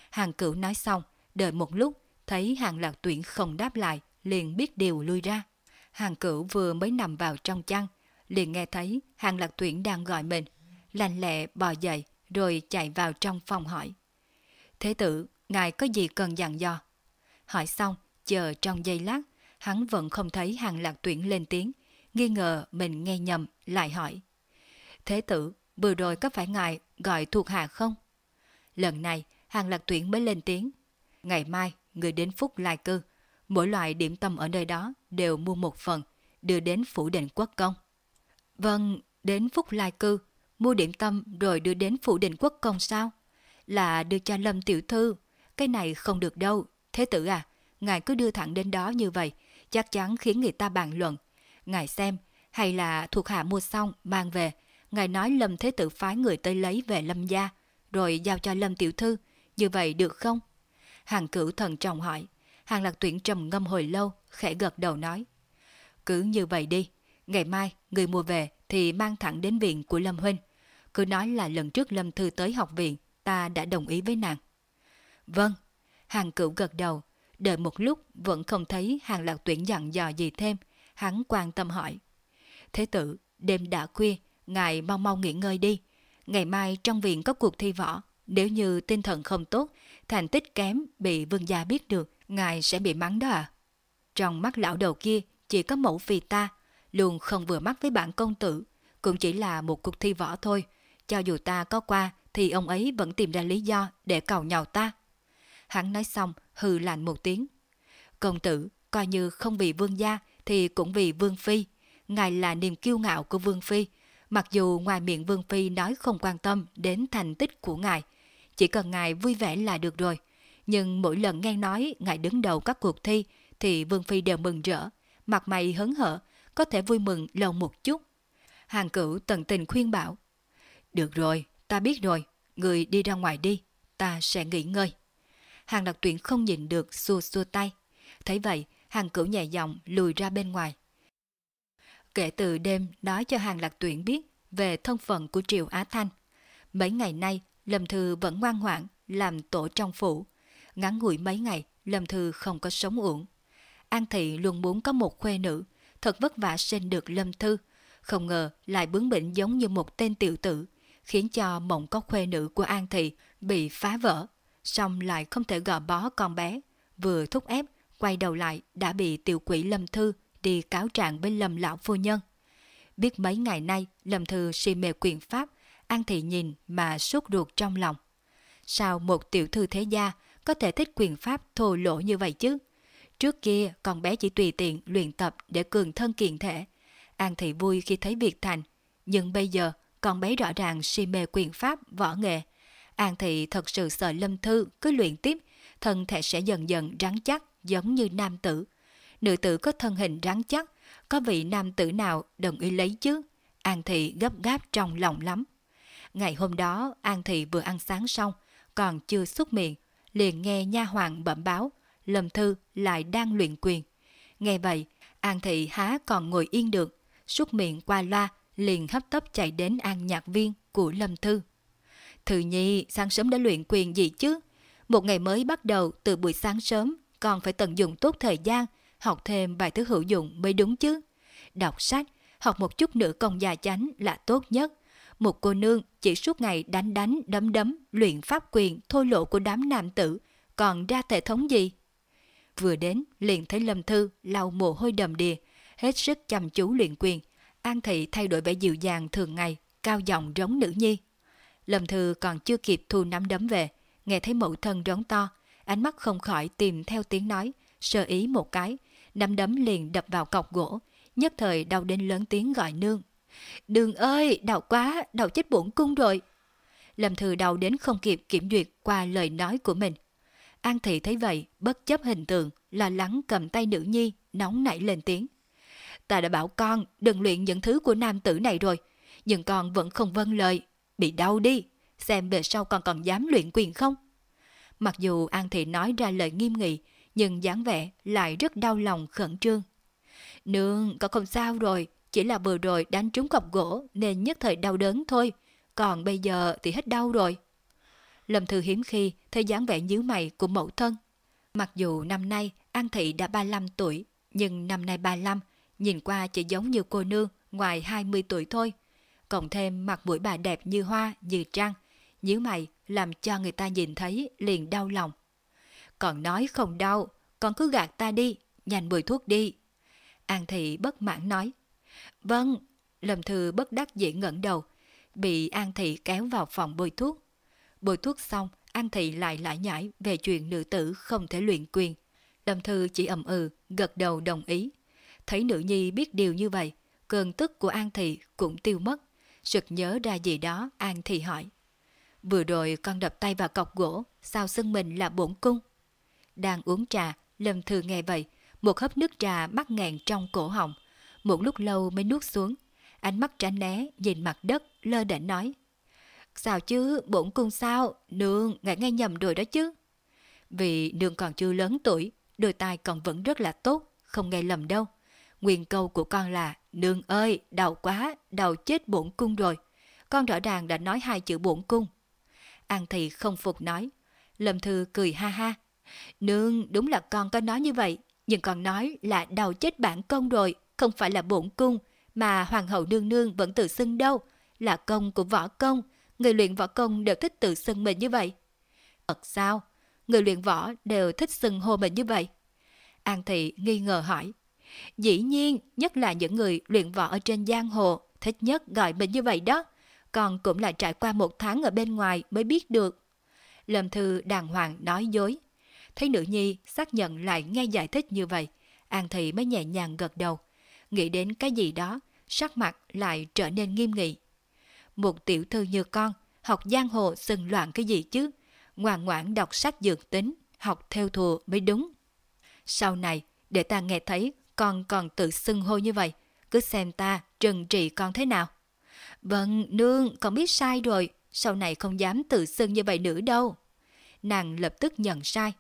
[SPEAKER 1] Hàng cửu nói xong, đợi một lúc, thấy hàng lạc tuyển không đáp lại, liền biết điều lui ra. Hàng cửu vừa mới nằm vào trong chăn, liền nghe thấy hàng lạc tuyển đang gọi mình. Lành lẹ bò dậy, rồi chạy vào trong phòng hỏi. Thế tử, ngài có gì cần dặn dò? Hỏi xong, chờ trong giây lát, hắn vẫn không thấy hàng lạc tuyển lên tiếng, nghi ngờ mình nghe nhầm, lại hỏi. Thế tử, vừa rồi có phải ngài gọi thuộc hạ không? Lần này, hàng lạc tuyển mới lên tiếng. Ngày mai, người đến Phúc Lai Cư, mỗi loại điểm tâm ở nơi đó đều mua một phần, đưa đến phủ định quốc công. Vâng, đến Phúc Lai Cư, mua điểm tâm rồi đưa đến phủ định quốc công sao? Là đưa cho Lâm Tiểu Thư, cái này không được đâu. Thế tử à, ngài cứ đưa thẳng đến đó như vậy, chắc chắn khiến người ta bàn luận. Ngài xem, hay là thuộc hạ mua xong, mang về, ngài nói Lâm Thế Tử phái người tới lấy về Lâm gia, rồi giao cho Lâm Tiểu Thư, như vậy được không? Hàng cửu thần trọng hỏi, hàng lạc tuyển trầm ngâm hồi lâu, khẽ gật đầu nói. Cứ như vậy đi, ngày mai người mua về thì mang thẳng đến viện của Lâm Huynh. Cứ nói là lần trước Lâm Thư tới học viện, ta đã đồng ý với nàng. Vâng, hàng cửu gật đầu, đợi một lúc vẫn không thấy hàng lạc tuyển dặn dò gì thêm, hắn quan tâm hỏi. Thế tử, đêm đã khuya, ngài mau mau nghỉ ngơi đi. Ngày mai trong viện có cuộc thi võ, nếu như tinh thần không tốt, thành tích kém bị vương gia biết được, ngài sẽ bị mắng đó à? Trong mắt lão đầu kia chỉ có mẫu phi ta, luôn không vừa mắt với bạn công tử, cũng chỉ là một cuộc thi võ thôi. Cho dù ta có qua thì ông ấy vẫn tìm ra lý do để cầu nhào ta. Hắn nói xong hừ lạnh một tiếng. Công tử, coi như không vì vương gia thì cũng vì vương phi. Ngài là niềm kiêu ngạo của vương phi. Mặc dù ngoài miệng vương phi nói không quan tâm đến thành tích của ngài, chỉ cần ngài vui vẻ là được rồi. Nhưng mỗi lần nghe nói ngài đứng đầu các cuộc thi thì vương phi đều mừng rỡ, mặt mày hớn hở, có thể vui mừng lâu một chút. Hàng cửu tận tình khuyên bảo. Được rồi, ta biết rồi, người đi ra ngoài đi, ta sẽ nghỉ ngơi. Hàng đặc tuyển không nhìn được xua xua tay. Thấy vậy, hàng cửu nhẹ giọng lùi ra bên ngoài. Kể từ đêm nói cho hàng lạc tuyển biết về thân phận của Triều Á Thanh. Mấy ngày nay, Lâm Thư vẫn ngoan ngoãn làm tổ trong phủ. Ngắn ngủi mấy ngày, Lâm Thư không có sống uổng. An Thị luôn muốn có một khuê nữ, thật vất vả sinh được Lâm Thư. Không ngờ lại bướng bỉnh giống như một tên tiểu tử, khiến cho mộng có khuê nữ của An Thị bị phá vỡ xong lại không thể gò bó con bé. Vừa thúc ép, quay đầu lại đã bị tiểu quỷ Lâm Thư đi cáo trạng với Lâm Lão Phu Nhân. Biết mấy ngày nay Lâm Thư si mê quyền pháp, An Thị nhìn mà sốt ruột trong lòng. Sao một tiểu thư thế gia có thể thích quyền pháp thô lỗ như vậy chứ? Trước kia con bé chỉ tùy tiện luyện tập để cường thân kiện thể. An Thị vui khi thấy việc thành, nhưng bây giờ con bé rõ ràng si mê quyền pháp, võ nghệ. An Thị thật sự sợ Lâm Thư cứ luyện tiếp, thân thể sẽ dần dần rắn chắc giống như nam tử. Nữ tử có thân hình rắn chắc, có vị nam tử nào đồng ý lấy chứ? An Thị gấp gáp trong lòng lắm. Ngày hôm đó, An Thị vừa ăn sáng xong, còn chưa xuất miệng, liền nghe nha hoàng bẩm báo, Lâm Thư lại đang luyện quyền. Nghe vậy, An Thị há còn ngồi yên được, xuất miệng qua loa, liền hấp tấp chạy đến an nhạc viên của Lâm Thư. Thư Nhi sáng sớm đã luyện quyền gì chứ? Một ngày mới bắt đầu từ buổi sáng sớm, còn phải tận dụng tốt thời gian, học thêm vài thứ hữu dụng mới đúng chứ. Đọc sách, học một chút nữa công gia chánh là tốt nhất. Một cô nương chỉ suốt ngày đánh đánh, đấm đấm, luyện pháp quyền, thôi lộ của đám nam tử, còn ra thể thống gì? Vừa đến, liền thấy Lâm Thư lau mồ hôi đầm đìa, hết sức chăm chú luyện quyền. An Thị thay đổi vẻ dịu dàng thường ngày, cao giọng rống nữ nhi. Lâm Thư còn chưa kịp thu nắm đấm về, nghe thấy mẫu thân rống to, ánh mắt không khỏi tìm theo tiếng nói, sơ ý một cái, nắm đấm liền đập vào cọc gỗ, nhất thời đau đến lớn tiếng gọi nương. Đường ơi, đau quá, đau chết bổn cung rồi. Lâm Thư đau đến không kịp kiểm duyệt qua lời nói của mình. An Thị thấy vậy, bất chấp hình tượng, lo lắng cầm tay nữ nhi, nóng nảy lên tiếng. Ta đã bảo con đừng luyện những thứ của nam tử này rồi, nhưng con vẫn không vâng lời, bị đau đi, xem về sau con còn dám luyện quyền không? Mặc dù An Thị nói ra lời nghiêm nghị, nhưng dáng vẻ lại rất đau lòng khẩn trương. Nương, con không sao rồi, chỉ là vừa rồi đánh trúng cọc gỗ nên nhất thời đau đớn thôi, còn bây giờ thì hết đau rồi. Lâm Thư hiếm khi thấy dáng vẻ nhíu mày của mẫu thân. Mặc dù năm nay An Thị đã 35 tuổi, nhưng năm nay 35, nhìn qua chỉ giống như cô nương ngoài 20 tuổi thôi. Cộng thêm mặt mũi bà đẹp như hoa, như trăng, nhíu mày làm cho người ta nhìn thấy liền đau lòng. Còn nói không đau, còn cứ gạt ta đi, nhanh mùi thuốc đi. An Thị bất mãn nói. Vâng, Lâm Thư bất đắc dĩ ngẩng đầu, bị An Thị kéo vào phòng bôi thuốc. Bôi thuốc xong, An Thị lại lại nhảy về chuyện nữ tử không thể luyện quyền. Lâm Thư chỉ ầm ừ, gật đầu đồng ý. Thấy nữ nhi biết điều như vậy, cơn tức của An Thị cũng tiêu mất. Sực nhớ ra gì đó, An Thị hỏi. Vừa rồi con đập tay vào cọc gỗ, sao xưng mình là bổn cung? Đang uống trà, Lâm Thư nghe vậy, một hớp nước trà mắc ngàn trong cổ họng. Một lúc lâu mới nuốt xuống, ánh mắt tránh né, nhìn mặt đất, lơ đễnh nói. Sao chứ, bổn cung sao, nương, ngại nghe nhầm rồi đó chứ. Vì nương còn chưa lớn tuổi, đôi tai còn vẫn rất là tốt, không nghe lầm đâu. Nguyên câu của con là, nương ơi, đau quá, đau chết bổn cung rồi. Con rõ ràng đã nói hai chữ bổn cung. An thị không phục nói. Lâm thư cười ha ha. Nương, đúng là con có nói như vậy, nhưng con nói là đau chết bản công rồi, không phải là bổn cung, mà hoàng hậu nương nương vẫn tự xưng đâu, là công của võ công, người luyện võ công đều thích tự xưng mình như vậy. Thật sao? Người luyện võ đều thích xưng hô mình như vậy. An Thị nghi ngờ hỏi. Dĩ nhiên, nhất là những người luyện võ ở trên giang hồ, thích nhất gọi mình như vậy đó. Còn cũng là trải qua một tháng ở bên ngoài mới biết được. Lâm Thư đàng hoàng nói dối. Thấy nữ nhi xác nhận lại nghe giải thích như vậy, An Thị mới nhẹ nhàng gật đầu. Nghĩ đến cái gì đó, sắc mặt lại trở nên nghiêm nghị. Một tiểu thư như con, học giang hồ sừng loạn cái gì chứ? Ngoan ngoãn đọc sách dược tính, học theo thùa mới đúng. Sau này, để ta nghe thấy con còn tự xưng hô như vậy, cứ xem ta trừng trị con thế nào. Vâng, nương, con biết sai rồi, sau này không dám tự xưng như vậy nữa đâu. Nàng lập tức nhận sai.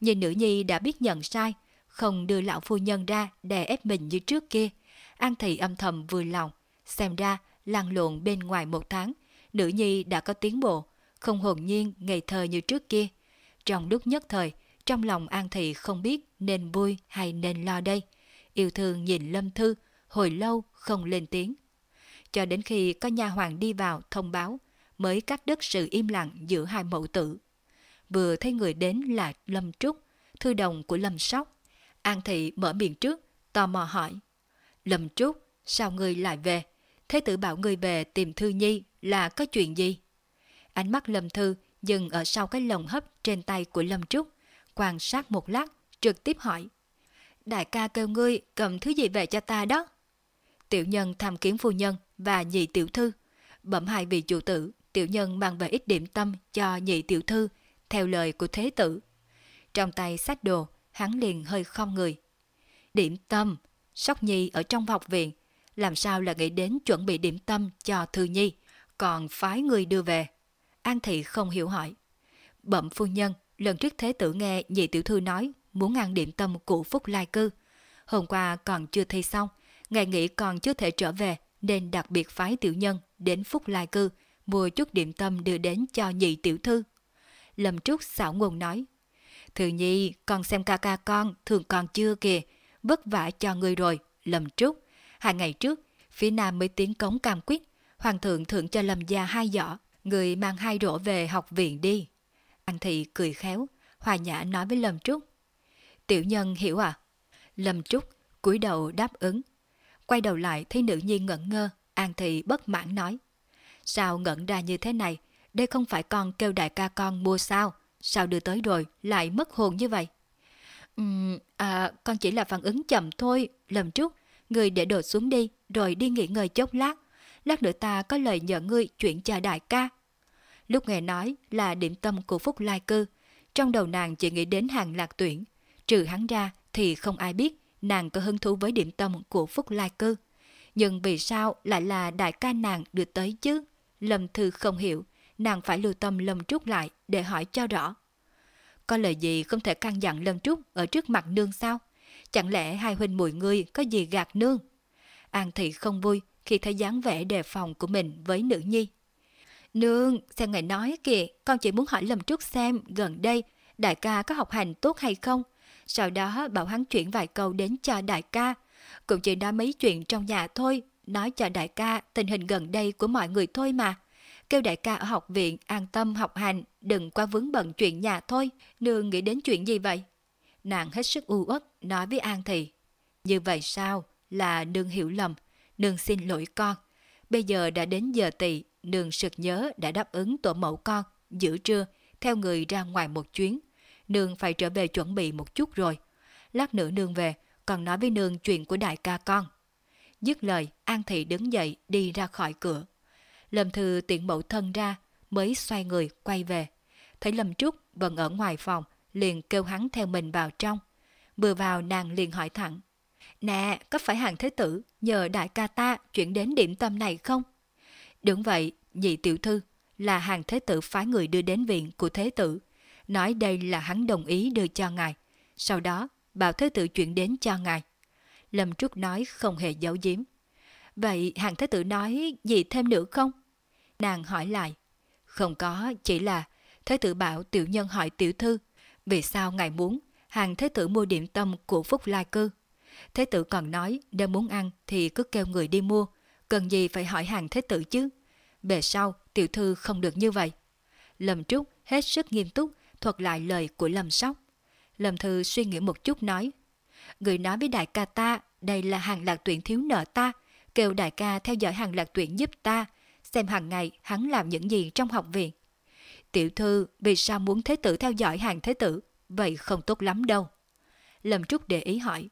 [SPEAKER 1] Nhìn nữ nhi đã biết nhận sai, không đưa lão phu nhân ra đè ép mình như trước kia. An thị âm thầm vui lòng, xem ra lăn lộn bên ngoài một tháng, nữ nhi đã có tiến bộ, không hồn nhiên ngây thơ như trước kia. Trong lúc nhất thời, trong lòng An Thị không biết nên vui hay nên lo đây. Yêu thương nhìn Lâm Thư, hồi lâu không lên tiếng. Cho đến khi có nhà hoàng đi vào thông báo, mới cắt đứt sự im lặng giữa hai mẫu tử. Vừa thấy người đến là Lâm Trúc, thư đồng của Lâm Sóc. An Thị mở miệng trước, tò mò hỏi. Lâm Trúc, sao người lại về? Thế tử bảo người về tìm Thư Nhi là có chuyện gì? Ánh mắt Lâm Thư dừng ở sau cái lồng hấp trên tay của Lâm Trúc, quan sát một lát, trực tiếp hỏi. Đại ca kêu ngươi cầm thứ gì về cho ta đó? Tiểu nhân tham kiến phu nhân và nhị tiểu thư. Bẩm hai vị chủ tử, tiểu nhân mang về ít điểm tâm cho nhị tiểu thư, theo lời của thế tử. Trong tay sách đồ, hắn liền hơi không người. Điểm tâm, Sóc Nhi ở trong học viện, làm sao là nghĩ đến chuẩn bị điểm tâm cho Thư Nhi, còn phái người đưa về. An Thị không hiểu hỏi. Bẩm phu nhân, lần trước thế tử nghe nhị tiểu thư nói muốn ăn điểm tâm của Phúc Lai Cư. Hôm qua còn chưa thi xong, ngày nghỉ còn chưa thể trở về nên đặc biệt phái tiểu nhân đến Phúc Lai Cư mua chút điểm tâm đưa đến cho nhị tiểu thư. Lâm Trúc xảo ngôn nói, Thư nhi, con xem ca ca con, thường còn chưa kìa, vất vả cho người rồi, Lâm Trúc. Hai ngày trước, phía nam mới tiến cống cam quyết, hoàng thượng thưởng cho Lâm gia hai giỏ, người mang hai rổ về học viện đi. Anh Thị cười khéo, hòa nhã nói với Lâm Trúc. Tiểu nhân hiểu à? Lâm Trúc cúi đầu đáp ứng. Quay đầu lại thấy nữ nhi ngẩn ngơ, An Thị bất mãn nói. Sao ngẩn ra như thế này? Đây không phải con kêu đại ca con mua sao? Sao đưa tới rồi lại mất hồn như vậy? Ừm, à, con chỉ là phản ứng chậm thôi, Lâm Trúc. Người để đồ xuống đi, rồi đi nghỉ ngơi chốc lát. Lát nữa ta có lời nhờ ngươi chuyển cho đại ca. Lúc nghe nói là điểm tâm của Phúc Lai Cư, trong đầu nàng chỉ nghĩ đến hàng lạc tuyển. Trừ hắn ra thì không ai biết nàng có hứng thú với điểm tâm của Phúc Lai Cư. Nhưng vì sao lại là đại ca nàng đưa tới chứ? Lâm Thư không hiểu, nàng phải lưu tâm Lâm Trúc lại để hỏi cho rõ. Có lời gì không thể căn dặn Lâm Trúc ở trước mặt nương sao? Chẳng lẽ hai huynh mùi ngươi có gì gạt nương? An Thị không vui khi thấy dáng vẻ đề phòng của mình với nữ nhi. Nương, xem ngài nói kìa, con chỉ muốn hỏi Lâm Trúc xem gần đây đại ca có học hành tốt hay không. Sau đó bảo hắn chuyển vài câu đến cho đại ca. Cũng chỉ nói mấy chuyện trong nhà thôi, nói cho đại ca tình hình gần đây của mọi người thôi mà. Kêu đại ca ở học viện an tâm học hành, đừng quá vướng bận chuyện nhà thôi. Nương nghĩ đến chuyện gì vậy? Nàng hết sức u uất nói với An Thị. Như vậy sao? Là nương hiểu lầm. Nương xin lỗi con. Bây giờ đã đến giờ tỵ, nương sực nhớ đã đáp ứng tổ mẫu con, giữ trưa, theo người ra ngoài một chuyến. Nương phải trở về chuẩn bị một chút rồi. Lát nữa nương về, còn nói với nương chuyện của đại ca con. Dứt lời, An Thị đứng dậy đi ra khỏi cửa. Lâm Thư tiện mẫu thân ra, mới xoay người quay về. Thấy Lâm Trúc vẫn ở ngoài phòng, liền kêu hắn theo mình vào trong. Vừa vào nàng liền hỏi thẳng. Nè, có phải hàng thế tử nhờ đại ca ta chuyển đến điểm tâm này không? Đúng vậy, nhị tiểu thư là hàng thế tử phái người đưa đến viện của thế tử. Nói đây là hắn đồng ý đưa cho ngài. Sau đó, bảo thế tử chuyển đến cho ngài. Lâm Trúc nói không hề giấu giếm. Vậy hàng thế tử nói gì thêm nữa không? Nàng hỏi lại. Không có, chỉ là thế tử bảo tiểu nhân hỏi tiểu thư. Vì sao ngài muốn hàng thế tử mua điểm tâm của Phúc Lai Cư? Thế tử còn nói nếu muốn ăn thì cứ kêu người đi mua. Cần gì phải hỏi hàng thế tử chứ? Về sau, tiểu thư không được như vậy. Lâm Trúc hết sức nghiêm túc thuật lại lời của Lâm Sóc. Lâm Thư suy nghĩ một chút nói. Người nói với đại ca ta, đây là hàng lạc tuyển thiếu nợ ta, kêu đại ca theo dõi hàng lạc tuyển giúp ta, xem hàng ngày hắn làm những gì trong học viện. Tiểu thư vì sao muốn thế tử theo dõi hàng thế tử, vậy không tốt lắm đâu. Lâm Trúc để ý hỏi,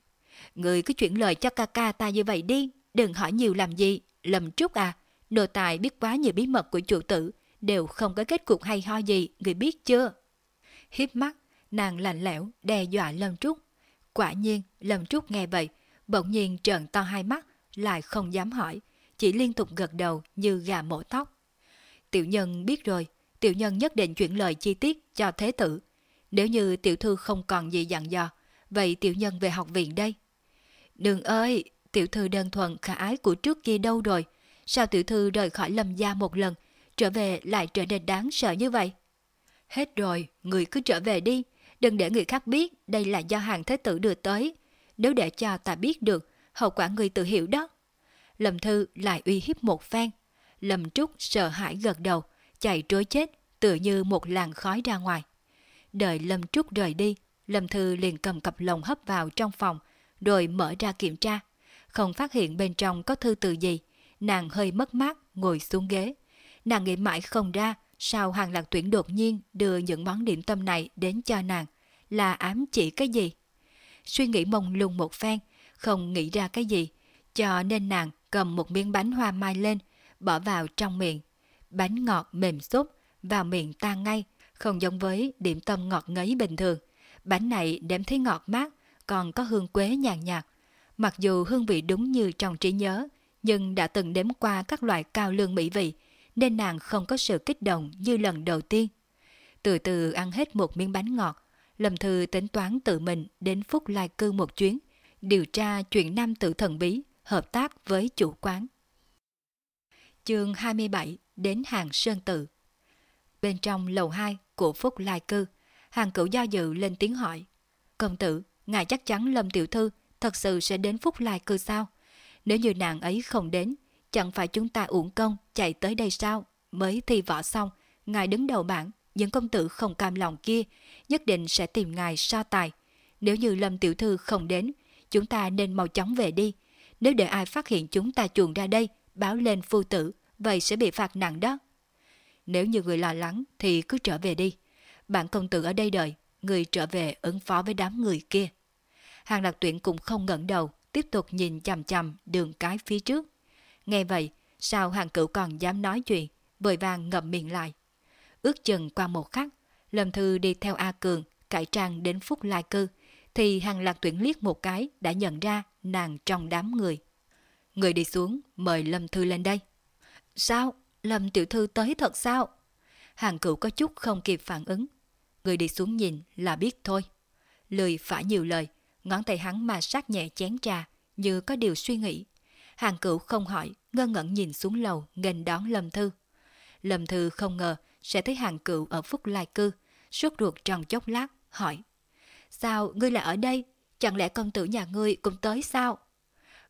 [SPEAKER 1] người cứ chuyển lời cho ca ca ta như vậy đi, đừng hỏi nhiều làm gì. Lâm Trúc à, nô tài biết quá nhiều bí mật của chủ tử, đều không có kết cục hay ho gì, người biết chưa? Hiếp mắt, nàng lạnh lẽo đe dọa Lâm Trúc. Quả nhiên, Lâm Trúc nghe vậy, bỗng nhiên trợn to hai mắt, lại không dám hỏi, chỉ liên tục gật đầu như gà mổ tóc. Tiểu nhân biết rồi, tiểu nhân nhất định chuyển lời chi tiết cho thế tử. Nếu như tiểu thư không còn gì dặn dò, vậy tiểu nhân về học viện đây. Đường ơi, tiểu thư đơn thuần khả ái của trước kia đâu rồi? Sao tiểu thư rời khỏi lâm gia một lần, trở về lại trở nên đáng sợ như vậy? Hết rồi, người cứ trở về đi, đừng để người khác biết đây là do hàng thế tử đưa tới. Nếu để cho ta biết được, hậu quả người tự hiểu đó. Lâm Thư lại uy hiếp một phen. Lâm Trúc sợ hãi gật đầu, chạy trối chết, tựa như một làn khói ra ngoài. Đợi Lâm Trúc rời đi, Lâm Thư liền cầm cặp lồng hấp vào trong phòng, rồi mở ra kiểm tra. Không phát hiện bên trong có thư từ gì, nàng hơi mất mát ngồi xuống ghế. Nàng nghĩ mãi không ra sao Hàng Lạc Tuyển đột nhiên đưa những món điểm tâm này đến cho nàng, là ám chỉ cái gì? Suy nghĩ mông lung một phen, không nghĩ ra cái gì, cho nên nàng cầm một miếng bánh hoa mai lên, bỏ vào trong miệng. Bánh ngọt mềm xốp vào miệng tan ngay, không giống với điểm tâm ngọt ngấy bình thường. Bánh này đếm thấy ngọt mát, còn có hương quế nhàn nhạt. Mặc dù hương vị đúng như trong trí nhớ, nhưng đã từng đếm qua các loại cao lương mỹ vị, nên nàng không có sự kích động như lần đầu tiên. Từ từ ăn hết một miếng bánh ngọt, Lâm Thư tính toán tự mình đến Phúc Lai Cư một chuyến, điều tra chuyện nam tử thần bí, hợp tác với chủ quán. Chương 27 đến hàng Sơn Tự Bên trong lầu 2 của Phúc Lai Cư, hàng cửu do dự lên tiếng hỏi. Công tử, ngài chắc chắn Lâm Tiểu Thư thật sự sẽ đến Phúc Lai Cư sao? Nếu như nàng ấy không đến, chẳng phải chúng ta uổng công chạy tới đây sao? Mới thi võ xong, ngài đứng đầu bảng, những công tử không cam lòng kia nhất định sẽ tìm ngài so tài. Nếu như Lâm Tiểu Thư không đến, chúng ta nên mau chóng về đi. Nếu để ai phát hiện chúng ta chuồn ra đây, báo lên phu tử, vậy sẽ bị phạt nặng đó. Nếu như người lo lắng thì cứ trở về đi. Bạn công tử ở đây đợi, người trở về ứng phó với đám người kia. Hàng lạc tuyển cũng không ngẩng đầu, tiếp tục nhìn chằm chằm đường cái phía trước. Nghe vậy, sao hàng cửu còn dám nói chuyện, vội vàng ngậm miệng lại. Ước chừng qua một khắc, Lâm Thư đi theo A Cường, cải trang đến Phúc Lai Cư, thì hàng lạc tuyển liếc một cái đã nhận ra nàng trong đám người. Người đi xuống, mời Lâm Thư lên đây. Sao? Lâm Tiểu Thư tới thật sao? Hàng cửu có chút không kịp phản ứng. Người đi xuống nhìn là biết thôi. Lười phải nhiều lời, ngón tay hắn mà sát nhẹ chén trà, như có điều suy nghĩ. Hàng cửu không hỏi, ngơ ngẩn nhìn xuống lầu, nghênh đón Lâm Thư. Lâm Thư không ngờ sẽ thấy hàng cửu ở Phúc Lai Cư, suốt ruột trong chốc lát, hỏi. Sao ngươi lại ở đây? Chẳng lẽ công tử nhà ngươi cũng tới sao?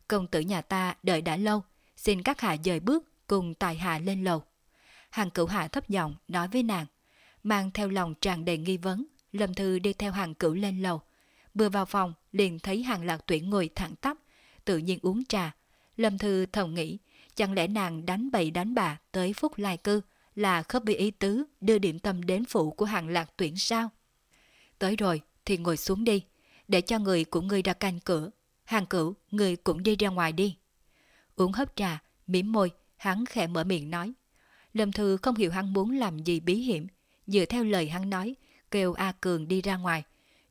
[SPEAKER 1] Công tử nhà ta đợi đã lâu, xin các hạ dời bước cùng tài hạ lên lầu. Hàng cửu hạ thấp giọng nói với nàng, mang theo lòng tràn đầy nghi vấn, Lâm Thư đi theo hàng cửu lên lầu. Vừa vào phòng, liền thấy hàng lạc tuyển ngồi thẳng tắp, tự nhiên uống trà. Lâm Thư thầm nghĩ, chẳng lẽ nàng đánh bậy đánh bà tới Phúc Lai Cư là khớp bị ý tứ đưa điểm tâm đến phụ của hàng lạc tuyển sao? Tới rồi thì ngồi xuống đi, để cho người của người ra canh cửa. Hàng cửu, người cũng đi ra ngoài đi. Uống hấp trà, mỉm môi, hắn khẽ mở miệng nói. Lâm Thư không hiểu hắn muốn làm gì bí hiểm, dựa theo lời hắn nói, kêu A Cường đi ra ngoài.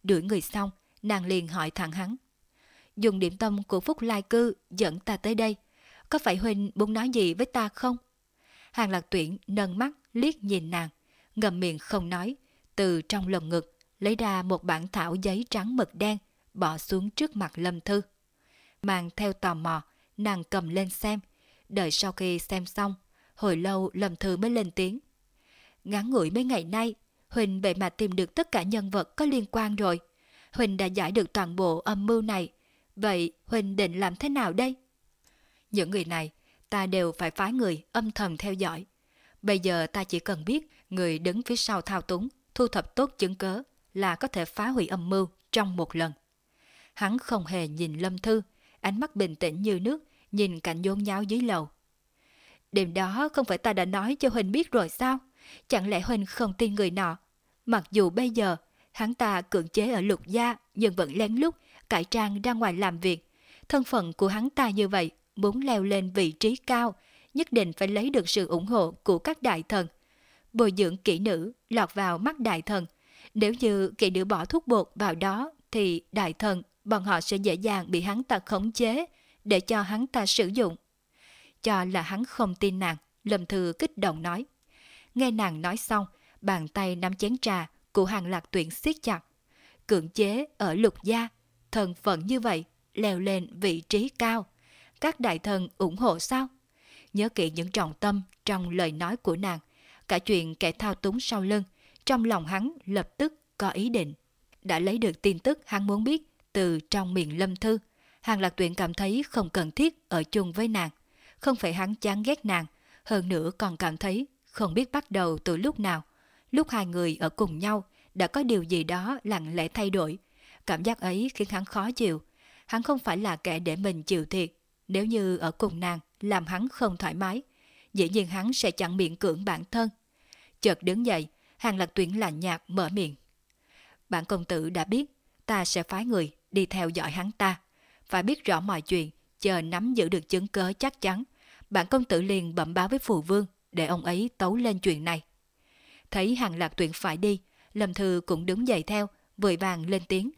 [SPEAKER 1] Đuổi người xong, nàng liền hỏi thẳng hắn. Dùng điểm tâm của Phúc Lai Cư dẫn ta tới đây. Có phải Huynh muốn nói gì với ta không? Hàng lạc tuyển nâng mắt liếc nhìn nàng, ngậm miệng không nói, từ trong lồng ngực lấy ra một bản thảo giấy trắng mực đen, bỏ xuống trước mặt Lâm Thư. Mang theo tò mò, nàng cầm lên xem, đợi sau khi xem xong, hồi lâu Lâm Thư mới lên tiếng. Ngắn ngủi mấy ngày nay, Huỳnh vậy mà tìm được tất cả nhân vật có liên quan rồi. Huỳnh đã giải được toàn bộ âm mưu này. Vậy Huỳnh định làm thế nào đây? Những người này, ta đều phải phái người âm thầm theo dõi. Bây giờ ta chỉ cần biết người đứng phía sau thao túng, thu thập tốt chứng cớ là có thể phá hủy âm mưu trong một lần. Hắn không hề nhìn Lâm Thư, ánh mắt bình tĩnh như nước, nhìn cảnh nhốn nháo dưới lầu. Đêm đó không phải ta đã nói cho Huỳnh biết rồi sao? Chẳng lẽ Huỳnh không tin người nọ? Mặc dù bây giờ hắn ta cưỡng chế ở lục gia nhưng vẫn lén lút cải trang ra ngoài làm việc. Thân phận của hắn ta như vậy muốn leo lên vị trí cao nhất định phải lấy được sự ủng hộ của các đại thần. Bồi dưỡng kỹ nữ lọt vào mắt đại thần. Nếu như kỹ nữ bỏ thuốc bột vào đó thì đại thần bọn họ sẽ dễ dàng bị hắn ta khống chế để cho hắn ta sử dụng. Cho là hắn không tin nàng, Lâm Thư kích động nói. Nghe nàng nói xong, bàn tay nắm chén trà của hàng lạc tuyển siết chặt. Cưỡng chế ở lục gia, thần phận như vậy, leo lên vị trí cao. Các đại thần ủng hộ sao? Nhớ kỹ những trọng tâm trong lời nói của nàng, cả chuyện kẻ thao túng sau lưng, trong lòng hắn lập tức có ý định. Đã lấy được tin tức hắn muốn biết từ trong miệng lâm thư, Hàng Lạc Tuyển cảm thấy không cần thiết ở chung với nàng. Không phải hắn chán ghét nàng, hơn nữa còn cảm thấy không biết bắt đầu từ lúc nào. Lúc hai người ở cùng nhau đã có điều gì đó lặng lẽ thay đổi. Cảm giác ấy khiến hắn khó chịu. Hắn không phải là kẻ để mình chịu thiệt. Nếu như ở cùng nàng làm hắn không thoải mái, dĩ nhiên hắn sẽ chẳng miệng cưỡng bản thân. chợt đứng dậy, Hàng Lạc Tuyển lạnh nhạt mở miệng. Bản công tử đã biết, ta sẽ phái người đi theo dõi hắn ta. Phải biết rõ mọi chuyện, chờ nắm giữ được chứng cớ chắc chắn. Bản công tử liền bẩm báo với phù vương để ông ấy tấu lên chuyện này. Thấy Hàng Lạc Tuyển phải đi, Lâm Thư cũng đứng dậy theo, vội vàng lên tiếng.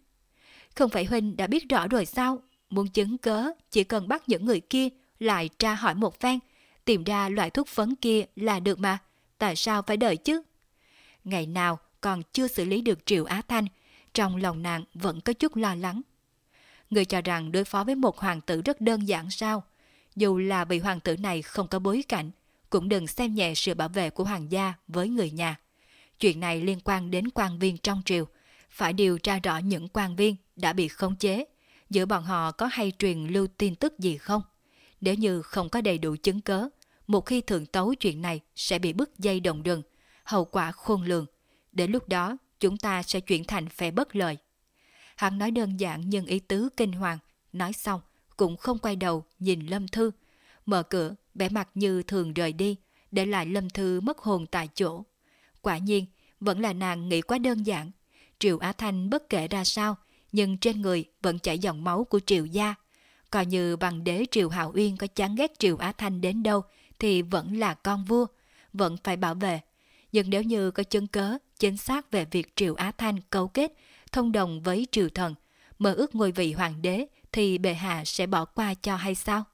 [SPEAKER 1] Không phải Huynh đã biết rõ rồi sao? Muốn chứng cớ, chỉ cần bắt những người kia lại tra hỏi một phen, tìm ra loại thuốc phấn kia là được mà. Tại sao phải đợi chứ? Ngày nào còn chưa xử lý được Triệu Á Thanh, trong lòng nàng vẫn có chút lo lắng. Người cho rằng đối phó với một hoàng tử rất đơn giản sao? Dù là vị hoàng tử này không có bối cảnh, cũng đừng xem nhẹ sự bảo vệ của hoàng gia với người nhà. Chuyện này liên quan đến quan viên trong triều, phải điều tra rõ những quan viên đã bị khống chế, giữa bọn họ có hay truyền lưu tin tức gì không? Nếu như không có đầy đủ chứng cớ, một khi thượng tấu chuyện này sẽ bị bức dây đồng đường, hậu quả khôn lường. Đến lúc đó, chúng ta sẽ chuyển thành phe bất lợi. Hắn nói đơn giản nhưng ý tứ kinh hoàng, nói xong cũng không quay đầu nhìn Lâm Thư. Mở cửa, vẻ mặt như thường rời đi, để lại Lâm Thư mất hồn tại chỗ. Quả nhiên, vẫn là nàng nghĩ quá đơn giản. Triệu Á Thanh bất kể ra sao, nhưng trên người vẫn chảy dòng máu của triều Gia. Coi như bằng đế triều Hạo Uyên có chán ghét triều Á Thanh đến đâu thì vẫn là con vua, vẫn phải bảo vệ. Nhưng nếu như có chứng cớ chính xác về việc triều Á Thanh cấu kết, thông đồng với Triều Thần, mơ ước ngôi vị hoàng đế thì bệ hạ sẽ bỏ qua cho hay sao?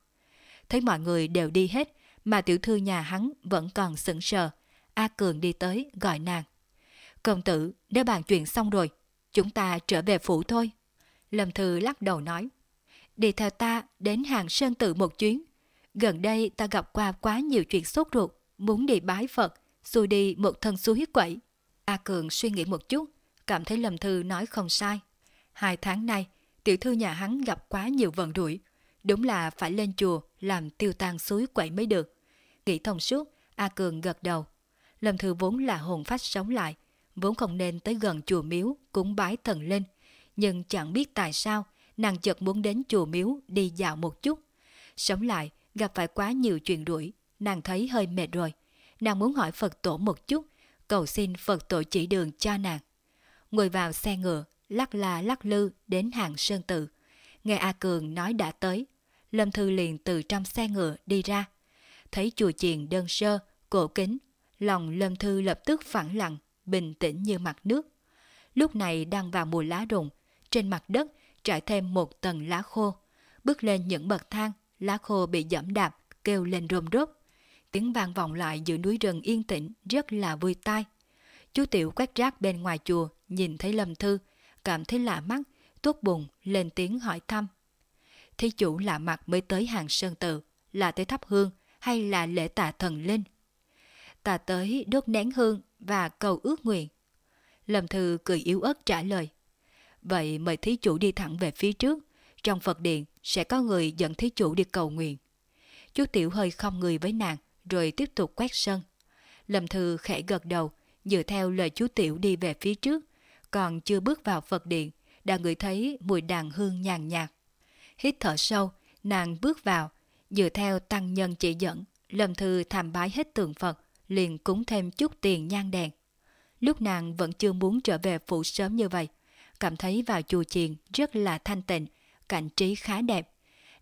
[SPEAKER 1] Thấy mọi người đều đi hết, mà tiểu thư nhà hắn vẫn còn sững sờ. A Cường đi tới gọi nàng. Công tử, nếu bàn chuyện xong rồi, chúng ta trở về phủ thôi. Lâm Thư lắc đầu nói. Đi theo ta đến hàng Sơn Tự một chuyến. Gần đây ta gặp qua quá nhiều chuyện sốt ruột, muốn đi bái Phật, xui đi một thân suối quẩy. A Cường suy nghĩ một chút, cảm thấy Lâm Thư nói không sai. Hai tháng nay, tiểu thư nhà hắn gặp quá nhiều vận rủi. Đúng là phải lên chùa làm tiêu tan suối quậy mới được. Nghĩ thông suốt, A Cường gật đầu. Lâm Thư vốn là hồn phách sống lại, vốn không nên tới gần chùa miếu cúng bái thần linh. Nhưng chẳng biết tại sao, nàng chợt muốn đến chùa miếu đi dạo một chút. Sống lại, gặp phải quá nhiều chuyện đuổi, nàng thấy hơi mệt rồi. Nàng muốn hỏi Phật tổ một chút, cầu xin Phật tổ chỉ đường cho nàng. Ngồi vào xe ngựa, lắc la lắc lư đến hàng sơn tự. Nghe A Cường nói đã tới, Lâm Thư liền từ trong xe ngựa đi ra. Thấy chùa chiền đơn sơ, cổ kính, lòng Lâm Thư lập tức phẳng lặng, bình tĩnh như mặt nước. Lúc này đang vào mùa lá rụng, trên mặt đất trải thêm một tầng lá khô. Bước lên những bậc thang, lá khô bị dẫm đạp, kêu lên rôm rốt. Tiếng vang vọng lại giữa núi rừng yên tĩnh rất là vui tai. Chú Tiểu quét rác bên ngoài chùa, nhìn thấy Lâm Thư, cảm thấy lạ mắt, tốt bụng, lên tiếng hỏi thăm. Thí chủ lạ mặt mới tới hàng sơn tự, là tới thắp hương hay là lễ tạ thần linh? Ta tới đốt nén hương và cầu ước nguyện. Lâm Thư cười yếu ớt trả lời. Vậy mời thí chủ đi thẳng về phía trước, trong Phật điện sẽ có người dẫn thí chủ đi cầu nguyện. Chú Tiểu hơi không người với nàng, rồi tiếp tục quét sân. Lâm Thư khẽ gật đầu, dựa theo lời chú Tiểu đi về phía trước, còn chưa bước vào Phật điện, đã ngửi thấy mùi đàn hương nhàn nhạt. Hít thở sâu, nàng bước vào, dựa theo tăng nhân chỉ dẫn, Lâm Thư tham bái hết tượng Phật, liền cúng thêm chút tiền nhang đèn. Lúc nàng vẫn chưa muốn trở về phủ sớm như vậy, cảm thấy vào chùa chiền rất là thanh tịnh, cảnh trí khá đẹp.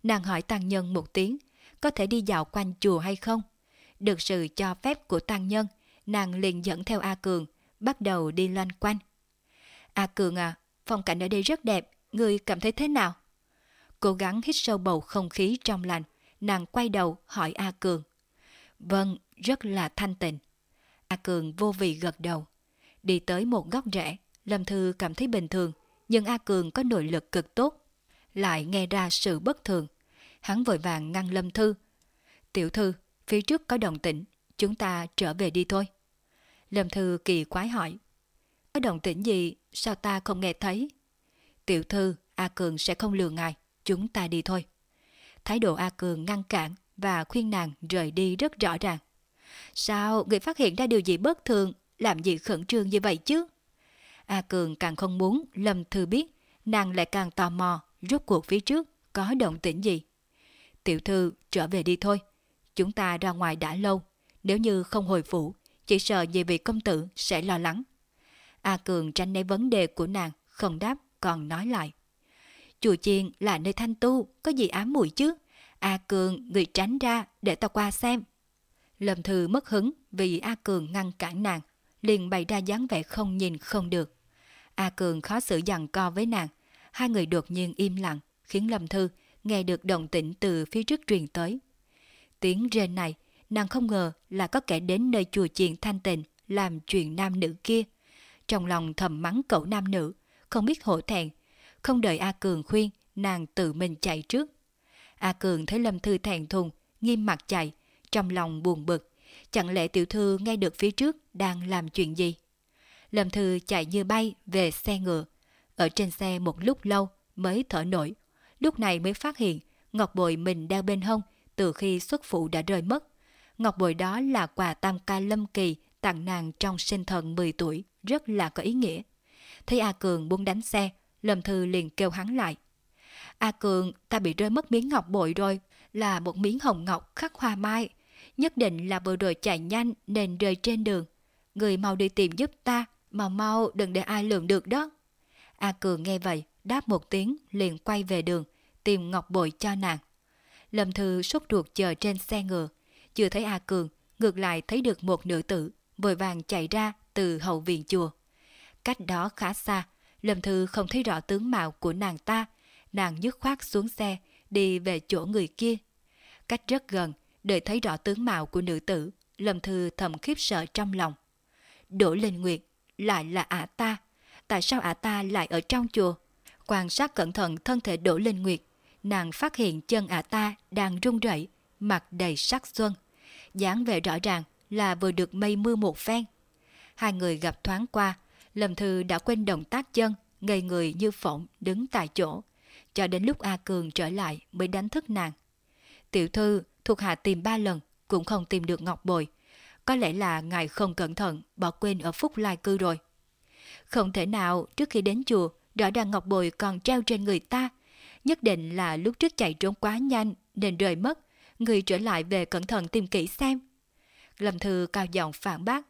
[SPEAKER 1] Nàng hỏi tăng nhân một tiếng, có thể đi dạo quanh chùa hay không? Được sự cho phép của tăng nhân, nàng liền dẫn theo A Cường, bắt đầu đi loanh quanh. A Cường à, phong cảnh ở đây rất đẹp, người cảm thấy thế nào? Cố gắng hít sâu bầu không khí trong lành, nàng quay đầu hỏi A Cường. Vâng, rất là thanh tịnh. A Cường vô vị gật đầu. Đi tới một góc rẽ, Lâm Thư cảm thấy bình thường, nhưng A Cường có nội lực cực tốt. Lại nghe ra sự bất thường. Hắn vội vàng ngăn Lâm Thư. Tiểu Thư, phía trước có đồng tĩnh, chúng ta trở về đi thôi. Lâm Thư kỳ quái hỏi. Có đồng tĩnh gì, sao ta không nghe thấy? Tiểu Thư, A Cường sẽ không lừa ngài, chúng ta đi thôi. Thái độ A Cường ngăn cản và khuyên nàng rời đi rất rõ ràng. Sao người phát hiện ra điều gì bất thường, làm gì khẩn trương như vậy chứ? A Cường càng không muốn Lâm Thư biết, nàng lại càng tò mò rốt cuộc phía trước có động tĩnh gì. Tiểu thư trở về đi thôi, chúng ta ra ngoài đã lâu, nếu như không hồi phủ, chỉ sợ gì vị công tử sẽ lo lắng. A Cường tránh né vấn đề của nàng, không đáp, còn nói lại. Chùa chiên là nơi thanh tu, có gì ám mùi chứ? A Cường, người tránh ra để tao qua xem. Lâm Thư mất hứng vì A Cường ngăn cản nàng, liền bày ra dáng vẻ không nhìn không được. A Cường khó xử dằn co với nàng, hai người đột nhiên im lặng, khiến Lâm Thư nghe được động tĩnh từ phía trước truyền tới. Tiếng rên này, nàng không ngờ là có kẻ đến nơi chùa chiền thanh tịnh làm chuyện nam nữ kia. Trong lòng thầm mắng cậu nam nữ, không biết hổ thẹn, không đợi A Cường khuyên, nàng tự mình chạy trước. A Cường thấy Lâm Thư thẹn thùng, nghiêm mặt chạy, trong lòng buồn bực. Chẳng lẽ tiểu thư nghe được phía trước đang làm chuyện gì? Lâm Thư chạy như bay về xe ngựa. Ở trên xe một lúc lâu mới thở nổi. Lúc này mới phát hiện ngọc bội mình đeo bên hông từ khi xuất phụ đã rơi mất. Ngọc bội đó là quà tam ca lâm kỳ tặng nàng trong sinh thần 10 tuổi, rất là có ý nghĩa. Thấy A Cường buông đánh xe, Lâm Thư liền kêu hắn lại. A Cường, ta bị rơi mất miếng ngọc bội rồi, là một miếng hồng ngọc khắc hoa mai. Nhất định là vừa rồi chạy nhanh nên rơi trên đường. Người mau đi tìm giúp ta, mau mau đừng để ai lường được đó. A Cường nghe vậy, đáp một tiếng liền quay về đường, tìm ngọc bội cho nàng. Lâm Thư sốt ruột chờ trên xe ngựa, chưa thấy A Cường, ngược lại thấy được một nữ tử, vội vàng chạy ra từ hậu viện chùa. Cách đó khá xa, Lâm Thư không thấy rõ tướng mạo của nàng ta, nàng dứt khoát xuống xe, đi về chỗ người kia. Cách rất gần, để thấy rõ tướng mạo của nữ tử, Lâm Thư thầm khiếp sợ trong lòng. Đỗ Linh Nguyệt lại là ả ta, tại sao ả ta lại ở trong chùa? Quan sát cẩn thận thân thể Đỗ Linh Nguyệt, nàng phát hiện chân ả ta đang rung rẩy, mặt đầy sắc xuân. dáng vẻ rõ ràng là vừa được mây mưa một phen. Hai người gặp thoáng qua, Lâm Thư đã quên động tác chân, ngây người như phỏng đứng tại chỗ. Cho đến lúc A Cường trở lại mới đánh thức nàng. Tiểu thư thuộc hạ tìm ba lần cũng không tìm được ngọc bồi. Có lẽ là ngài không cẩn thận, bỏ quên ở Phúc Lai Cư rồi. Không thể nào trước khi đến chùa, rõ ràng ngọc bồi còn treo trên người ta. Nhất định là lúc trước chạy trốn quá nhanh, nên rời mất. Người trở lại về cẩn thận tìm kỹ xem. Lâm Thư cao giọng phản bác.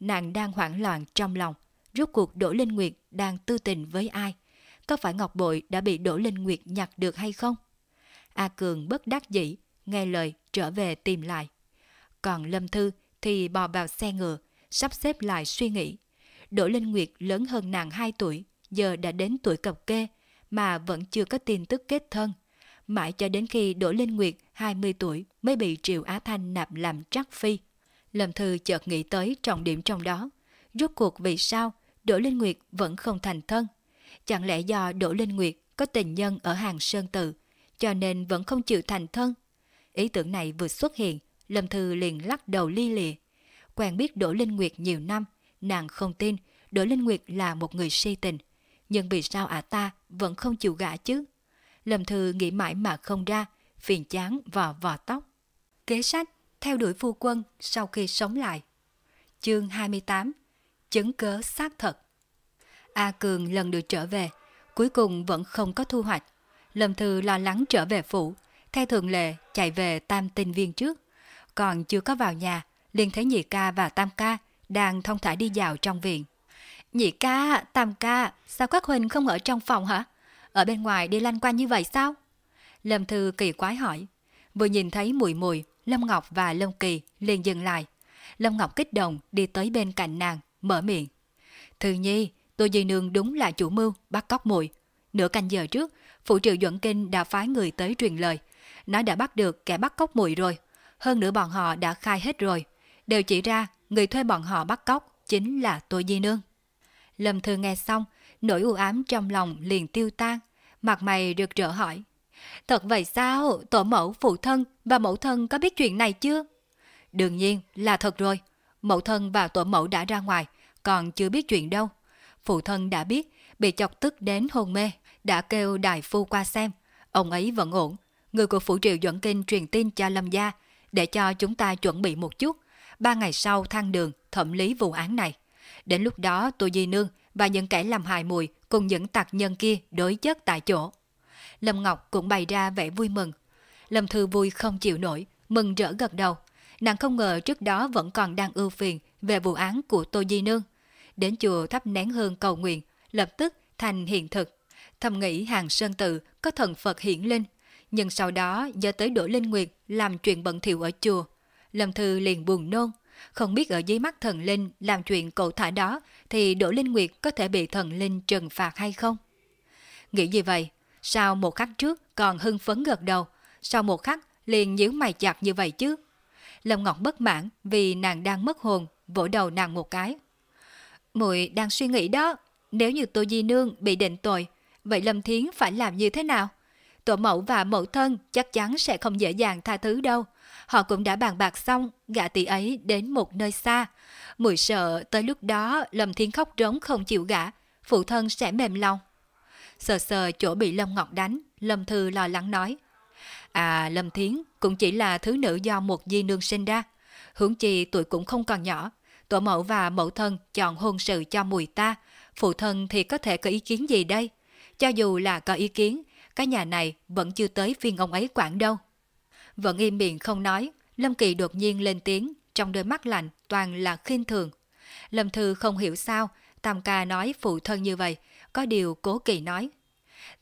[SPEAKER 1] Nàng đang hoảng loạn trong lòng. Rốt cuộc Đỗ Linh Nguyệt đang tư tình với ai? Có phải Ngọc Bội đã bị Đỗ Linh Nguyệt nhặt được hay không? A Cường bất đắc dĩ, nghe lời trở về tìm lại. Còn Lâm Thư thì bò vào xe ngựa, sắp xếp lại suy nghĩ. Đỗ Linh Nguyệt lớn hơn nàng 2 tuổi, giờ đã đến tuổi cập kê, mà vẫn chưa có tin tức kết thân. Mãi cho đến khi Đỗ Linh Nguyệt 20 tuổi mới bị Triệu Á Thanh nạp làm trắc phi. Lâm Thư chợt nghĩ tới trọng điểm trong đó. Rốt cuộc vì sao Đỗ Linh Nguyệt vẫn không thành thân? Chẳng lẽ do Đỗ Linh Nguyệt có tình nhân ở hàng Sơn Tự, cho nên vẫn không chịu thành thân? Ý tưởng này vừa xuất hiện, Lâm Thư liền lắc đầu ly lịa. Quen biết Đỗ Linh Nguyệt nhiều năm, nàng không tin Đỗ Linh Nguyệt là một người si tình. Nhưng vì sao ả ta vẫn không chịu gả chứ? Lâm Thư nghĩ mãi mà không ra, phiền chán và vò tóc. Kế sách theo đuổi phu quân sau khi sống lại. Chương 28 Chứng cớ xác thật A Cường lần được trở về, cuối cùng vẫn không có thu hoạch. Lâm Thư lo lắng trở về phủ, theo thường lệ chạy về tam tinh viên trước. Còn chưa có vào nhà, liền thấy nhị ca và tam ca đang thông thả đi dạo trong viện. Nhị ca, tam ca, sao các huynh không ở trong phòng hả? Ở bên ngoài đi lanh quanh như vậy sao? Lâm Thư kỳ quái hỏi. Vừa nhìn thấy mùi mùi, Lâm Ngọc và Lâm Kỳ liền dừng lại. Lâm Ngọc kích động đi tới bên cạnh nàng, mở miệng. Thư nhi, tôi di nương đúng là chủ mưu, bắt cóc mùi. Nửa canh giờ trước, phụ triệu Duẩn Kinh đã phái người tới truyền lời. Nó đã bắt được kẻ bắt cóc mùi rồi. Hơn nữa bọn họ đã khai hết rồi. Đều chỉ ra người thuê bọn họ bắt cóc chính là tôi di nương. Lâm Thư nghe xong, nỗi u ám trong lòng liền tiêu tan. Mặt mày được rỡ hỏi. Thật vậy sao? Tổ mẫu, phụ thân và mẫu thân có biết chuyện này chưa? Đương nhiên là thật rồi. Mẫu thân và tổ mẫu đã ra ngoài, còn chưa biết chuyện đâu. Phụ thân đã biết, bị chọc tức đến hôn mê, đã kêu đại phu qua xem. Ông ấy vẫn ổn. Người của phủ triệu dẫn kinh truyền tin cho Lâm Gia, để cho chúng ta chuẩn bị một chút. Ba ngày sau thăng đường, thẩm lý vụ án này. Đến lúc đó tôi Di Nương và những kẻ làm hại mùi cùng những tạc nhân kia đối chất tại chỗ. Lâm Ngọc cũng bày ra vẻ vui mừng. Lâm Thư vui không chịu nổi, mừng rỡ gật đầu. Nàng không ngờ trước đó vẫn còn đang ưu phiền về vụ án của Tô Di Nương. Đến chùa thắp nén hương cầu nguyện, lập tức thành hiện thực. Thầm nghĩ hàng sơn tự có thần Phật hiển linh, nhưng sau đó do tới Đỗ Linh Nguyệt làm chuyện bận thiệu ở chùa. Lâm Thư liền buồn nôn, không biết ở dưới mắt thần linh làm chuyện cậu thả đó thì Đỗ Linh Nguyệt có thể bị thần linh trừng phạt hay không? Nghĩ gì vậy? Sao một khắc trước còn hưng phấn gật đầu, sau một khắc liền nhíu mày chặt như vậy chứ? Lâm Ngọc bất mãn vì nàng đang mất hồn, vỗ đầu nàng một cái. Muội đang suy nghĩ đó, nếu như Tô Di Nương bị định tội, vậy Lâm Thiến phải làm như thế nào? Tổ mẫu và mẫu thân chắc chắn sẽ không dễ dàng tha thứ đâu. Họ cũng đã bàn bạc xong, gả tỷ ấy đến một nơi xa. Mùi sợ tới lúc đó Lâm Thiến khóc trống không chịu gã, phụ thân sẽ mềm lòng. Sờ sờ chỗ bị Lâm Ngọc đánh, Lâm Thư lo lắng nói. À, Lâm Thiến cũng chỉ là thứ nữ do một di nương sinh ra. Hướng chi tuổi cũng không còn nhỏ. Tổ mẫu và mẫu thân chọn hôn sự cho mùi ta. Phụ thân thì có thể có ý kiến gì đây? Cho dù là có ý kiến, cái nhà này vẫn chưa tới phiên ông ấy quản đâu. Vẫn im miệng không nói, Lâm Kỳ đột nhiên lên tiếng, trong đôi mắt lạnh toàn là khinh thường. Lâm Thư không hiểu sao, Tam ca nói phụ thân như vậy, có điều cố kỳ nói.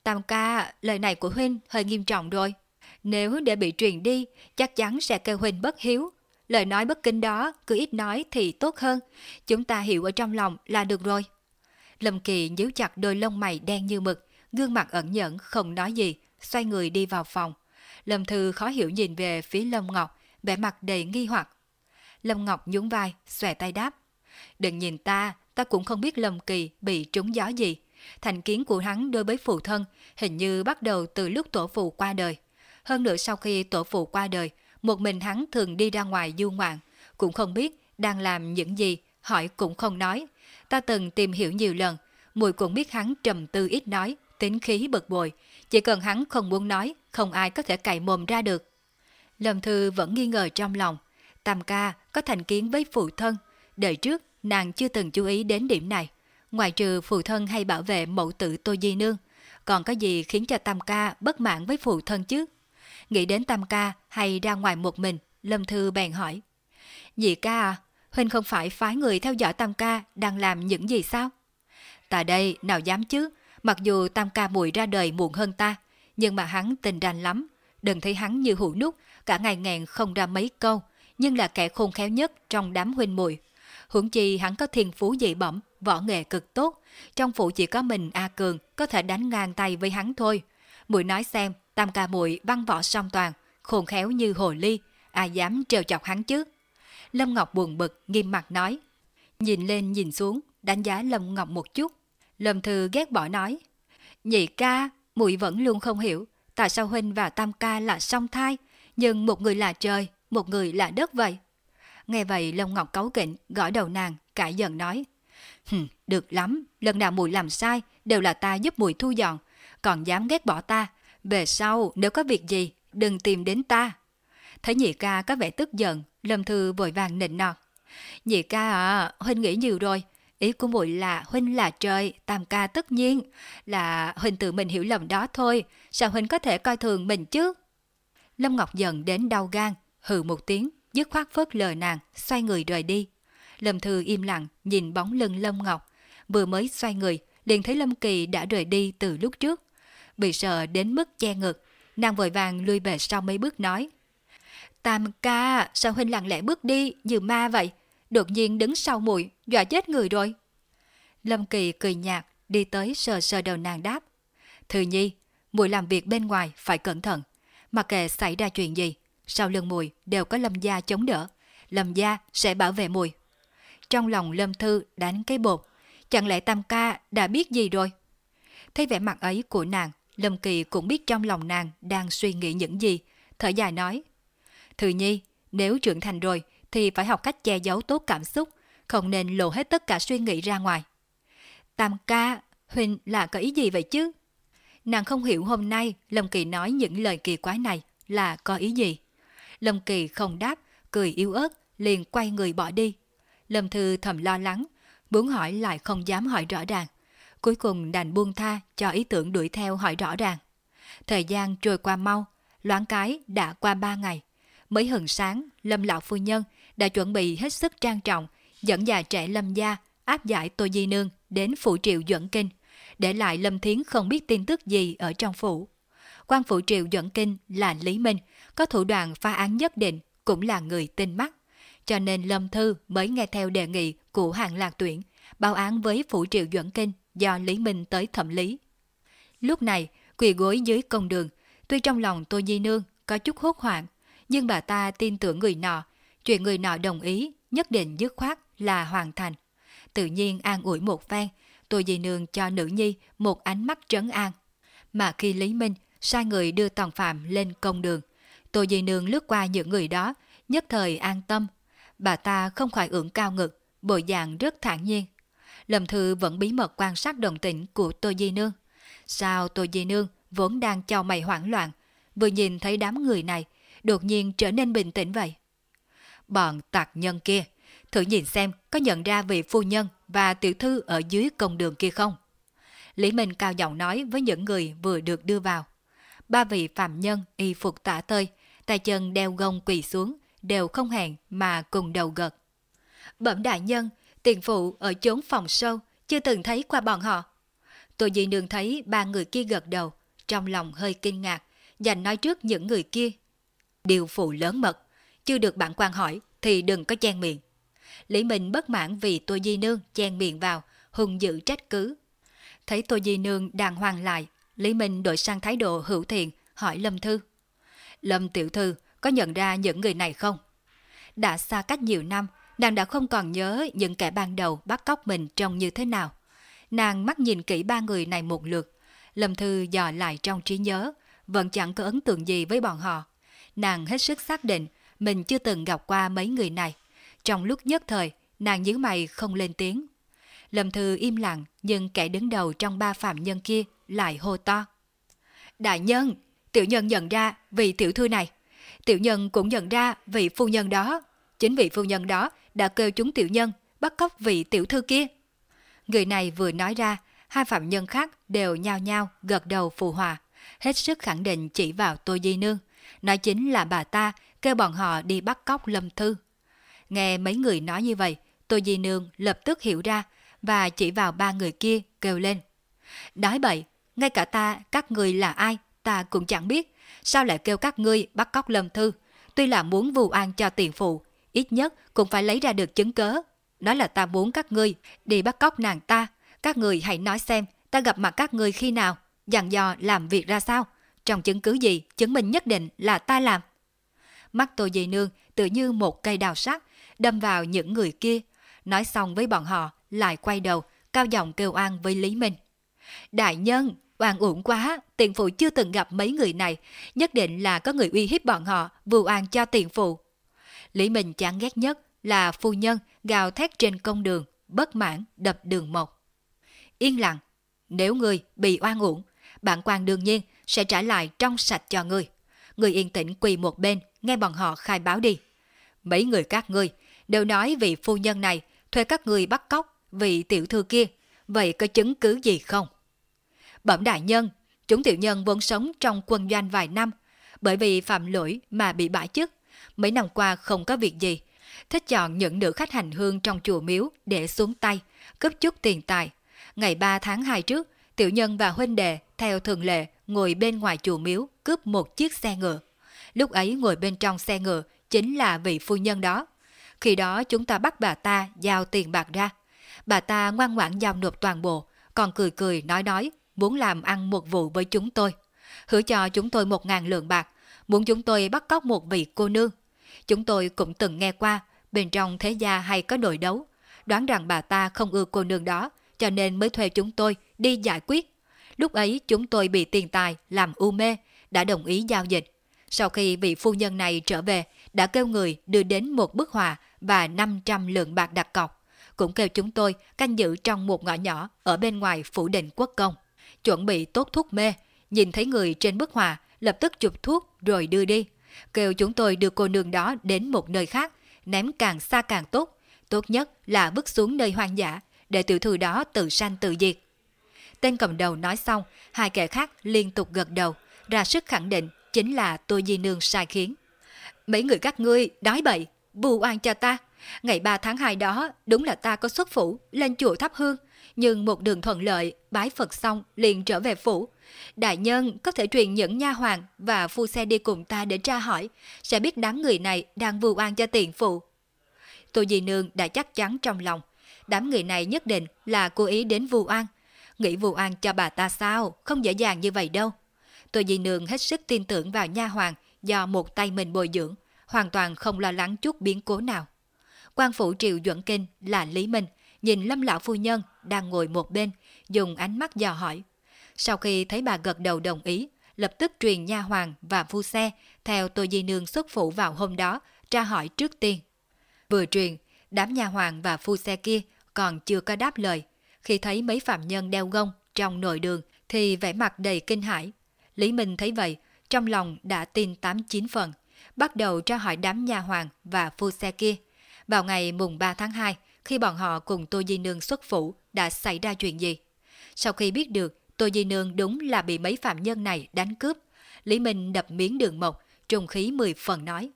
[SPEAKER 1] Tam ca, lời này của Huynh hơi nghiêm trọng rồi. Nếu để bị truyền đi, chắc chắn sẽ kêu Huynh bất hiếu. Lời nói bất kính đó, cứ ít nói thì tốt hơn. Chúng ta hiểu ở trong lòng là được rồi. Lâm Kỳ nhíu chặt đôi lông mày đen như mực, gương mặt ẩn nhẫn không nói gì, xoay người đi vào phòng. Lâm Thư khó hiểu nhìn về phía Lâm Ngọc, vẻ mặt đầy nghi hoặc. Lâm Ngọc nhún vai, xòe tay đáp. Đừng nhìn ta, ta cũng không biết Lâm Kỳ bị trúng gió gì. Thành kiến của hắn đối với phụ thân hình như bắt đầu từ lúc tổ phụ qua đời. Hơn nữa sau khi tổ phụ qua đời, một mình hắn thường đi ra ngoài du ngoạn, cũng không biết đang làm những gì, hỏi cũng không nói. Ta từng tìm hiểu nhiều lần, mùi cũng biết hắn trầm tư ít nói, tính khí bực bội. Chỉ cần hắn không muốn nói, không ai có thể cày mồm ra được. Lâm Thư vẫn nghi ngờ trong lòng. Tam ca có thành kiến với phụ thân. Đời trước, nàng chưa từng chú ý đến điểm này. Ngoài trừ phụ thân hay bảo vệ mẫu tử Tô Di Nương, còn có gì khiến cho Tam ca bất mãn với phụ thân chứ? Nghĩ đến Tam ca hay ra ngoài một mình, Lâm Thư bèn hỏi. Nhị ca à, Huynh không phải phái người theo dõi Tam ca đang làm những gì sao? Tại đây nào dám chứ, mặc dù Tam ca muội ra đời muộn hơn ta, nhưng mà hắn tình rành lắm. Đừng thấy hắn như hũ nút, cả ngày ngàn không ra mấy câu, nhưng là kẻ khôn khéo nhất trong đám huynh muội. Huống chi hắn có thiên phú dị bẩm, võ nghệ cực tốt, trong phủ chỉ có mình A Cường có thể đánh ngang tay với hắn thôi. Muội nói xem, tam ca muội văn võ song toàn, khôn khéo như hồ ly, ai dám trêu chọc hắn chứ? Lâm Ngọc buồn bực, nghiêm mặt nói. Nhìn lên nhìn xuống, đánh giá Lâm Ngọc một chút. Lâm Thư ghét bỏ nói. Nhị ca, muội vẫn luôn không hiểu, tại sao Huynh và Tam ca là song thai, nhưng một người là trời, một người là đất vậy. Nghe vậy Lâm Ngọc cấu kỉnh, gõ đầu nàng, cãi giận nói. Hừm, được lắm, lần nào mùi làm sai đều là ta giúp mùi thu dọn, còn dám ghét bỏ ta. Về sau, nếu có việc gì, đừng tìm đến ta. Thấy nhị ca có vẻ tức giận, Lâm Thư vội vàng nịnh nọt. Nhị ca à, Huynh nghĩ nhiều rồi. Ý của muội là Huynh là trời, tam ca tất nhiên. Là Huynh tự mình hiểu lầm đó thôi. Sao Huynh có thể coi thường mình chứ? Lâm Ngọc giận đến đau gan, hừ một tiếng, dứt khoát phớt lời nàng, xoay người rời đi. Lâm Thư im lặng nhìn bóng lưng Lâm Ngọc, vừa mới xoay người, liền thấy Lâm Kỳ đã rời đi từ lúc trước. Bị sợ đến mức che ngực, nàng vội vàng lui về sau mấy bước nói. Tam ca, sao huynh lặng lẽ bước đi như ma vậy? Đột nhiên đứng sau mùi, dọa chết người rồi. Lâm Kỳ cười nhạt, đi tới sờ sờ đầu nàng đáp. Thư nhi, mùi làm việc bên ngoài phải cẩn thận. Mặc kệ xảy ra chuyện gì, sau lưng mùi đều có lâm gia chống đỡ. Lâm gia sẽ bảo vệ mùi. Trong lòng lâm thư đánh cái bột. Chẳng lẽ tam ca đã biết gì rồi? Thấy vẻ mặt ấy của nàng, Lâm Kỳ cũng biết trong lòng nàng đang suy nghĩ những gì. Thở dài nói. Thư nhi, nếu trưởng thành rồi thì phải học cách che giấu tốt cảm xúc, không nên lộ hết tất cả suy nghĩ ra ngoài. Tam ca, Huỳnh là có ý gì vậy chứ? Nàng không hiểu hôm nay Lâm Kỳ nói những lời kỳ quái này là có ý gì. Lâm Kỳ không đáp, cười yếu ớt, liền quay người bỏ đi. Lâm Thư thầm lo lắng, muốn hỏi lại không dám hỏi rõ ràng. Cuối cùng đành buông tha cho ý tưởng đuổi theo hỏi rõ ràng. Thời gian trôi qua mau, loáng cái đã qua ba ngày. Mới hừng sáng, Lâm Lão Phu Nhân đã chuẩn bị hết sức trang trọng, dẫn già trẻ lâm gia áp giải Tô Di Nương đến phủ triệu dẫn kinh, để lại Lâm Thiến không biết tin tức gì ở trong phủ. quan phủ triệu dẫn kinh là Lý Minh, có thủ đoạn phá án nhất định, cũng là người tinh mắt. Cho nên Lâm Thư mới nghe theo đề nghị của hàng lạc tuyển, báo án với phủ triệu dẫn kinh do Lý Minh tới thẩm lý. Lúc này, quỳ gối dưới công đường, tuy trong lòng Tô Di Nương có chút hốt hoảng, nhưng bà ta tin tưởng người nọ, chuyện người nọ đồng ý nhất định dứt khoát là hoàn thành. Tự nhiên an ủi một phen, Tô Di Nương cho nữ nhi một ánh mắt trấn an. Mà khi Lý Minh sai người đưa Tòng Phạm lên công đường, Tô Di Nương lướt qua những người đó, nhất thời an tâm. Bà ta không khỏi ưỡng cao ngực, bộ dạng rất thản nhiên. Lâm Thư vẫn bí mật quan sát đồng tĩnh của Tô Di Nương. Sao Tô Di Nương vốn đang cho mày hoảng loạn, vừa nhìn thấy đám người này, đột nhiên trở nên bình tĩnh vậy? Bọn tạc nhân kia, thử nhìn xem có nhận ra vị phu nhân và tiểu thư ở dưới công đường kia không? Lý Minh cao giọng nói với những người vừa được đưa vào. Ba vị phạm nhân y phục tả tơi, tay chân đeo gông quỳ xuống, đều không hẹn mà cùng đầu gật. Bẩm đại nhân, tiền phụ ở chốn phòng sâu, chưa từng thấy qua bọn họ. Tôi dị nương thấy ba người kia gật đầu, trong lòng hơi kinh ngạc, dành nói trước những người kia. Điều phụ lớn mật, chưa được bạn quan hỏi thì đừng có chen miệng. Lý Minh bất mãn vì Tô Di Nương chen miệng vào, hùng dữ trách cứ. Thấy Tô Di Nương đàng hoàng lại, Lý Minh đổi sang thái độ hữu thiện, hỏi Lâm Thư. Lâm Tiểu Thư có nhận ra những người này không? Đã xa cách nhiều năm, nàng đã không còn nhớ những kẻ ban đầu bắt cóc mình trông như thế nào. Nàng mắt nhìn kỹ ba người này một lượt, Lâm Thư dò lại trong trí nhớ, vẫn chẳng có ấn tượng gì với bọn họ. Nàng hết sức xác định mình chưa từng gặp qua mấy người này. Trong lúc nhất thời, nàng nhíu mày không lên tiếng. Lâm Thư im lặng, nhưng kẻ đứng đầu trong ba phạm nhân kia lại hô to. Đại nhân, tiểu nhân nhận ra vị tiểu thư này. Tiểu nhân cũng nhận ra vị phu nhân đó. Chính vị phu nhân đó đã kêu chúng tiểu nhân bắt cóc vị tiểu thư kia. Người này vừa nói ra, hai phạm nhân khác đều nhao nhao gật đầu phù hòa, hết sức khẳng định chỉ vào Tô Di Nương. Nói chính là bà ta kêu bọn họ đi bắt cóc Lâm Thư. Nghe mấy người nói như vậy, Tô Di Nương lập tức hiểu ra và chỉ vào ba người kia kêu lên. đói bậy, ngay cả ta, các người là ai, ta cũng chẳng biết. Sao lại kêu các ngươi bắt cóc Lâm Thư? Tuy là muốn vù an cho tiền phụ, ít nhất cũng phải lấy ra được chứng cớ. Đó là ta muốn các ngươi đi bắt cóc nàng ta. Các người hãy nói xem ta gặp mặt các người khi nào, dặn dò làm việc ra sao. Trong chứng cứ gì chứng minh nhất định là ta làm. Mắt tôi Dì Nương tự như một cây đào sắt đâm vào những người kia. Nói xong với bọn họ, lại quay đầu, cao giọng kêu an với Lý Minh. Đại nhân, oan uổng quá, tiền phụ chưa từng gặp mấy người này, nhất định là có người uy hiếp bọn họ, vù an cho tiền phụ. Lý Minh chán ghét nhất là phu nhân gào thét trên công đường, bất mãn đập đường một. Yên lặng, nếu người bị oan uổng, bản quan đương nhiên sẽ trả lại trong sạch cho người. Người yên tĩnh quỳ một bên, nghe bọn họ khai báo đi. Mấy người các ngươi đều nói vị phu nhân này thuê các người bắt cóc vị tiểu thư kia, vậy có chứng cứ gì không? Bẩm đại nhân, chúng tiểu nhân vốn sống trong quân doanh vài năm, bởi vì phạm lỗi mà bị bãi chức. Mấy năm qua không có việc gì, thích chọn những nữ khách hành hương trong chùa miếu để xuống tay, cướp chút tiền tài. Ngày 3 tháng 2 trước, tiểu nhân và huynh đệ theo thường lệ ngồi bên ngoài chùa miếu cướp một chiếc xe ngựa. Lúc ấy ngồi bên trong xe ngựa chính là vị phu nhân đó. Khi đó chúng ta bắt bà ta giao tiền bạc ra. Bà ta ngoan ngoãn giao nộp toàn bộ, còn cười cười nói nói muốn làm ăn một vụ với chúng tôi. Hứa cho chúng tôi một ngàn lượng bạc, muốn chúng tôi bắt cóc một vị cô nương. Chúng tôi cũng từng nghe qua, bên trong thế gia hay có nội đấu. Đoán rằng bà ta không ưa cô nương đó, cho nên mới thuê chúng tôi đi giải quyết. Lúc ấy chúng tôi bị tiền tài làm u mê, đã đồng ý giao dịch. Sau khi vị phu nhân này trở về, đã kêu người đưa đến một bức họa và 500 lượng bạc đặt cọc. Cũng kêu chúng tôi canh giữ trong một ngõ nhỏ ở bên ngoài phủ định quốc công. Chuẩn bị tốt thuốc mê, nhìn thấy người trên bức họa, lập tức chụp thuốc rồi đưa đi. Kêu chúng tôi đưa cô nương đó đến một nơi khác, ném càng xa càng tốt. Tốt nhất là vứt xuống nơi hoang dã, để tiểu thư đó tự sanh tự diệt. Tên cầm đầu nói xong, hai kẻ khác liên tục gật đầu, ra sức khẳng định chính là tôi di nương sai khiến. Mấy người các ngươi đói bậy, bù oan cho ta. Ngày 3 tháng 2 đó, đúng là ta có xuất phủ, lên chùa thắp hương, nhưng một đường thuận lợi, bái Phật xong liền trở về phủ. Đại nhân có thể truyền những nha hoàng và phu xe đi cùng ta để tra hỏi, sẽ biết đám người này đang vu oan cho tiền phụ. Tô Di Nương đã chắc chắn trong lòng, đám người này nhất định là cố ý đến vu oan. Nghĩ vu oan cho bà ta sao, không dễ dàng như vậy đâu. Tô Di Nương hết sức tin tưởng vào nha hoàng do một tay mình bồi dưỡng, hoàn toàn không lo lắng chút biến cố nào. quan phủ triệu duẩn kinh là Lý Minh, nhìn lâm lão phu nhân đang ngồi một bên, dùng ánh mắt dò hỏi. Sau khi thấy bà gật đầu đồng ý, lập tức truyền nha hoàng và phu xe theo Tô Di Nương xuất phủ vào hôm đó, tra hỏi trước tiên. Vừa truyền, đám nha hoàng và phu xe kia còn chưa có đáp lời. Khi thấy mấy phạm nhân đeo gông trong nội đường thì vẻ mặt đầy kinh hãi. Lý Minh thấy vậy, trong lòng đã tin 8-9 phần, bắt đầu tra hỏi đám nha hoàng và phu xe kia. Vào ngày mùng 3 tháng 2, khi bọn họ cùng Tô Di Nương xuất phủ đã xảy ra chuyện gì. Sau khi biết được Tô Di Nương đúng là bị mấy phạm nhân này đánh cướp, Lý Minh đập miếng đường mộc, trùng khí 10 phần nói.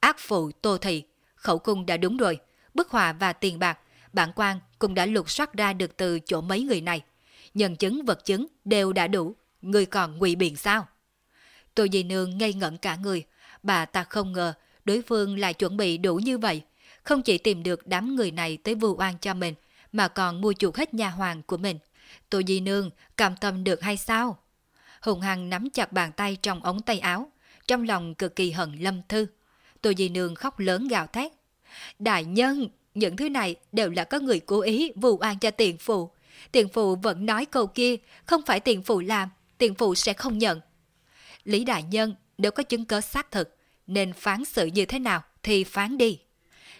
[SPEAKER 1] Ác phụ Tô Thị, khẩu cung đã đúng rồi, bức họa và tiền bạc, bản quan cũng đã lục soát ra được từ chỗ mấy người này. Nhân chứng vật chứng đều đã đủ, người còn ngụy biện sao? Tô Di Nương ngây ngẩn cả người, bà ta không ngờ đối phương lại chuẩn bị đủ như vậy, không chỉ tìm được đám người này tới vu oan cho mình, mà còn mua chuộc hết nhà hoàng của mình. Tô Di Nương cảm tâm được hay sao? Hùng Hằng nắm chặt bàn tay trong ống tay áo, trong lòng cực kỳ hận Lâm Thư. Tô Di Nương khóc lớn gào thét. Đại nhân, những thứ này đều là có người cố ý vu oan cho tiền phụ. Tiền phụ vẫn nói câu kia, không phải tiền phụ làm, tiền phụ sẽ không nhận. Lý Đại Nhân nếu có chứng cớ xác thực, nên phán xử như thế nào thì phán đi.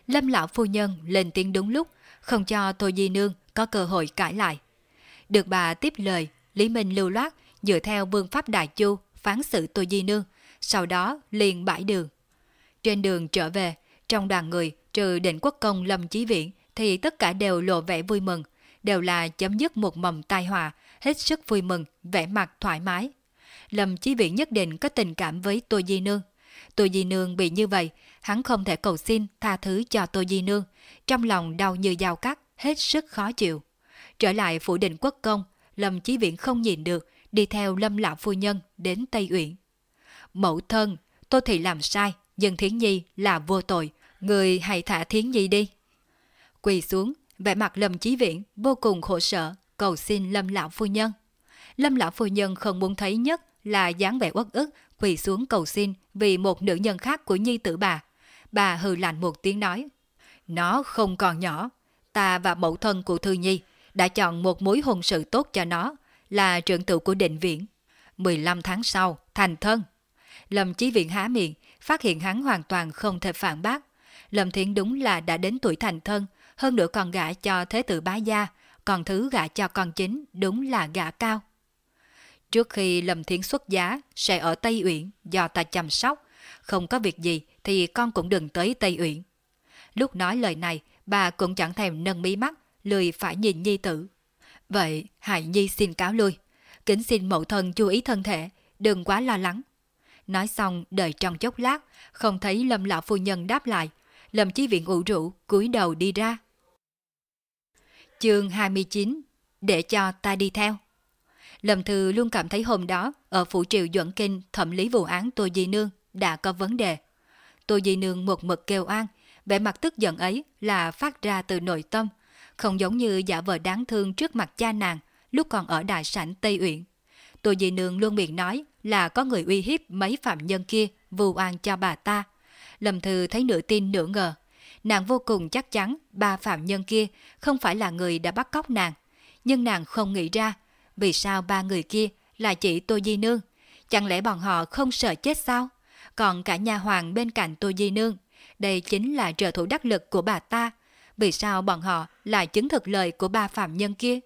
[SPEAKER 1] Lâm lão phu nhân lên tiếng đúng lúc, không cho Tô Di Nương có cơ hội cãi lại. Được bà tiếp lời, Lý Minh lưu loát dựa theo vương pháp Đại Chu phán xử Tô Di Nương, sau đó liền bãi đường. Trên đường trở về, trong đoàn người trừ định quốc công Lâm Chí Viễn thì tất cả đều lộ vẻ vui mừng, đều là chấm dứt một mầm tai họa, hết sức vui mừng, vẻ mặt thoải mái. Lâm Chí Viễn nhất định có tình cảm với Tô Di Nương. Tô Di Nương bị như vậy, hắn không thể cầu xin tha thứ cho Tô Di Nương, trong lòng đau như dao cắt, hết sức khó chịu. Trở lại phủ định quốc công, Lâm Chí Viễn không nhìn được, đi theo Lâm Lão Phu Nhân đến Tây Uyển. Mẫu thân, Tô Thị làm sai, dân Thiến Nhi là vô tội, người hãy thả Thiến Nhi đi. Quỳ xuống, vẻ mặt Lâm Chí Viễn vô cùng khổ sở, cầu xin Lâm Lão Phu Nhân. Lâm Lão Phu Nhân không muốn thấy nhất là dáng vẻ uất ức quỳ xuống cầu xin vì một nữ nhân khác của nhi tử bà. Bà hừ lạnh một tiếng nói. Nó không còn nhỏ. Ta và mẫu thân của Thư Nhi đã chọn một mối hôn sự tốt cho nó, là trưởng tử của định viện. 15 tháng sau, thành thân. Lâm Chí Viện há miệng, phát hiện hắn hoàn toàn không thể phản bác. Lâm Thiến đúng là đã đến tuổi thành thân, hơn nữa còn gả cho thế tử bá gia, còn thứ gả cho con chính đúng là gả cao. Trước khi Lâm Thiến xuất giá, sẽ ở Tây Uyển do ta chăm sóc. Không có việc gì thì con cũng đừng tới Tây Uyển. Lúc nói lời này, bà cũng chẳng thèm nâng mí mắt, lười phải nhìn nhi tử. Vậy, Hải Nhi xin cáo lui. Kính xin mẫu thân chú ý thân thể, đừng quá lo lắng. Nói xong, đợi trong chốc lát, không thấy Lâm lão phu nhân đáp lại. Lâm chí viện ủ rũ, cúi đầu đi ra. Chương 29 Để cho ta đi theo Lâm Thư luôn cảm thấy hôm đó ở phủ triều Duẩn Kinh thẩm lý vụ án Tô Di Nương đã có vấn đề. Tô Di Nương một mực kêu an, vẻ mặt tức giận ấy là phát ra từ nội tâm, không giống như giả vờ đáng thương trước mặt cha nàng lúc còn ở đại sảnh Tây Uyển. Tô Di Nương luôn miệng nói là có người uy hiếp mấy phạm nhân kia vu oan cho bà ta. Lâm Thư thấy nửa tin nửa ngờ. Nàng vô cùng chắc chắn ba phạm nhân kia không phải là người đã bắt cóc nàng. Nhưng nàng không nghĩ ra vì sao ba người kia là chỉ Tô Di Nương? Chẳng lẽ bọn họ không sợ chết sao? Còn cả nhà hoàng bên cạnh Tô Di Nương, đây chính là trợ thủ đắc lực của bà ta. Vì sao bọn họ lại chứng thực lời của ba phạm nhân kia?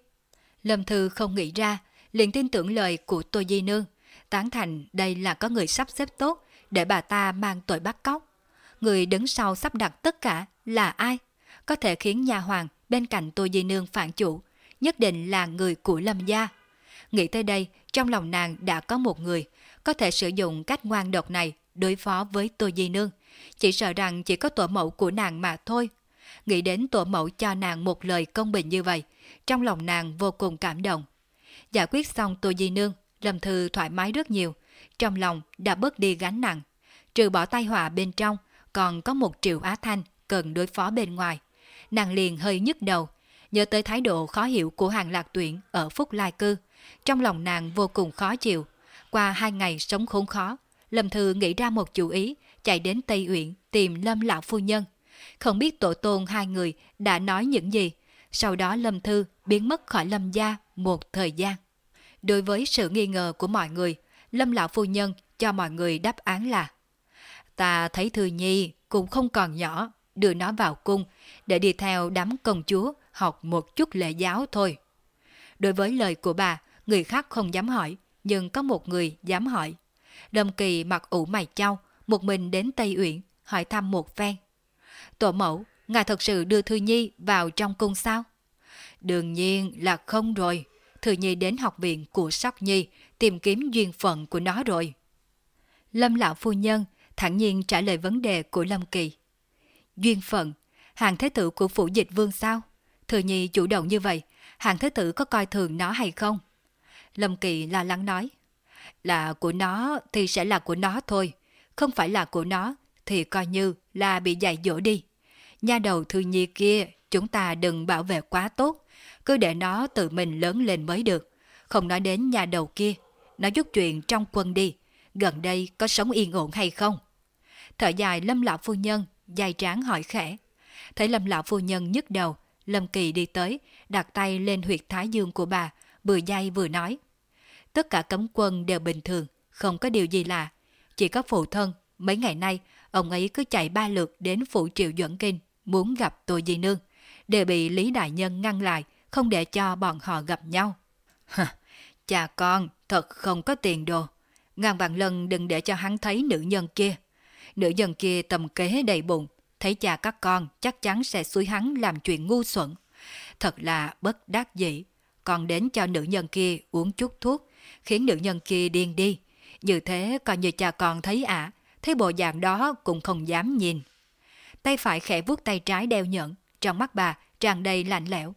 [SPEAKER 1] Lâm Thư không nghĩ ra, liền tin tưởng lời của Tô Di Nương, tán thành đây là có người sắp xếp tốt để bà ta mang tội bắt cóc. Người đứng sau sắp đặt tất cả là ai? Có thể khiến nhà hoàng bên cạnh Tô Di Nương phản chủ, nhất định là người của Lâm gia. Nghĩ tới đây, trong lòng nàng đã có một người, có thể sử dụng cách ngoan độc này đối phó với Tô Di Nương. Chỉ sợ rằng chỉ có tổ mẫu của nàng mà thôi. Nghĩ đến tổ mẫu cho nàng một lời công bình như vậy, trong lòng nàng vô cùng cảm động. Giải quyết xong Tô Di Nương, Lâm Thư thoải mái rất nhiều, trong lòng đã bớt đi gánh nặng. Trừ bỏ tai họa bên trong, còn có một triệu Á Thanh cần đối phó bên ngoài. Nàng liền hơi nhức đầu, nhớ tới thái độ khó hiểu của hàng lạc tuyển ở Phúc Lai Cư. Trong lòng nàng vô cùng khó chịu. Qua hai ngày sống khốn khó, Lâm Thư nghĩ ra một chủ ý, chạy đến Tây Uyển tìm Lâm Lão Phu Nhân. Không biết tổ tôn hai người đã nói những gì. Sau đó Lâm Thư biến mất khỏi Lâm gia một thời gian. Đối với sự nghi ngờ của mọi người, Lâm Lão Phu Nhân cho mọi người đáp án là Ta thấy Thư Nhi cũng không còn nhỏ, đưa nó vào cung để đi theo đám công chúa học một chút lễ giáo thôi. Đối với lời của bà, người khác không dám hỏi, nhưng có một người dám hỏi. Lâm Kỳ mặc ủ mày trao, một mình đến Tây Uyển, hỏi thăm một phen. Tổ mẫu, ngài thật sự đưa Thư Nhi vào trong cung sao? Đương nhiên là không rồi. Thư Nhi đến học viện của Sóc Nhi tìm kiếm duyên phận của nó rồi. Lâm Lão Phu Nhân thẳng nhiên trả lời vấn đề của Lâm Kỳ. Duyên phận, hàng thế tử của phủ dịch vương sao? Thừa nhi chủ động như vậy, hàng thế tử có coi thường nó hay không? Lâm Kỳ lo lắng nói. Là của nó thì sẽ là của nó thôi, không phải là của nó thì coi như là bị dạy dỗ đi. Nha đầu thư nhi kia, chúng ta đừng bảo vệ quá tốt, cứ để nó tự mình lớn lên mới được. Không nói đến nhà đầu kia, nó giúp chuyện trong quân đi, gần đây có sống yên ổn hay không? Thở dài Lâm Lão Phu Nhân, dài tráng hỏi khẽ. Thấy Lâm Lão Phu Nhân nhức đầu, Lâm Kỳ đi tới, đặt tay lên huyệt thái dương của bà, vừa dây vừa nói. Tất cả cấm quân đều bình thường, không có điều gì lạ. Chỉ có phụ thân, mấy ngày nay, ông ấy cứ chạy ba lượt đến phủ triệu dẫn kinh, muốn gặp tôi di nương, đều bị Lý Đại Nhân ngăn lại, không để cho bọn họ gặp nhau. cha con, thật không có tiền đồ. Ngàn vạn lần đừng để cho hắn thấy nữ nhân kia. Nữ nhân kia tầm kế đầy bụng, thấy cha các con chắc chắn sẽ xúi hắn làm chuyện ngu xuẩn. Thật là bất đắc dĩ, còn đến cho nữ nhân kia uống chút thuốc, khiến nữ nhân kia điên đi. Như thế coi như cha con thấy ả. à, thấy bộ dạng đó cũng không dám nhìn. Tay phải khẽ vuốt tay trái đeo nhẫn, trong mắt bà tràn đầy lạnh lẽo.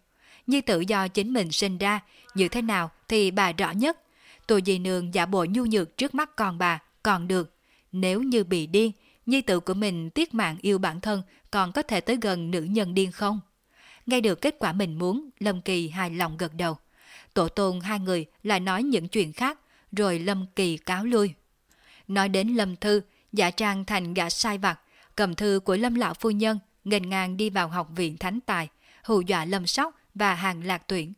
[SPEAKER 1] Như tự do chính mình sinh ra, như thế nào thì bà rõ nhất. Tùy dì Nương giả bộ nhu nhược trước mắt con bà, còn được. Nếu như bị điên, nhi tử của mình tiếc mạng yêu bản thân còn có thể tới gần nữ nhân điên không? Nghe được kết quả mình muốn, Lâm Kỳ hài lòng gật đầu. Tổ tôn hai người lại nói những chuyện khác, rồi Lâm Kỳ cáo lui. Nói đến Lâm Thư, giả trang thành gã sai vặt, cầm thư của Lâm Lão Phu Nhân, nghênh ngang đi vào học viện Thánh Tài, hù dọa Lâm Sóc và Hàng Lạc Tuyển.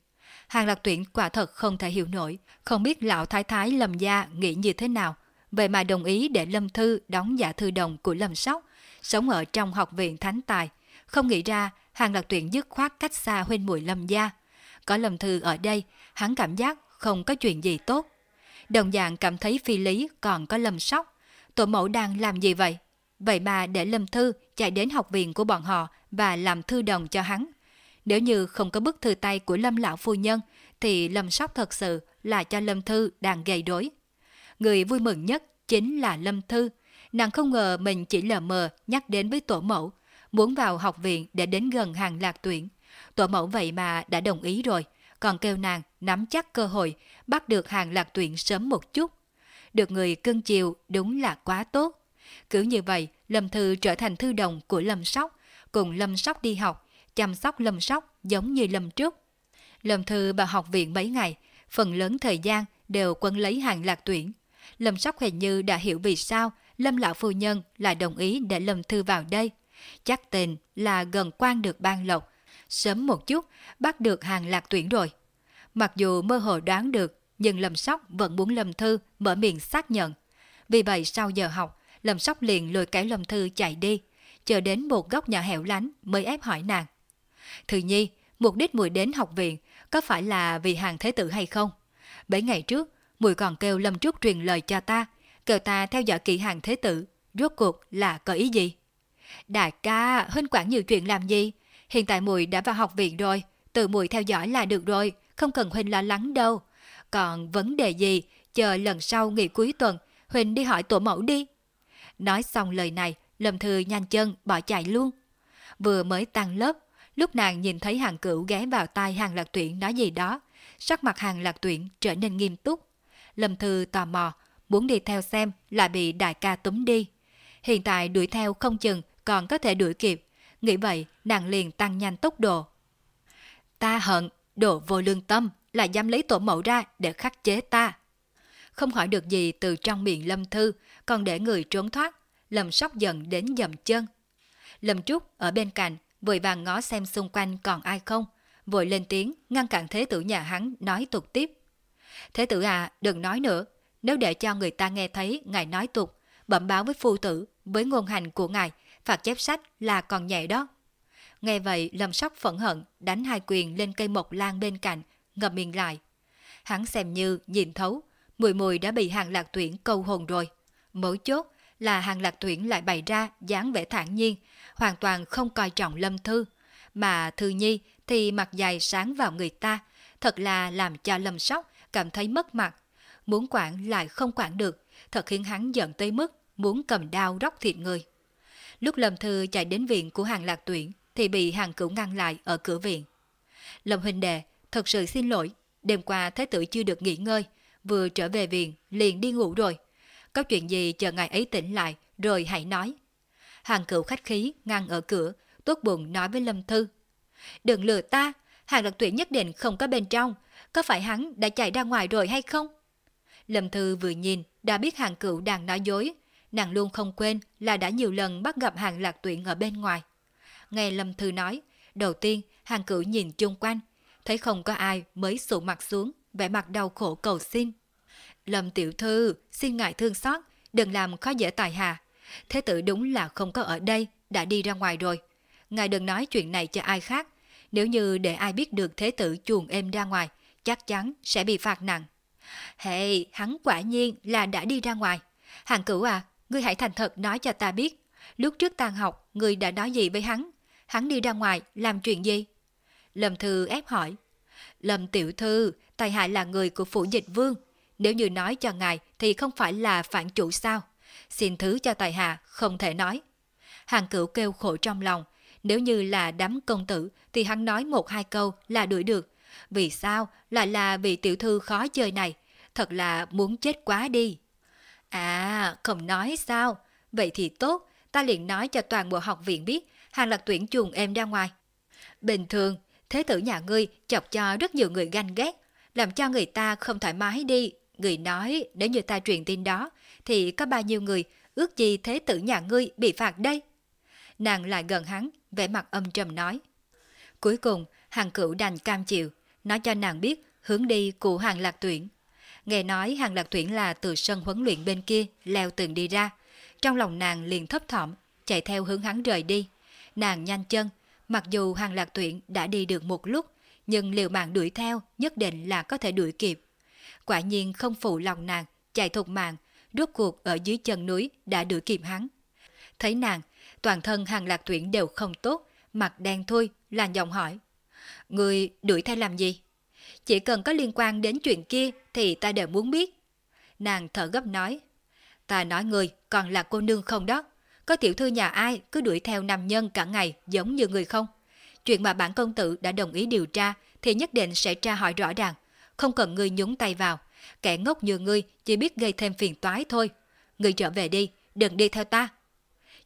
[SPEAKER 1] Hàng Lạc Tuyển quả thật không thể hiểu nổi, không biết Lão Thái Thái Lâm Gia nghĩ như thế nào, vậy mà đồng ý để Lâm Thư đóng giả thư đồng của Lâm Sóc, sống ở trong học viện Thánh Tài. Không nghĩ ra, Hàng Lạc Tuyển dứt khoát cách xa huynh muội Lâm Gia. Có Lâm Thư ở đây, hắn cảm giác không có chuyện gì tốt. Đồng dạng cảm thấy phi lý còn có Lâm Sóc. Tổ mẫu đang làm gì vậy? Vậy mà để Lâm Thư chạy đến học viện của bọn họ và làm thư đồng cho hắn. Nếu như không có bức thư tay của Lâm Lão Phu Nhân, thì Lâm Sóc thật sự là cho Lâm Thư đang gây rối. Người vui mừng nhất chính là Lâm Thư. Nàng không ngờ mình chỉ lờ mờ nhắc đến với tổ mẫu, muốn vào học viện để đến gần hàng lạc tuyển. Tổ mẫu vậy mà đã đồng ý rồi, còn kêu nàng nắm chắc cơ hội bắt được hàng lạc tuyển sớm một chút. Được người cưng chiều đúng là quá tốt. Cứ như vậy, Lâm Thư trở thành thư đồng của Lâm Sóc, cùng Lâm Sóc đi học, chăm sóc Lâm Sóc giống như Lâm trước. Lâm Thư vào học viện mấy ngày, phần lớn thời gian đều quân lấy hàng lạc tuyển. Lâm Sóc hình như đã hiểu vì sao Lâm Lão Phu Nhân lại đồng ý để Lâm Thư vào đây. Chắc tình là gần quan được ban lộc, sớm một chút bắt được hàng lạc tuyển rồi. Mặc dù mơ hồ đoán được, nhưng Lâm Sóc vẫn muốn Lâm Thư mở miệng xác nhận. Vì vậy sau giờ học, Lâm Sóc liền lôi cái Lâm Thư chạy đi, chờ đến một góc nhà hẻo lánh mới ép hỏi nàng. Thư Nhi, mục đích mùi đến học viện có phải là vì hàng thế tử hay không? Bảy ngày trước, mùi còn kêu Lâm Trúc truyền lời cho ta, kêu ta theo dõi kỹ hàng thế tử, rốt cuộc là có ý gì? Đại ca, huynh quản nhiều chuyện làm gì? Hiện tại mùi đã vào học viện rồi, tự mùi theo dõi là được rồi, không cần huynh lo lắng đâu. Còn vấn đề gì, chờ lần sau nghỉ cuối tuần, huỳnh đi hỏi tổ mẫu đi. Nói xong lời này, Lâm Thư nhanh chân bỏ chạy luôn. Vừa mới tăng lớp, lúc nàng nhìn thấy hàng cửu ghé vào tai hàng lạc tuyển nói gì đó, sắc mặt hàng lạc tuyển trở nên nghiêm túc. Lâm Thư tò mò, muốn đi theo xem lại bị đại ca túm đi. Hiện tại đuổi theo không chừng còn có thể đuổi kịp. Nghĩ vậy, nàng liền tăng nhanh tốc độ. Ta hận, đồ vô lương tâm, là dám lấy tổ mẫu ra để khắc chế ta. Không hỏi được gì từ trong miệng Lâm Thư, còn để người trốn thoát, Lâm sóc giận đến dầm chân. Lâm Trúc ở bên cạnh, vội vàng ngó xem xung quanh còn ai không, vội lên tiếng ngăn cản thế tử nhà hắn nói tục tiếp. Thế tử à, đừng nói nữa, nếu để cho người ta nghe thấy ngài nói tục, bẩm báo với phu tử, với ngôn hành của ngài, phạt chép sách là còn nhẹ đó. Nghe vậy, Lâm Sóc phẫn hận, đánh hai quyền lên cây mộc lan bên cạnh, ngậm miệng lại. Hắn xem như nhìn thấu, mùi mùi đã bị hàng lạc tuyển câu hồn rồi. Mấu chốt là hàng lạc tuyển lại bày ra dáng vẻ thản nhiên, hoàn toàn không coi trọng Lâm Thư. Mà Thư Nhi thì mặt dài sáng vào người ta, thật là làm cho Lâm Sóc cảm thấy mất mặt. Muốn quản lại không quản được, thật khiến hắn giận tới mức muốn cầm đao róc thịt người. Lúc Lâm Thư chạy đến viện của hàng lạc tuyển thì bị hàng cửu ngăn lại ở cửa viện. Lâm huynh đệ, thật sự xin lỗi, đêm qua Thế tử chưa được nghỉ ngơi, vừa trở về viện liền đi ngủ rồi. Có chuyện gì chờ ngài ấy tỉnh lại rồi hãy nói. Hàng cửu khách khí ngăn ở cửa, tốt bụng nói với Lâm Thư. Đừng lừa ta, hàng lạc tuyển nhất định không có bên trong, có phải hắn đã chạy ra ngoài rồi hay không? Lâm Thư vừa nhìn đã biết hàng cửu đang nói dối, nàng luôn không quên là đã nhiều lần bắt gặp hàng lạc tuyển ở bên ngoài. Nghe Lâm Thư nói, đầu tiên hàng cửu nhìn chung quanh, thấy không có ai mới sụ mặt xuống, vẻ mặt đau khổ cầu xin. Lâm tiểu thư, xin ngại thương xót, đừng làm khó dễ tài hà. Thế tử đúng là không có ở đây, đã đi ra ngoài rồi. Ngài đừng nói chuyện này cho ai khác. Nếu như để ai biết được thế tử chuồn êm ra ngoài, chắc chắn sẽ bị phạt nặng. Hey, hắn quả nhiên là đã đi ra ngoài. Hàng cửu à, ngươi hãy thành thật nói cho ta biết. Lúc trước tan học, ngươi đã nói gì với hắn? Hắn đi ra ngoài, làm chuyện gì? Lâm Thư ép hỏi. Lâm Tiểu Thư, Tài Hạ là người của phủ dịch vương. Nếu như nói cho ngài thì không phải là phản chủ sao? Xin thứ cho Tài Hạ, không thể nói. Hàng cửu kêu khổ trong lòng. Nếu như là đám công tử thì hắn nói một hai câu là đuổi được. Vì sao lại là vị tiểu thư khó chơi này? Thật là muốn chết quá đi. À, không nói sao? Vậy thì tốt, ta liền nói cho toàn bộ học viện biết hàng lạc tuyển chuồng em ra ngoài. Bình thường, thế tử nhà ngươi chọc cho rất nhiều người ganh ghét, làm cho người ta không thoải mái đi. Người nói nếu như ta truyền tin đó, thì có bao nhiêu người ước gì thế tử nhà ngươi bị phạt đây? Nàng lại gần hắn, vẻ mặt âm trầm nói. Cuối cùng, hàng cửu đành cam chịu, nói cho nàng biết hướng đi của hàng lạc tuyển. Nghe nói hàng lạc tuyển là từ sân huấn luyện bên kia leo tường đi ra. Trong lòng nàng liền thấp thỏm, chạy theo hướng hắn rời đi. Nàng nhanh chân, mặc dù hàng lạc tuyển đã đi được một lúc, nhưng liều mạng đuổi theo nhất định là có thể đuổi kịp. Quả nhiên không phụ lòng nàng, chạy thục mạng, rốt cuộc ở dưới chân núi đã đuổi kịp hắn. Thấy nàng, toàn thân hàng lạc tuyển đều không tốt, mặt đen thui, làn giọng hỏi. Người đuổi theo làm gì? Chỉ cần có liên quan đến chuyện kia thì ta đều muốn biết. Nàng thở gấp nói. Ta nói người còn là cô nương không đó. Có tiểu thư nhà ai cứ đuổi theo nam nhân cả ngày giống như người không? Chuyện mà bản công tử đã đồng ý điều tra thì nhất định sẽ tra hỏi rõ ràng. Không cần ngươi nhúng tay vào. Kẻ ngốc như ngươi chỉ biết gây thêm phiền toái thôi. Ngươi trở về đi, đừng đi theo ta.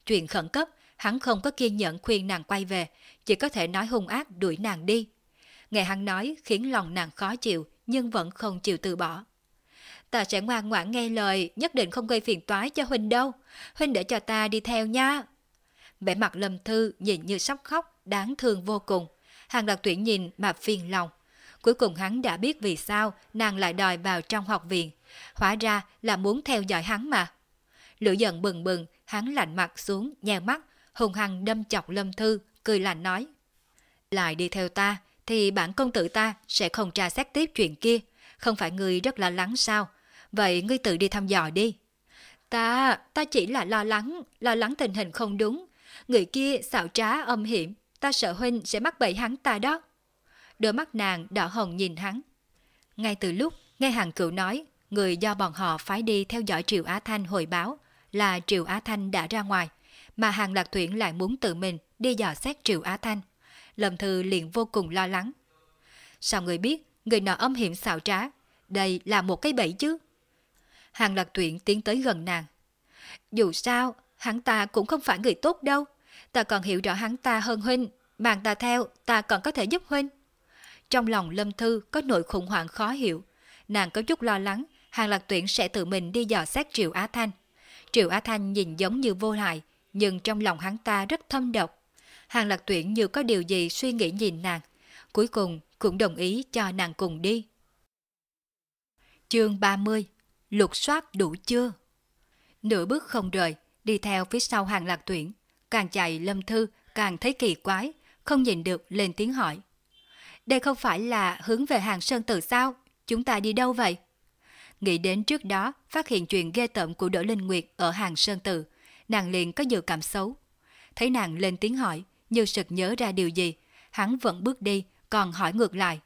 [SPEAKER 1] Chuyện khẩn cấp, hắn không có kiên nhẫn khuyên nàng quay về, chỉ có thể nói hung ác đuổi nàng đi. Nghe hắn nói khiến lòng nàng khó chịu, nhưng vẫn không chịu từ bỏ. Ta sẽ ngoan ngoãn nghe lời, nhất định không gây phiền toái cho Huynh đâu. Huynh để cho ta đi theo nha. Vẻ mặt Lâm Thư nhìn như sắp khóc, đáng thương vô cùng. Hàng đặc tuyển nhìn mà phiền lòng. Cuối cùng hắn đã biết vì sao nàng lại đòi vào trong học viện. Hóa ra là muốn theo dõi hắn mà. Lửa giận bừng bừng, hắn lạnh mặt xuống, nhèo mắt, hùng hăng đâm chọc Lâm Thư, cười lạnh nói. Lại đi theo ta, thì bản công tử ta sẽ không tra xét tiếp chuyện kia. Không phải người rất lo lắng sao? Vậy ngươi tự đi thăm dò đi. Ta, ta chỉ là lo lắng, lo lắng tình hình không đúng. Người kia xạo trá âm hiểm, ta sợ huynh sẽ mắc bẫy hắn ta đó. Đôi mắt nàng đỏ hồng nhìn hắn. Ngay từ lúc nghe hàng cựu nói, người do bọn họ phái đi theo dõi triệu Á Thanh hồi báo là triệu Á Thanh đã ra ngoài, mà hàng lạc thuyển lại muốn tự mình đi dò xét Triệu Á Thanh. Lâm Thư liền vô cùng lo lắng. Sao người biết người nọ âm hiểm xạo trá? Đây là một cái bẫy chứ? Hàng lạc tuyển tiến tới gần nàng. Dù sao, hắn ta cũng không phải người tốt đâu. Ta còn hiểu rõ hắn ta hơn huynh. Mang ta theo, ta còn có thể giúp huynh. Trong lòng Lâm Thư có nỗi khủng hoảng khó hiểu. Nàng có chút lo lắng, Hàng Lạc Tuyển sẽ tự mình đi dò xét Triệu Á Thanh. Triệu Á Thanh nhìn giống như vô hại, nhưng trong lòng hắn ta rất thâm độc. Hàng Lạc Tuyển như có điều gì suy nghĩ nhìn nàng, cuối cùng cũng đồng ý cho nàng cùng đi. Chương 30 Lục soát đủ chưa? Nửa bước không rời, đi theo phía sau Hàng Lạc Tuyển. Càng chạy Lâm Thư càng thấy kỳ quái, không nhìn được lên tiếng hỏi. Đây không phải là hướng về hàng Sơn Tử sao? Chúng ta đi đâu vậy? Nghĩ đến trước đó phát hiện chuyện ghê tởm của Đỗ Linh Nguyệt ở hàng Sơn Tử, nàng liền có dự cảm xấu. Thấy nàng lên tiếng hỏi, như sực nhớ ra điều gì, hắn vẫn bước đi, còn hỏi ngược lại.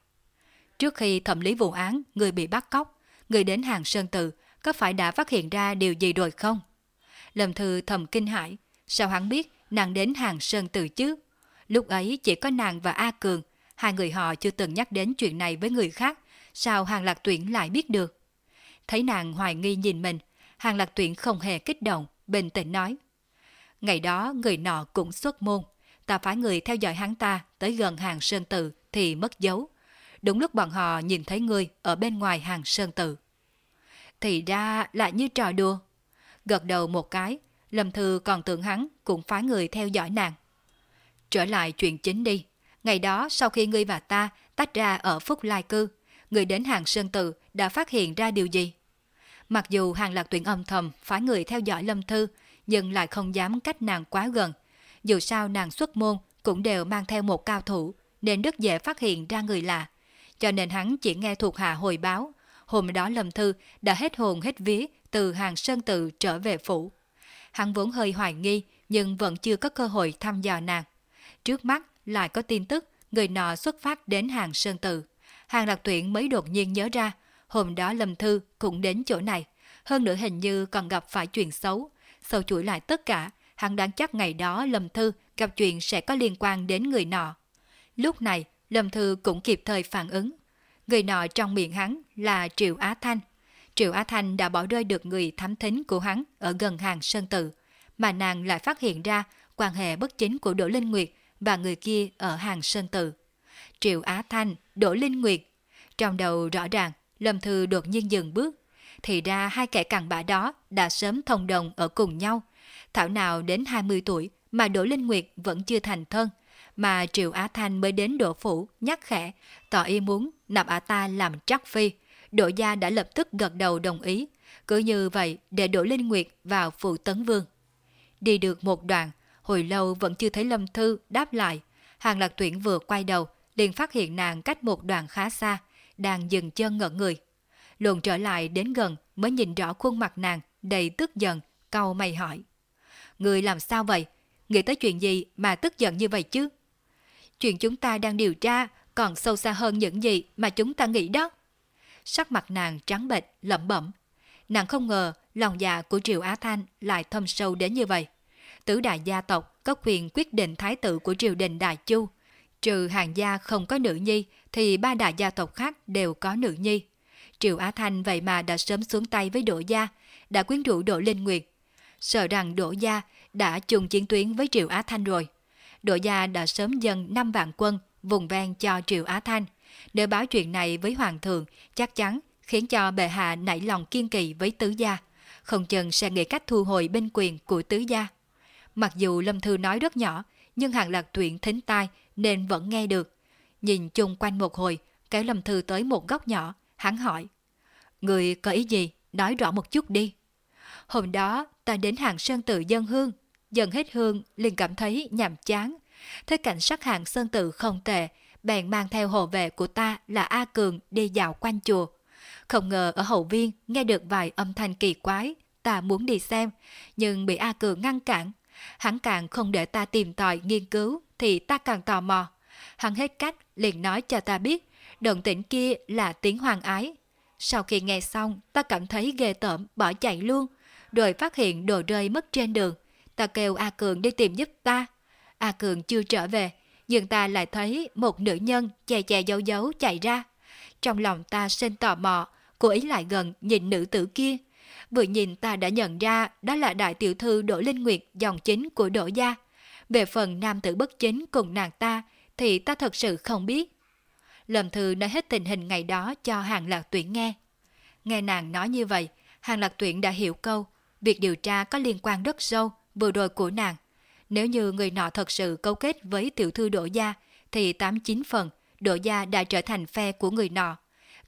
[SPEAKER 1] Trước khi thẩm lý vụ án, người bị bắt cóc, người đến hàng Sơn tự có phải đã phát hiện ra điều gì rồi không? Lâm Thư thầm kinh hãi, sao hắn biết nàng đến hàng Sơn tự chứ? Lúc ấy chỉ có nàng và A Cường, hai người họ chưa từng nhắc đến chuyện này với người khác, sao Hàng Lạc Tuyển lại biết được? Thấy nàng hoài nghi nhìn mình, Hàng Lạc Tuyển không hề kích động, bình tĩnh nói. Ngày đó người nọ cũng xuất môn, ta phải người theo dõi hắn ta tới gần hàng Sơn Tự thì mất dấu. Đúng lúc bọn họ nhìn thấy người ở bên ngoài hàng Sơn Tự. Thì ra lại như trò đùa. Gật đầu một cái, Lâm Thư còn tưởng hắn cũng phái người theo dõi nàng. Trở lại chuyện chính đi. Ngày đó sau khi ngươi và ta tách ra ở Phúc Lai Cư, người đến hàng Sơn Tự đã phát hiện ra điều gì? Mặc dù hàng lạc tuyển âm thầm phái người theo dõi Lâm Thư, nhưng lại không dám cách nàng quá gần. Dù sao nàng xuất môn cũng đều mang theo một cao thủ, nên rất dễ phát hiện ra người lạ. Cho nên hắn chỉ nghe thuộc hạ hồi báo. Hôm đó Lâm Thư đã hết hồn hết vía từ hàng Sơn Tự trở về phủ. Hắn vốn hơi hoài nghi, nhưng vẫn chưa có cơ hội thăm dò nàng. Trước mắt lại có tin tức người nọ xuất phát đến hàng Sơn Tự. Hàng Lạc Tuyển mới đột nhiên nhớ ra, hôm đó Lâm Thư cũng đến chỗ này. Hơn nữa hình như còn gặp phải chuyện xấu. Sau chuỗi lại tất cả, hắn đáng chắc ngày đó Lâm Thư gặp chuyện sẽ có liên quan đến người nọ. Lúc này, Lâm Thư cũng kịp thời phản ứng. Người nọ trong miệng hắn là Triệu Á Thanh. Triệu Á Thanh đã bỏ rơi được người thám thính của hắn ở gần hàng Sơn Tự, mà nàng lại phát hiện ra quan hệ bất chính của Đỗ Linh Nguyệt và người kia ở hàng Sơn Tự. Triệu Á Thanh, Đỗ Linh Nguyệt. Trong đầu rõ ràng, Lâm Thư đột nhiên dừng bước. Thì ra hai kẻ cặn bã đó đã sớm thông đồng ở cùng nhau. Thảo nào đến 20 tuổi mà Đỗ Linh Nguyệt vẫn chưa thành thân, mà Triệu Á Thanh mới đến Đỗ Phủ nhắc khẽ, tỏ ý muốn nạp ả ta làm trắc phi. Đỗ gia đã lập tức gật đầu đồng ý, cứ như vậy để Đỗ Linh Nguyệt vào phụ Tấn Vương. Đi được một đoạn, hồi lâu vẫn chưa thấy Lâm Thư đáp lại. Hàng lạc tuyển vừa quay đầu, liền phát hiện nàng cách một đoạn khá xa, đang dừng chân ngẩn người. Luồn trở lại đến gần mới nhìn rõ khuôn mặt nàng đầy tức giận, cau mày hỏi. Người làm sao vậy? Nghĩ tới chuyện gì mà tức giận như vậy chứ? Chuyện chúng ta đang điều tra còn sâu xa hơn những gì mà chúng ta nghĩ đó. Sắc mặt nàng trắng bệch, lẩm bẩm. Nàng không ngờ lòng dạ của Triệu Á Thanh lại thâm sâu đến như vậy. Tứ đại gia tộc có quyền quyết định thái tử của triều đình Đại Chu. Trừ hàng gia không có nữ nhi thì ba đại gia tộc khác đều có nữ nhi. Triệu Á Thanh vậy mà đã sớm xuống tay với Đỗ Gia, đã quyến rũ Đỗ Linh Nguyệt. Sợ rằng Đỗ Gia đã chung chiến tuyến với Triệu Á Thanh rồi. Đỗ Gia đã sớm dần 5 vạn quân vùng ven cho Triệu Á Thanh. Nếu báo chuyện này với Hoàng thượng, chắc chắn khiến cho bệ hạ nảy lòng kiên kỳ với tứ gia. Không chừng sẽ nghĩ cách thu hồi binh quyền của tứ gia. Mặc dù Lâm Thư nói rất nhỏ, nhưng Hàng Lạc Tuyển thính tai nên vẫn nghe được. Nhìn chung quanh một hồi, kéo Lâm Thư tới một góc nhỏ, hắn hỏi. Người có ý gì? Nói rõ một chút đi. Hôm đó, ta đến hàng Sơn Tự dân hương. Dần hết hương, liền cảm thấy nhàm chán. Thấy cảnh sắc hàng Sơn Tự không tệ, bèn mang theo hộ vệ của ta là A Cường đi dạo quanh chùa. Không ngờ ở hậu viên nghe được vài âm thanh kỳ quái, ta muốn đi xem, nhưng bị A Cường ngăn cản. Hắn càng không để ta tìm tòi nghiên cứu thì ta càng tò mò. Hắn hết cách liền nói cho ta biết động tĩnh kia là tiếng hoàng ái. Sau khi nghe xong ta cảm thấy ghê tởm bỏ chạy luôn. Rồi phát hiện đồ rơi mất trên đường. Ta kêu A Cường đi tìm giúp ta. A Cường chưa trở về, nhưng ta lại thấy một nữ nhân chè chè giấu giấu chạy ra. Trong lòng ta sinh tò mò, cô ấy lại gần nhìn nữ tử kia. Vừa nhìn ta đã nhận ra đó là đại tiểu thư Đỗ Linh Nguyệt dòng chính của Đỗ Gia. Về phần nam tử bất chính cùng nàng ta thì ta thật sự không biết. Lâm Thư nói hết tình hình ngày đó cho Hàng Lạc Tuyển nghe. Nghe nàng nói như vậy, Hàng Lạc Tuyển đã hiểu câu, việc điều tra có liên quan rất sâu vừa rồi của nàng. Nếu như người nọ thật sự câu kết với tiểu thư đổ Gia, thì 89 phần đổ Gia đã trở thành phe của người nọ.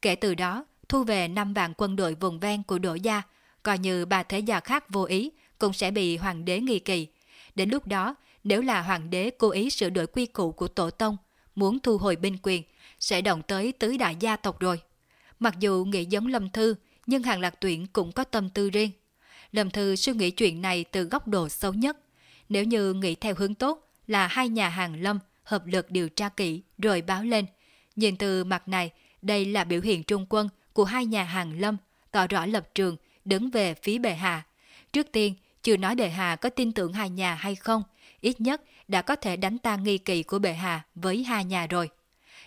[SPEAKER 1] Kể từ đó, thu về 5 vạn quân đội vùng ven của đổ Gia, coi như bà thế gia khác vô ý cũng sẽ bị hoàng đế nghi kỳ. Đến lúc đó, nếu là hoàng đế cố ý sửa đổi quy củ của tổ tông, muốn thu hồi binh quyền, sẽ động tới tứ đại gia tộc rồi. Mặc dù nghĩ giống Lâm Thư, nhưng Hàng Lạc Tuyển cũng có tâm tư riêng. Lâm Thư suy nghĩ chuyện này từ góc độ xấu nhất. Nếu như nghĩ theo hướng tốt là hai nhà hàng Lâm hợp lực điều tra kỹ rồi báo lên. Nhìn từ mặt này, đây là biểu hiện trung quân của hai nhà hàng Lâm, tỏ rõ lập trường, đứng về phía bệ hạ. Trước tiên, chưa nói bệ hạ có tin tưởng hai nhà hay không, ít nhất đã có thể đánh tan nghi kỳ của bệ hạ với hai nhà rồi.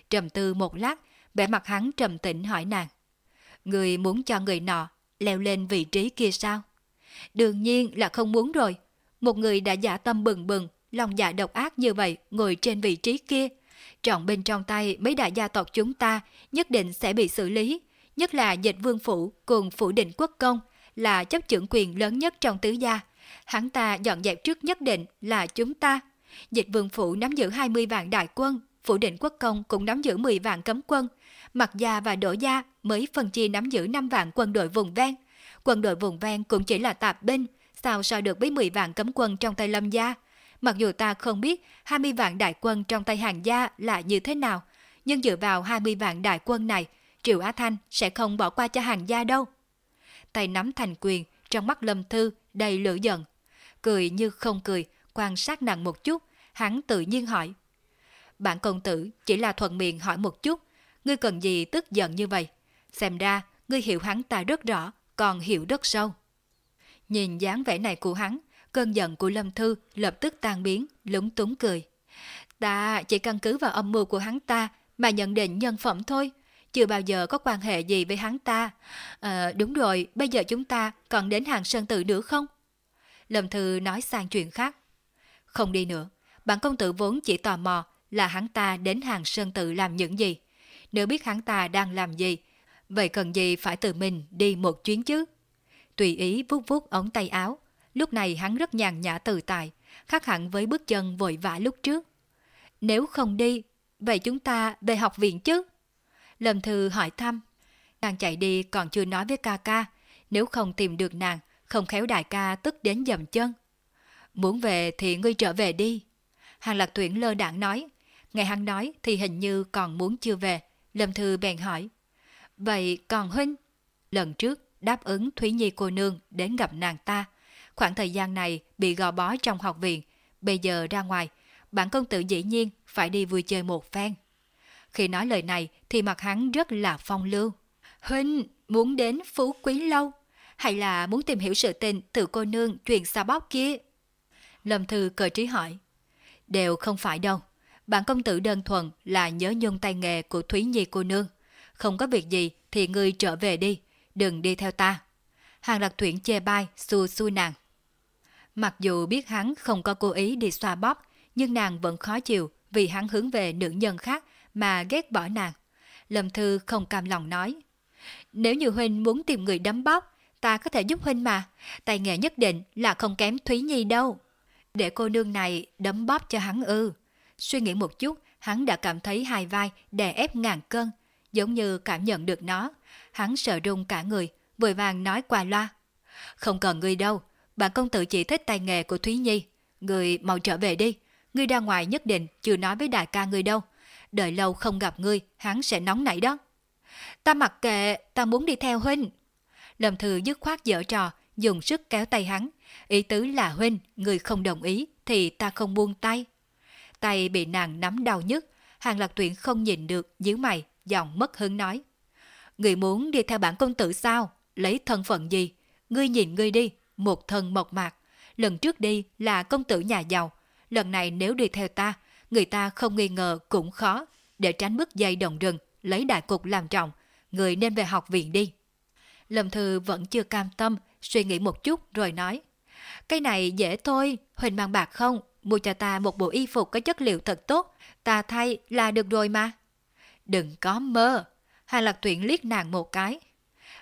[SPEAKER 1] Trầm tư một lát, vẻ mặt hắn trầm tĩnh hỏi nàng. Người muốn cho người nọ leo lên vị trí kia sao? Đương nhiên là không muốn rồi. Một người đã giả tâm bừng bừng, lòng dạ độc ác như vậy ngồi trên vị trí kia. Trọng bên trong tay mấy đại gia tộc chúng ta nhất định sẽ bị xử lý. Nhất là dịch vương phủ cùng phủ định quốc công là chấp trưởng quyền lớn nhất trong tứ gia. Hắn ta dọn dẹp trước nhất định là chúng ta. Dịch vương phủ nắm giữ 20 vạn đại quân, phủ định quốc công cũng nắm giữ 10 vạn cấm quân. Mặt gia và đổ gia mới phân chia nắm giữ 5 vạn quân đội vùng ven. Quân đội vùng ven cũng chỉ là tạp binh, sao so được với 10 vạn cấm quân trong tay lâm gia. Mặc dù ta không biết 20 vạn đại quân trong tay hàng gia là như thế nào, nhưng dựa vào 20 vạn đại quân này, Triệu Á Thanh sẽ không bỏ qua cho hàng gia đâu. Tay nắm thành quyền, trong mắt Lâm Thư đầy lửa giận. Cười như không cười, quan sát nặng một chút, hắn tự nhiên hỏi. Bạn công tử chỉ là thuận miệng hỏi một chút, ngươi cần gì tức giận như vậy? Xem ra, ngươi hiểu hắn ta rất rõ, còn hiểu rất sâu. Nhìn dáng vẻ này của hắn, cơn giận của Lâm Thư lập tức tan biến, lúng túng cười. Ta chỉ căn cứ vào âm mưu của hắn ta mà nhận định nhân phẩm thôi, chưa bao giờ có quan hệ gì với hắn ta. À, đúng rồi, bây giờ chúng ta còn đến hàng sơn tự nữa không? Lâm Thư nói sang chuyện khác. Không đi nữa, bản công tử vốn chỉ tò mò là hắn ta đến hàng sơn tự làm những gì. Nếu biết hắn ta đang làm gì, vậy cần gì phải tự mình đi một chuyến chứ? Tùy ý vuốt vuốt ống tay áo, lúc này hắn rất nhàn nhã tự tại, khác hẳn với bước chân vội vã lúc trước. Nếu không đi, vậy chúng ta về học viện chứ? Lâm Thư hỏi thăm. Nàng chạy đi còn chưa nói với ca ca, nếu không tìm được nàng, không khéo đại ca tức đến dầm chân. Muốn về thì ngươi trở về đi. Hàng lạc tuyển lơ đảng nói. Ngày hắn nói thì hình như còn muốn chưa về. Lâm Thư bèn hỏi. Vậy còn Huynh? Lần trước đáp ứng Thúy Nhi cô nương đến gặp nàng ta. Khoảng thời gian này bị gò bó trong học viện. Bây giờ ra ngoài, bản công tử dĩ nhiên phải đi vui chơi một phen. Khi nói lời này thì mặt hắn rất là phong lưu. Huynh muốn đến phú quý lâu, hay là muốn tìm hiểu sự tình từ cô nương truyền xa bóc kia? Lâm Thư cờ trí hỏi. Đều không phải đâu. Bản công tử đơn thuần là nhớ nhung tay nghề của Thúy Nhi cô nương. Không có việc gì thì ngươi trở về đi, đừng đi theo ta. Hàng lạc thuyển chê bai, xua xui nàng. Mặc dù biết hắn không có cố ý đi xoa bóp, nhưng nàng vẫn khó chịu vì hắn hướng về nữ nhân khác mà ghét bỏ nàng. Lâm Thư không cam lòng nói. Nếu như Huynh muốn tìm người đấm bóp, ta có thể giúp Huynh mà. Tài nghệ nhất định là không kém Thúy Nhi đâu. Để cô nương này đấm bóp cho hắn ư. Suy nghĩ một chút, hắn đã cảm thấy hai vai đè ép ngàn cân, giống như cảm nhận được nó. Hắn sợ run cả người, vội vàng nói qua loa. Không cần ngươi đâu, bạn công tử chỉ thích tay nghề của Thúy Nhi. Người mau trở về đi, ngươi ra ngoài nhất định chưa nói với đại ca ngươi đâu đợi lâu không gặp ngươi, hắn sẽ nóng nảy đó. Ta mặc kệ, ta muốn đi theo huynh. Lâm Thư dứt khoát dở trò, dùng sức kéo tay hắn. Ý tứ là huynh, người không đồng ý, thì ta không buông tay. Tay bị nàng nắm đau nhất, hàng lạc tuyển không nhìn được, nhíu mày, giọng mất hứng nói. Người muốn đi theo bản công tử sao? Lấy thân phận gì? Ngươi nhìn ngươi đi, một thân mộc mạc. Lần trước đi là công tử nhà giàu, lần này nếu đi theo ta, người ta không nghi ngờ cũng khó, để tránh bức dây động rừng, lấy đại cục làm trọng, người nên về học viện đi. Lâm Thư vẫn chưa cam tâm, suy nghĩ một chút rồi nói. Cái này dễ thôi, Huỳnh mang bạc không? Mua cho ta một bộ y phục có chất liệu thật tốt, ta thay là được rồi mà. Đừng có mơ. Hàng Lạc Tuyển liếc nàng một cái.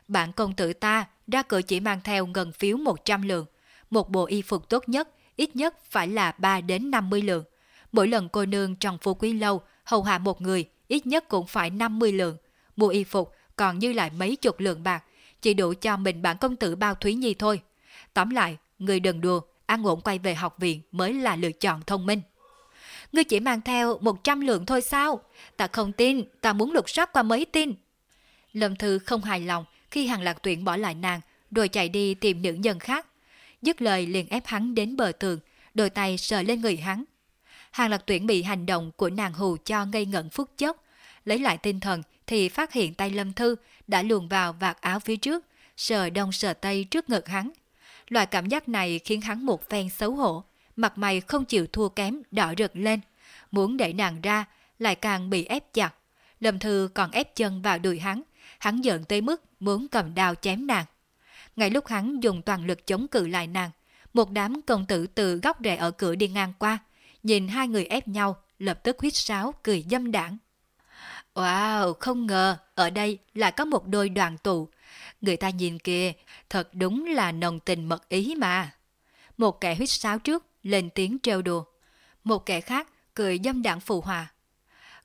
[SPEAKER 1] Bạn công tử ta ra cửa chỉ mang theo ngân phiếu 100 lượng. Một bộ y phục tốt nhất, ít nhất phải là 3 đến 50 lượng. Mỗi lần cô nương trong phú quý lâu hầu hạ một người, ít nhất cũng phải 50 lượng. Mua y phục còn như lại mấy chục lượng bạc, chỉ đủ cho mình bạn công tử bao Thúy Nhi thôi. Tóm lại, người đừng đùa, an ổn quay về học viện mới là lựa chọn thông minh. Ngươi chỉ mang theo 100 lượng thôi sao? Ta không tin, ta muốn lục soát qua mới tin. Lâm Thư không hài lòng khi hàng lạc tuyển bỏ lại nàng, rồi chạy đi tìm nữ nhân khác. Dứt lời liền ép hắn đến bờ tường, đôi tay sờ lên người hắn. Hàng lạc tuyển bị hành động của nàng hù cho ngây ngẩn phút chốc. Lấy lại tinh thần thì phát hiện tay Lâm Thư đã luồn vào vạt áo phía trước, sờ đông sờ tây trước ngực hắn. Loại cảm giác này khiến hắn một phen xấu hổ, mặt mày không chịu thua kém đỏ rực lên. Muốn đẩy nàng ra, lại càng bị ép chặt. Lâm Thư còn ép chân vào đùi hắn, hắn giận tới mức muốn cầm đao chém nàng. Ngay lúc hắn dùng toàn lực chống cự lại nàng, một đám công tử từ góc rẽ ở cửa đi ngang qua, nhìn hai người ép nhau, lập tức huyết sáo cười dâm đảng. Wow, không ngờ ở đây lại có một đôi đoàn tụ. Người ta nhìn kìa, thật đúng là nồng tình mật ý mà. Một kẻ huyết sáo trước lên tiếng trêu đùa. Một kẻ khác cười dâm đảng phù hòa.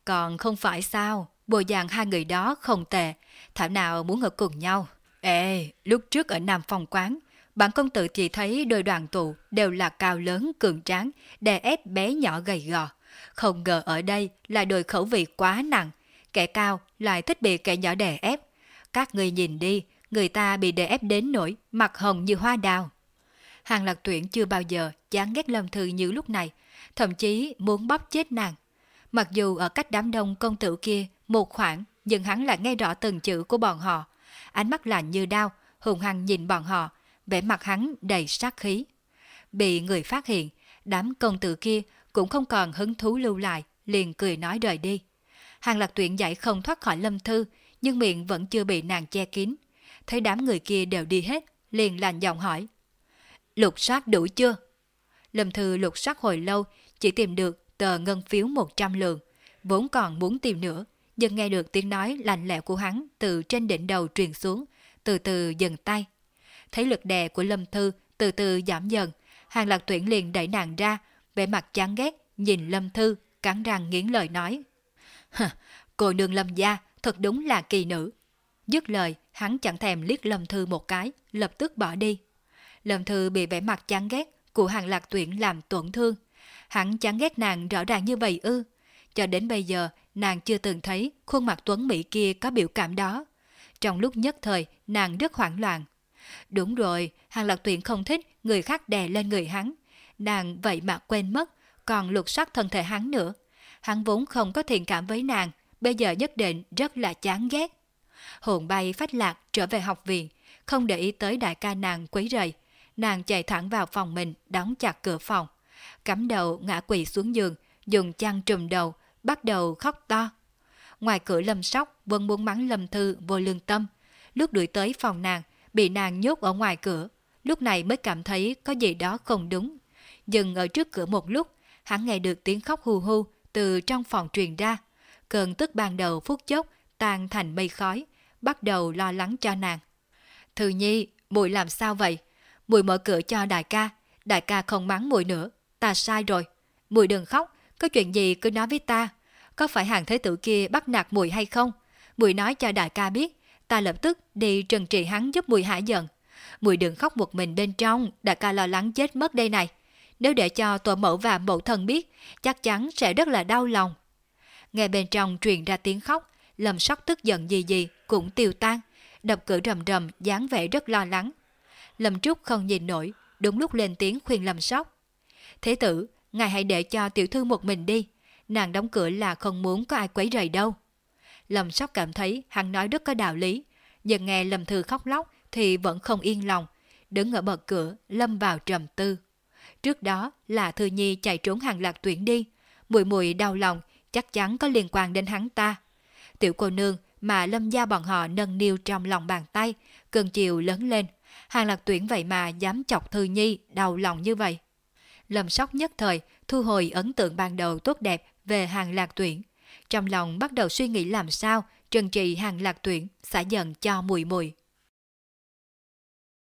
[SPEAKER 1] Còn không phải sao, bộ dạng hai người đó không tệ, thảo nào muốn ở cùng nhau. Ê, lúc trước ở Nam Phòng Quán, bản công tử chỉ thấy đôi đoàn tụ đều là cao lớn, cường tráng, đè ép bé nhỏ gầy gò. Không ngờ ở đây là đôi khẩu vị quá nặng, kẻ cao lại thích bị kẻ nhỏ đè ép. Các người nhìn đi, người ta bị đè ép đến nỗi mặt hồng như hoa đào. Hàng lạc tuyển chưa bao giờ chán ghét Lâm Thư như lúc này, thậm chí muốn bóp chết nàng. Mặc dù ở cách đám đông công tử kia một khoảng, nhưng hắn lại nghe rõ từng chữ của bọn họ. Ánh mắt lạnh như đao, hùng hăng nhìn bọn họ, vẻ mặt hắn đầy sát khí. Bị người phát hiện, đám công tử kia cũng không còn hứng thú lưu lại, liền cười nói rời đi. Hàng lạc tuyển dậy không thoát khỏi lâm thư, nhưng miệng vẫn chưa bị nàng che kín. Thấy đám người kia đều đi hết, liền lành giọng hỏi. Lục soát đủ chưa? Lâm Thư lục soát hồi lâu, chỉ tìm được tờ ngân phiếu 100 lượng, vốn còn muốn tìm nữa, nhưng nghe được tiếng nói lạnh lẽo của hắn từ trên đỉnh đầu truyền xuống, từ từ dừng tay. Thấy lực đè của Lâm Thư từ từ giảm dần, hàng lạc tuyển liền đẩy nàng ra, vẻ mặt chán ghét, nhìn Lâm Thư, cắn răng nghiến lời nói. cô nương Lâm gia, thật đúng là kỳ nữ. Dứt lời, hắn chẳng thèm liếc Lâm Thư một cái, lập tức bỏ đi. Lâm Thư bị vẻ mặt chán ghét của hàng lạc tuyển làm tổn thương. Hắn chán ghét nàng rõ ràng như vậy ư. Cho đến bây giờ, nàng chưa từng thấy khuôn mặt tuấn Mỹ kia có biểu cảm đó. Trong lúc nhất thời, nàng rất hoảng loạn. Đúng rồi, hàng lạc tuyển không thích người khác đè lên người hắn. Nàng vậy mà quên mất, còn lục soát thân thể hắn nữa. Hắn vốn không có thiện cảm với nàng, bây giờ nhất định rất là chán ghét. Hồn bay phách lạc trở về học viện, không để ý tới đại ca nàng quấy rầy, nàng chạy thẳng vào phòng mình, đóng chặt cửa phòng. Cắm đầu ngã quỵ xuống giường, dùng chăn trùm đầu, bắt đầu khóc to. Ngoài cửa lâm sóc vẫn muốn mắng lâm thư vô lương tâm. Lúc đuổi tới phòng nàng, bị nàng nhốt ở ngoài cửa. Lúc này mới cảm thấy có gì đó không đúng. Dừng ở trước cửa một lúc, hắn nghe được tiếng khóc hù hù từ trong phòng truyền ra. Cơn tức ban đầu phút chốc tan thành mây khói, bắt đầu lo lắng cho nàng. Thư nhi, muội làm sao vậy? Mùi mở cửa cho đại ca, đại ca không mắng mùi nữa, ta sai rồi. Mùi đừng khóc, có chuyện gì cứ nói với ta. Có phải hàng thế tử kia bắt nạt mùi hay không? Mùi nói cho đại ca biết, ta lập tức đi trần trị hắn giúp mùi hả giận. Mùi đừng khóc một mình bên trong, đại ca lo lắng chết mất đây này. Nếu để cho tổ mẫu và mẫu thần biết, chắc chắn sẽ rất là đau lòng. Nghe bên trong truyền ra tiếng khóc, lầm sóc tức giận gì gì cũng tiêu tan, đập cửa rầm rầm dáng vẻ rất lo lắng. Lâm Trúc không nhìn nổi, đúng lúc lên tiếng khuyên Lâm Sóc. Thế tử, ngài hãy để cho tiểu thư một mình đi, nàng đóng cửa là không muốn có ai quấy rầy đâu. Lâm Sóc cảm thấy hắn nói rất có đạo lý, nhưng nghe Lâm Thư khóc lóc thì vẫn không yên lòng, đứng ở bậc cửa lâm vào trầm tư. Trước đó là Thư Nhi chạy trốn hàng lạc tuyển đi, mùi mùi đau lòng chắc chắn có liên quan đến hắn ta. Tiểu cô nương mà lâm gia bọn họ nâng niu trong lòng bàn tay, cơn chiều lớn lên. Hàng lạc tuyển vậy mà dám chọc Thư Nhi, đau lòng như vậy. Lâm sóc nhất thời, thu hồi ấn tượng ban đầu tốt đẹp về hàng lạc tuyển. Trong lòng bắt đầu suy nghĩ làm sao trần trị hàng lạc tuyển, xả giận cho mùi mùi.